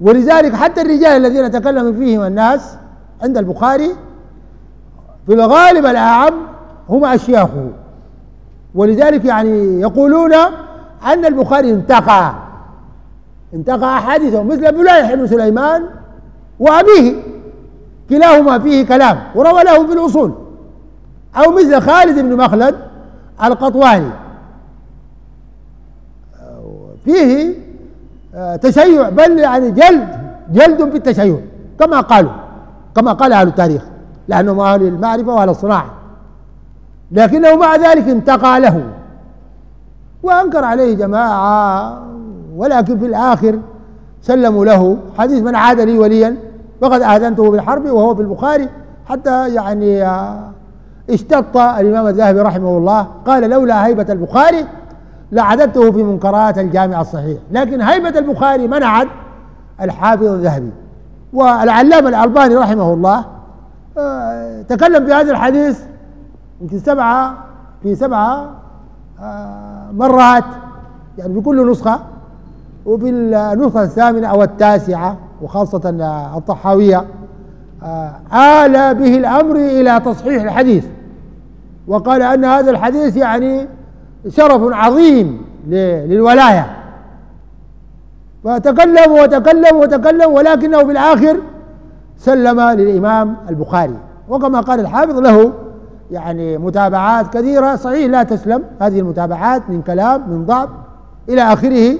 ولذلك حتى الرجال الذين تكلم فيهم الناس عند البخاري في الغالب الأعم هم أشياخه. ولذلك يعني يقولون أن البخاري انتقى. انتقى أحاديثه مثل بليح بن سليمان وأبيه. كلاهما فيه كلام وروى له في الأصول. أو مثل خالد بن مخلد القطواني. فيه آه، تشيع بل يعني جلد جلد في التشيع كما قالوا كما قال أهل التاريخ لأنهم أهل المعرفة وأهل الصناعة. لكنه مع ذلك انتقى له. وأنكر عليه جماعة ولكن في الآخر سلموا له. حديث من عاد لي وليا فقد آذنته بالحرب وهو في البخاري حتى يعني آه، اشتط الإمام الذهبي رحمه الله. قال لولا هيبة البخاري لعددته في منكرات الجامع الصحيح. لكن هيبة البخاري منعت الحافظ الذهبي. والعلامة الألباني رحمه الله آه، تكلم في هذا الحديث يمكن سبعة في سبعة آه، مرات يعني في كل نسخة وفي النسخة الثامنة أو التاسعة وخاصة الطحاوية آه، آل به الأمر إلى تصحيح الحديث. وقال أن هذا الحديث يعني شرف عظيم للولاية. فتكلم وتكلم وتكلم ولكنه في الآخر سلم للإمام البخاري. وكما قال الحافظ له يعني متابعات كثيرة. صحيح لا تسلم هذه المتابعات من كلام من ضعف إلى آخره.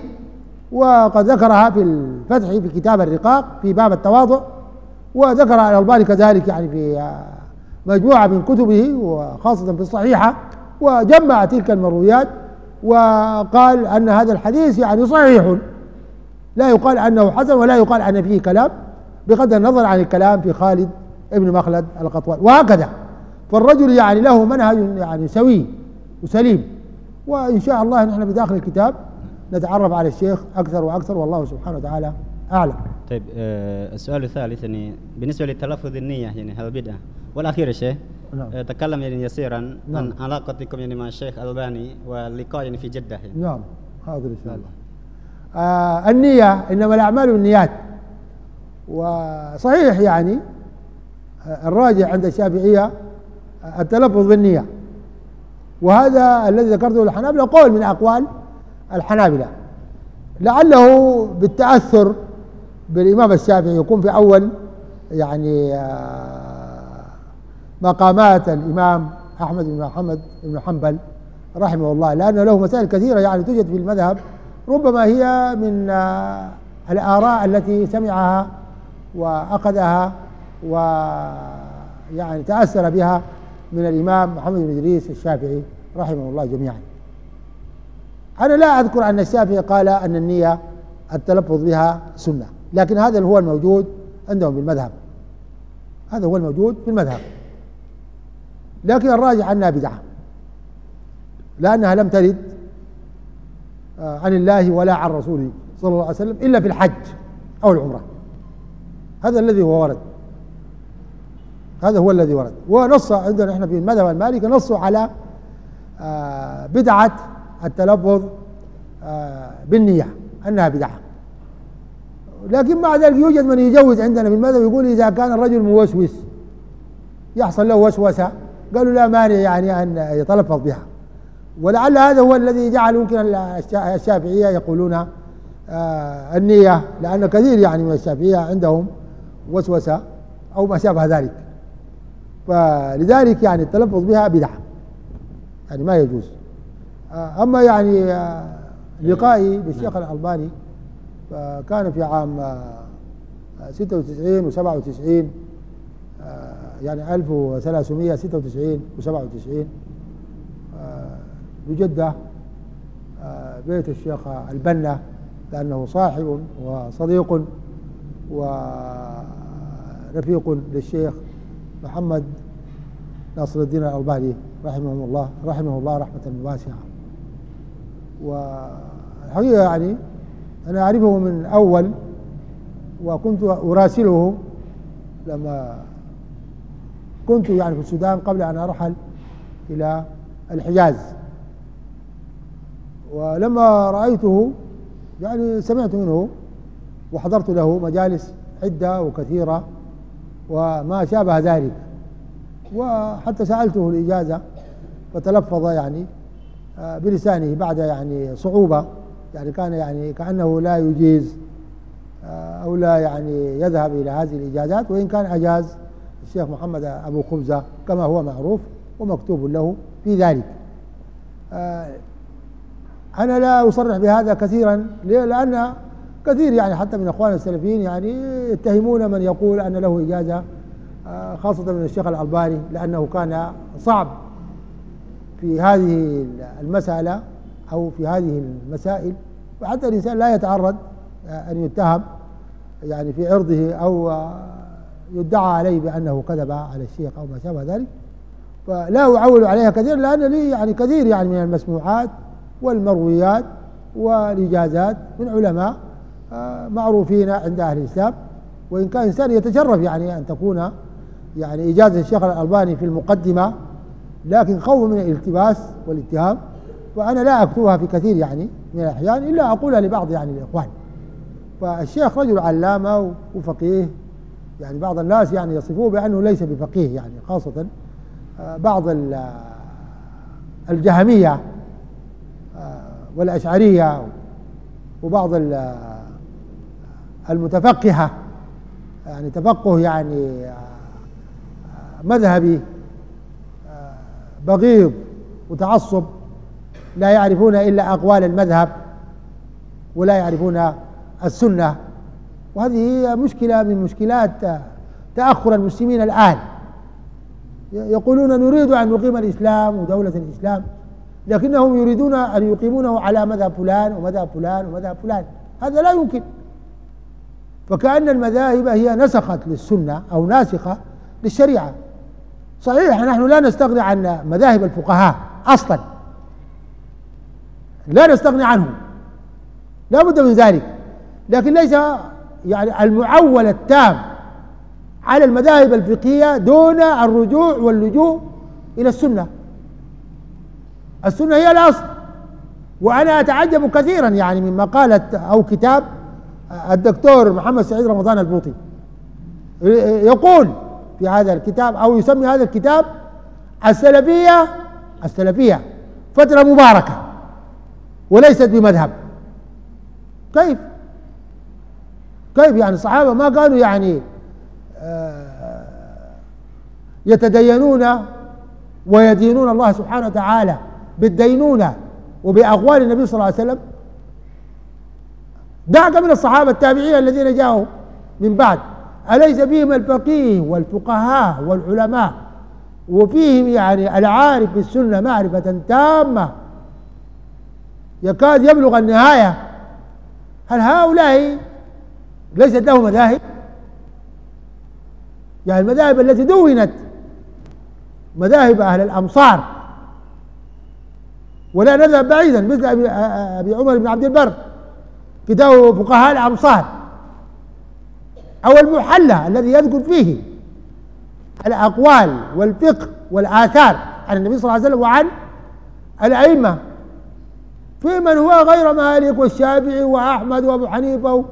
وقد ذكرها في الفتح في كتاب الرقاق في باب التواضع وذكر الألباني كذلك يعني في مجموعة من كتبه وخاصة في الصحيحة. وجمع تلك المرويات وقال أن هذا الحديث يعني صحيح. لا يقال أنه حسن ولا يقال أن فيه كلام بغض النظر عن الكلام في خالد ابن مخلد القطوان. وهكذا. فالرجل يعني له منهج يعني سوي وسليم. وإن شاء الله نحن بداخل الكتاب نتعرف على الشيخ أكثر وأكثر والله سبحانه وتعالى أعلم. طيب آه السؤال الثالث يعني بالنسبة للتلفظ النية يعني هل بدعة. والأخير شيخ نعم. آه تكلم يعني يسيرا نعم. عن علاقتكم يعني مع الشيخ ألباني واللقاء يعني في جدة يعني. نعم. حاضر إن شاء الله. آه النية إنما الأعمال بالنيات وصحيح يعني آه، الراجع عند الشافعية التلفظ بالنية. وهذا الذي ذكرته الحنابلة قول من أقوال الحنابلة. لعله بالتأثر بالإمام الشافعي يكون في أول يعني آه، مقامات الإمام أحمد بن محمد بن حنبل رحمه الله. لأن له مسائل كثيرة يعني توجد في المذهب. ربما هي من آه، الآراء التي سمعها وأخذها ويعني تأثر بها من الإمام محمد بن إدريس الشافعي رحمه الله جميعا. أنا لا أذكر أن الشافعي قال أن النية التلفظ بها سنة لكن هذا هو الموجود عندهم في المذهب. هذا هو الموجود في المذهب. لكن الراجح أنها بدعة لأنها لم ترد آه، عن الله ولا عن رسوله صلى الله عليه وسلم إلا في الحج أو العمرة. هذا الذي هو ورد. هذا هو الذي ورد. ونص عندنا إحنا في المذهب المالكي نصوا على آه، بدعة التلفظ آه، بالنية أنها بدعة. لكن مع ذلك يوجد من يجوز عندنا في المذهب يقول إذا كان الرجل موسوس يحصل له وسوسة قالوا لا مانع يعني أن يتلفظ بها. ولعل هذا هو الذي جعل يمكن الشافعية يقولون آه، النية لأن كثير يعني من الشافعية عندهم وسوسة أو ما شابه ذلك. فلذلك يعني التلفظ بها بدعة. يعني ما يجوز. آه، أما يعني آه، لقائي بالشيخ الألباني فكان في عام 96 و97 يعني 1396 و97 بجدة بيت الشيخ البنا لأنه صاحب وصديق ورفيق للشيخ محمد ناصر الدين الألباني رحمه الله رحمه الله رحمة واسعة. والحقيقة يعني أنا أعرفه من أول وكنت أراسله لما كنت يعني في السودان قبل أن أرحل إلى الحجاز. ولما رأيته يعني سمعت منه وحضرت له مجالس عدة وكثيرة. وما شابه ذلك. وحتى سألته الإجازة فتلفظ يعني آه، بلسانه بعد يعني صعوبة يعني كان يعني كأنه لا يجيز آه، أو لا يعني يذهب إلى هذه الإجازات وإن كان أجاز الشيخ محمد أبو خبزة كما هو معروف ومكتوب له في ذلك. آه، أنا لا أصرح بهذا كثيرا لأن كثير يعني حتى من أخواننا السلفيين يعني يتهمون من يقول أن له إجازة آه، خاصة من الشيخ الألباني لأنه كان صعب في هذه المسألة أو في هذه المسائل. وحتى الإنسان لا يتعرض آه، أن يتهم يعني في عرضه أو آه، يدعى عليه بأنه كذب على الشيخ أو ما شابه ذلك. فلا أعول عليها كثير لأن لي يعني كثير يعني من المسموعات والمرويات والإجازات من علماء معروفين عند أهل الإسلام وإن كان إنسان يتشرف يعني أن تكون يعني إجازة الشيخ الألباني في المقدمة لكن خوف من الالتباس والاتهام فأنا لا أكتبها في كثير يعني من الأحيان إلا أقولها لبعض يعني الإخوان. فالشيخ رجل علامة وفقيه يعني بعض الناس يعني يصفوه بأنه ليس بفقيه يعني خاصة آه، بعض الجهمية والأشعرية وبعض المتفقهة. يعني تفقه يعني مذهبي بغيض وتعصب لا يعرفون إلا أقوال المذهب ولا يعرفون السنة. وهذه مشكلة من مشكلات تأخر المسلمين الآن. يقولون نريد أن نقيم الإسلام ودولة الإسلام لكنهم يريدون أن يقيمونه على مذهب فلان ومذهب فلان ومذهب فلان. هذا لا يمكن. فكأن المذاهب هي نسخت للسنة أو ناسخة للشريعة. صحيح نحن لا نستغني عن مذاهب الفقهاء أصلا. لا نستغني عنهم. لا بد من ذلك. لكن ليس يعني المعول التام على المذاهب الفقهية دون الرجوع واللجوء إلى السنة. السنة هي الأصل. وأنا أتعجب كثيرا يعني من مقالة أو كتاب الدكتور محمد سعيد رمضان البوطي. يقول في هذا الكتاب أو يسمي هذا الكتاب السلفية السلفية فترة مباركة وليست بمذهب. كيف؟ كيف يعني الصحابة ما كانوا يعني آه، يتدينون ويدينون الله سبحانه وتعالى بالدينونة وبأقوال النبي صلى الله عليه وسلم؟ دعك من الصحابة التابعين الذين جاءوا من بعد. أليس فيهم الفقيه والفقهاء والعلماء؟ وفيهم يعني العارف بالسنة معرفة تامة. يكاد يبلغ النهاية. هل هؤلاء ليست لهم مذاهب؟ يعني المذاهب التي دونت مذاهب أهل الأمصار. ولا نذهب بعيدا مثل أبي عمر بن عبد البر. كتاب فقهاء الأمصار. أو المحلى الذي يذكر فيه الأقوال والفقه والآثار عن النبي صلى الله عليه وسلم وعن الأئمة. في من هو غير مالك والشافعي وأحمد وأبو حنيفة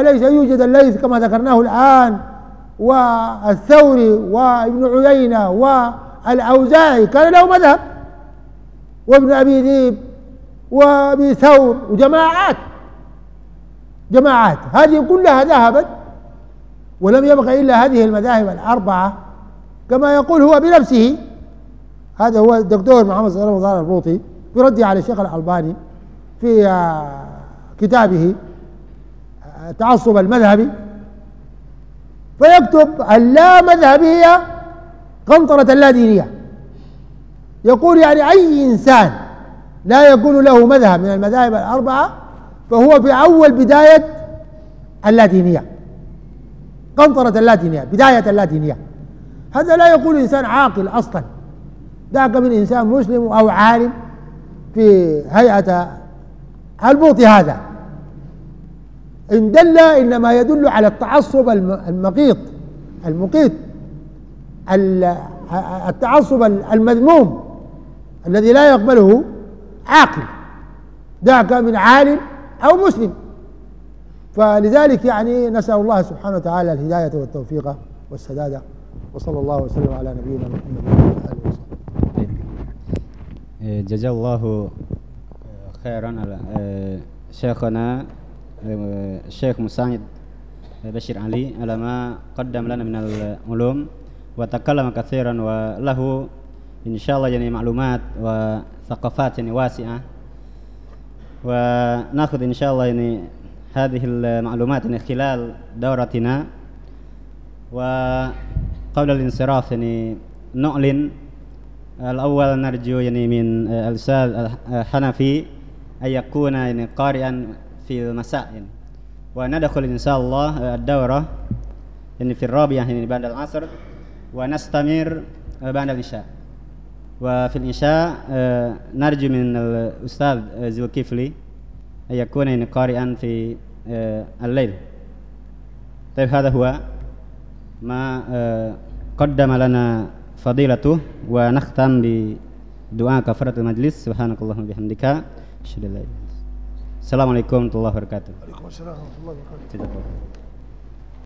أليس يوجد الليث كما ذكرناه الآن؟ والثوري وابن عيينة والأوزاعي كان له مذهب. وابن أبي ذيب وأبي ثور وجماعات. جماعات هذه كلها ذهبت ولم يبق إلا هذه المذاهب الأربعة. كما يقول هو بنفسه هذا هو الدكتور محمد عليه البوطي برده على الشيخ الألباني في آه، كتابه التعصب المذهبي فيكتب اللا مذهبية قنطرة اللا دينية. يقول يعني أي إنسان لا يكون له مذهب من المذاهب الأربعة فهو في أول بداية اللادينية قنطرة اللادينية بداية اللادينية هذا لا يقول إنسان عاقل أصلا. ذاك من إنسان مسلم أو عالم في هيئة البوط هذا. إن دل إنما يدل على التعصب المقيط المقيت التعصب المذموم الذي لا يقبله عاقل. ذاك من عالم أو مسلم. فلذلك يعني نسأل الله سبحانه وتعالى الهداية والتوفيق والسداد. وصلى الله وسلم على نبينا محمد وعلى آله وصحبه جزا الله خيرا على شيخنا الشيخ مساعد بشير علي على ما قدم لنا من العلوم وتكلم كثيرا وله إن شاء الله يعني معلومات وثقافات يعني واسعة. ونأخذ إن شاء الله يعني هذه المعلومات يعني خلال دورتنا. وقبل الانصراف يعني نعلن الأول نرجو يعني من الأستاذ حنفي أن يكون يعني قارئا في المساء. يعني وندخل إن شاء الله الدورة يعني في الرابعة يعني بعد العصر. ونستمر بعد العشاء. وفي العشاء آه، نرجو من الأستاذ زوكيفلي أن يكون يعني قارئا في آه، الليل طيب هذا هو ما آه، قدم لنا فضيلته ونختم بدعاء كفارة المجلس سبحانك اللهم وبحمدك أشهد أن لا إله إلا أنت السلام عليكم ورحمة الله وبركاته وعليكم السلام ورحمة الله وبركاته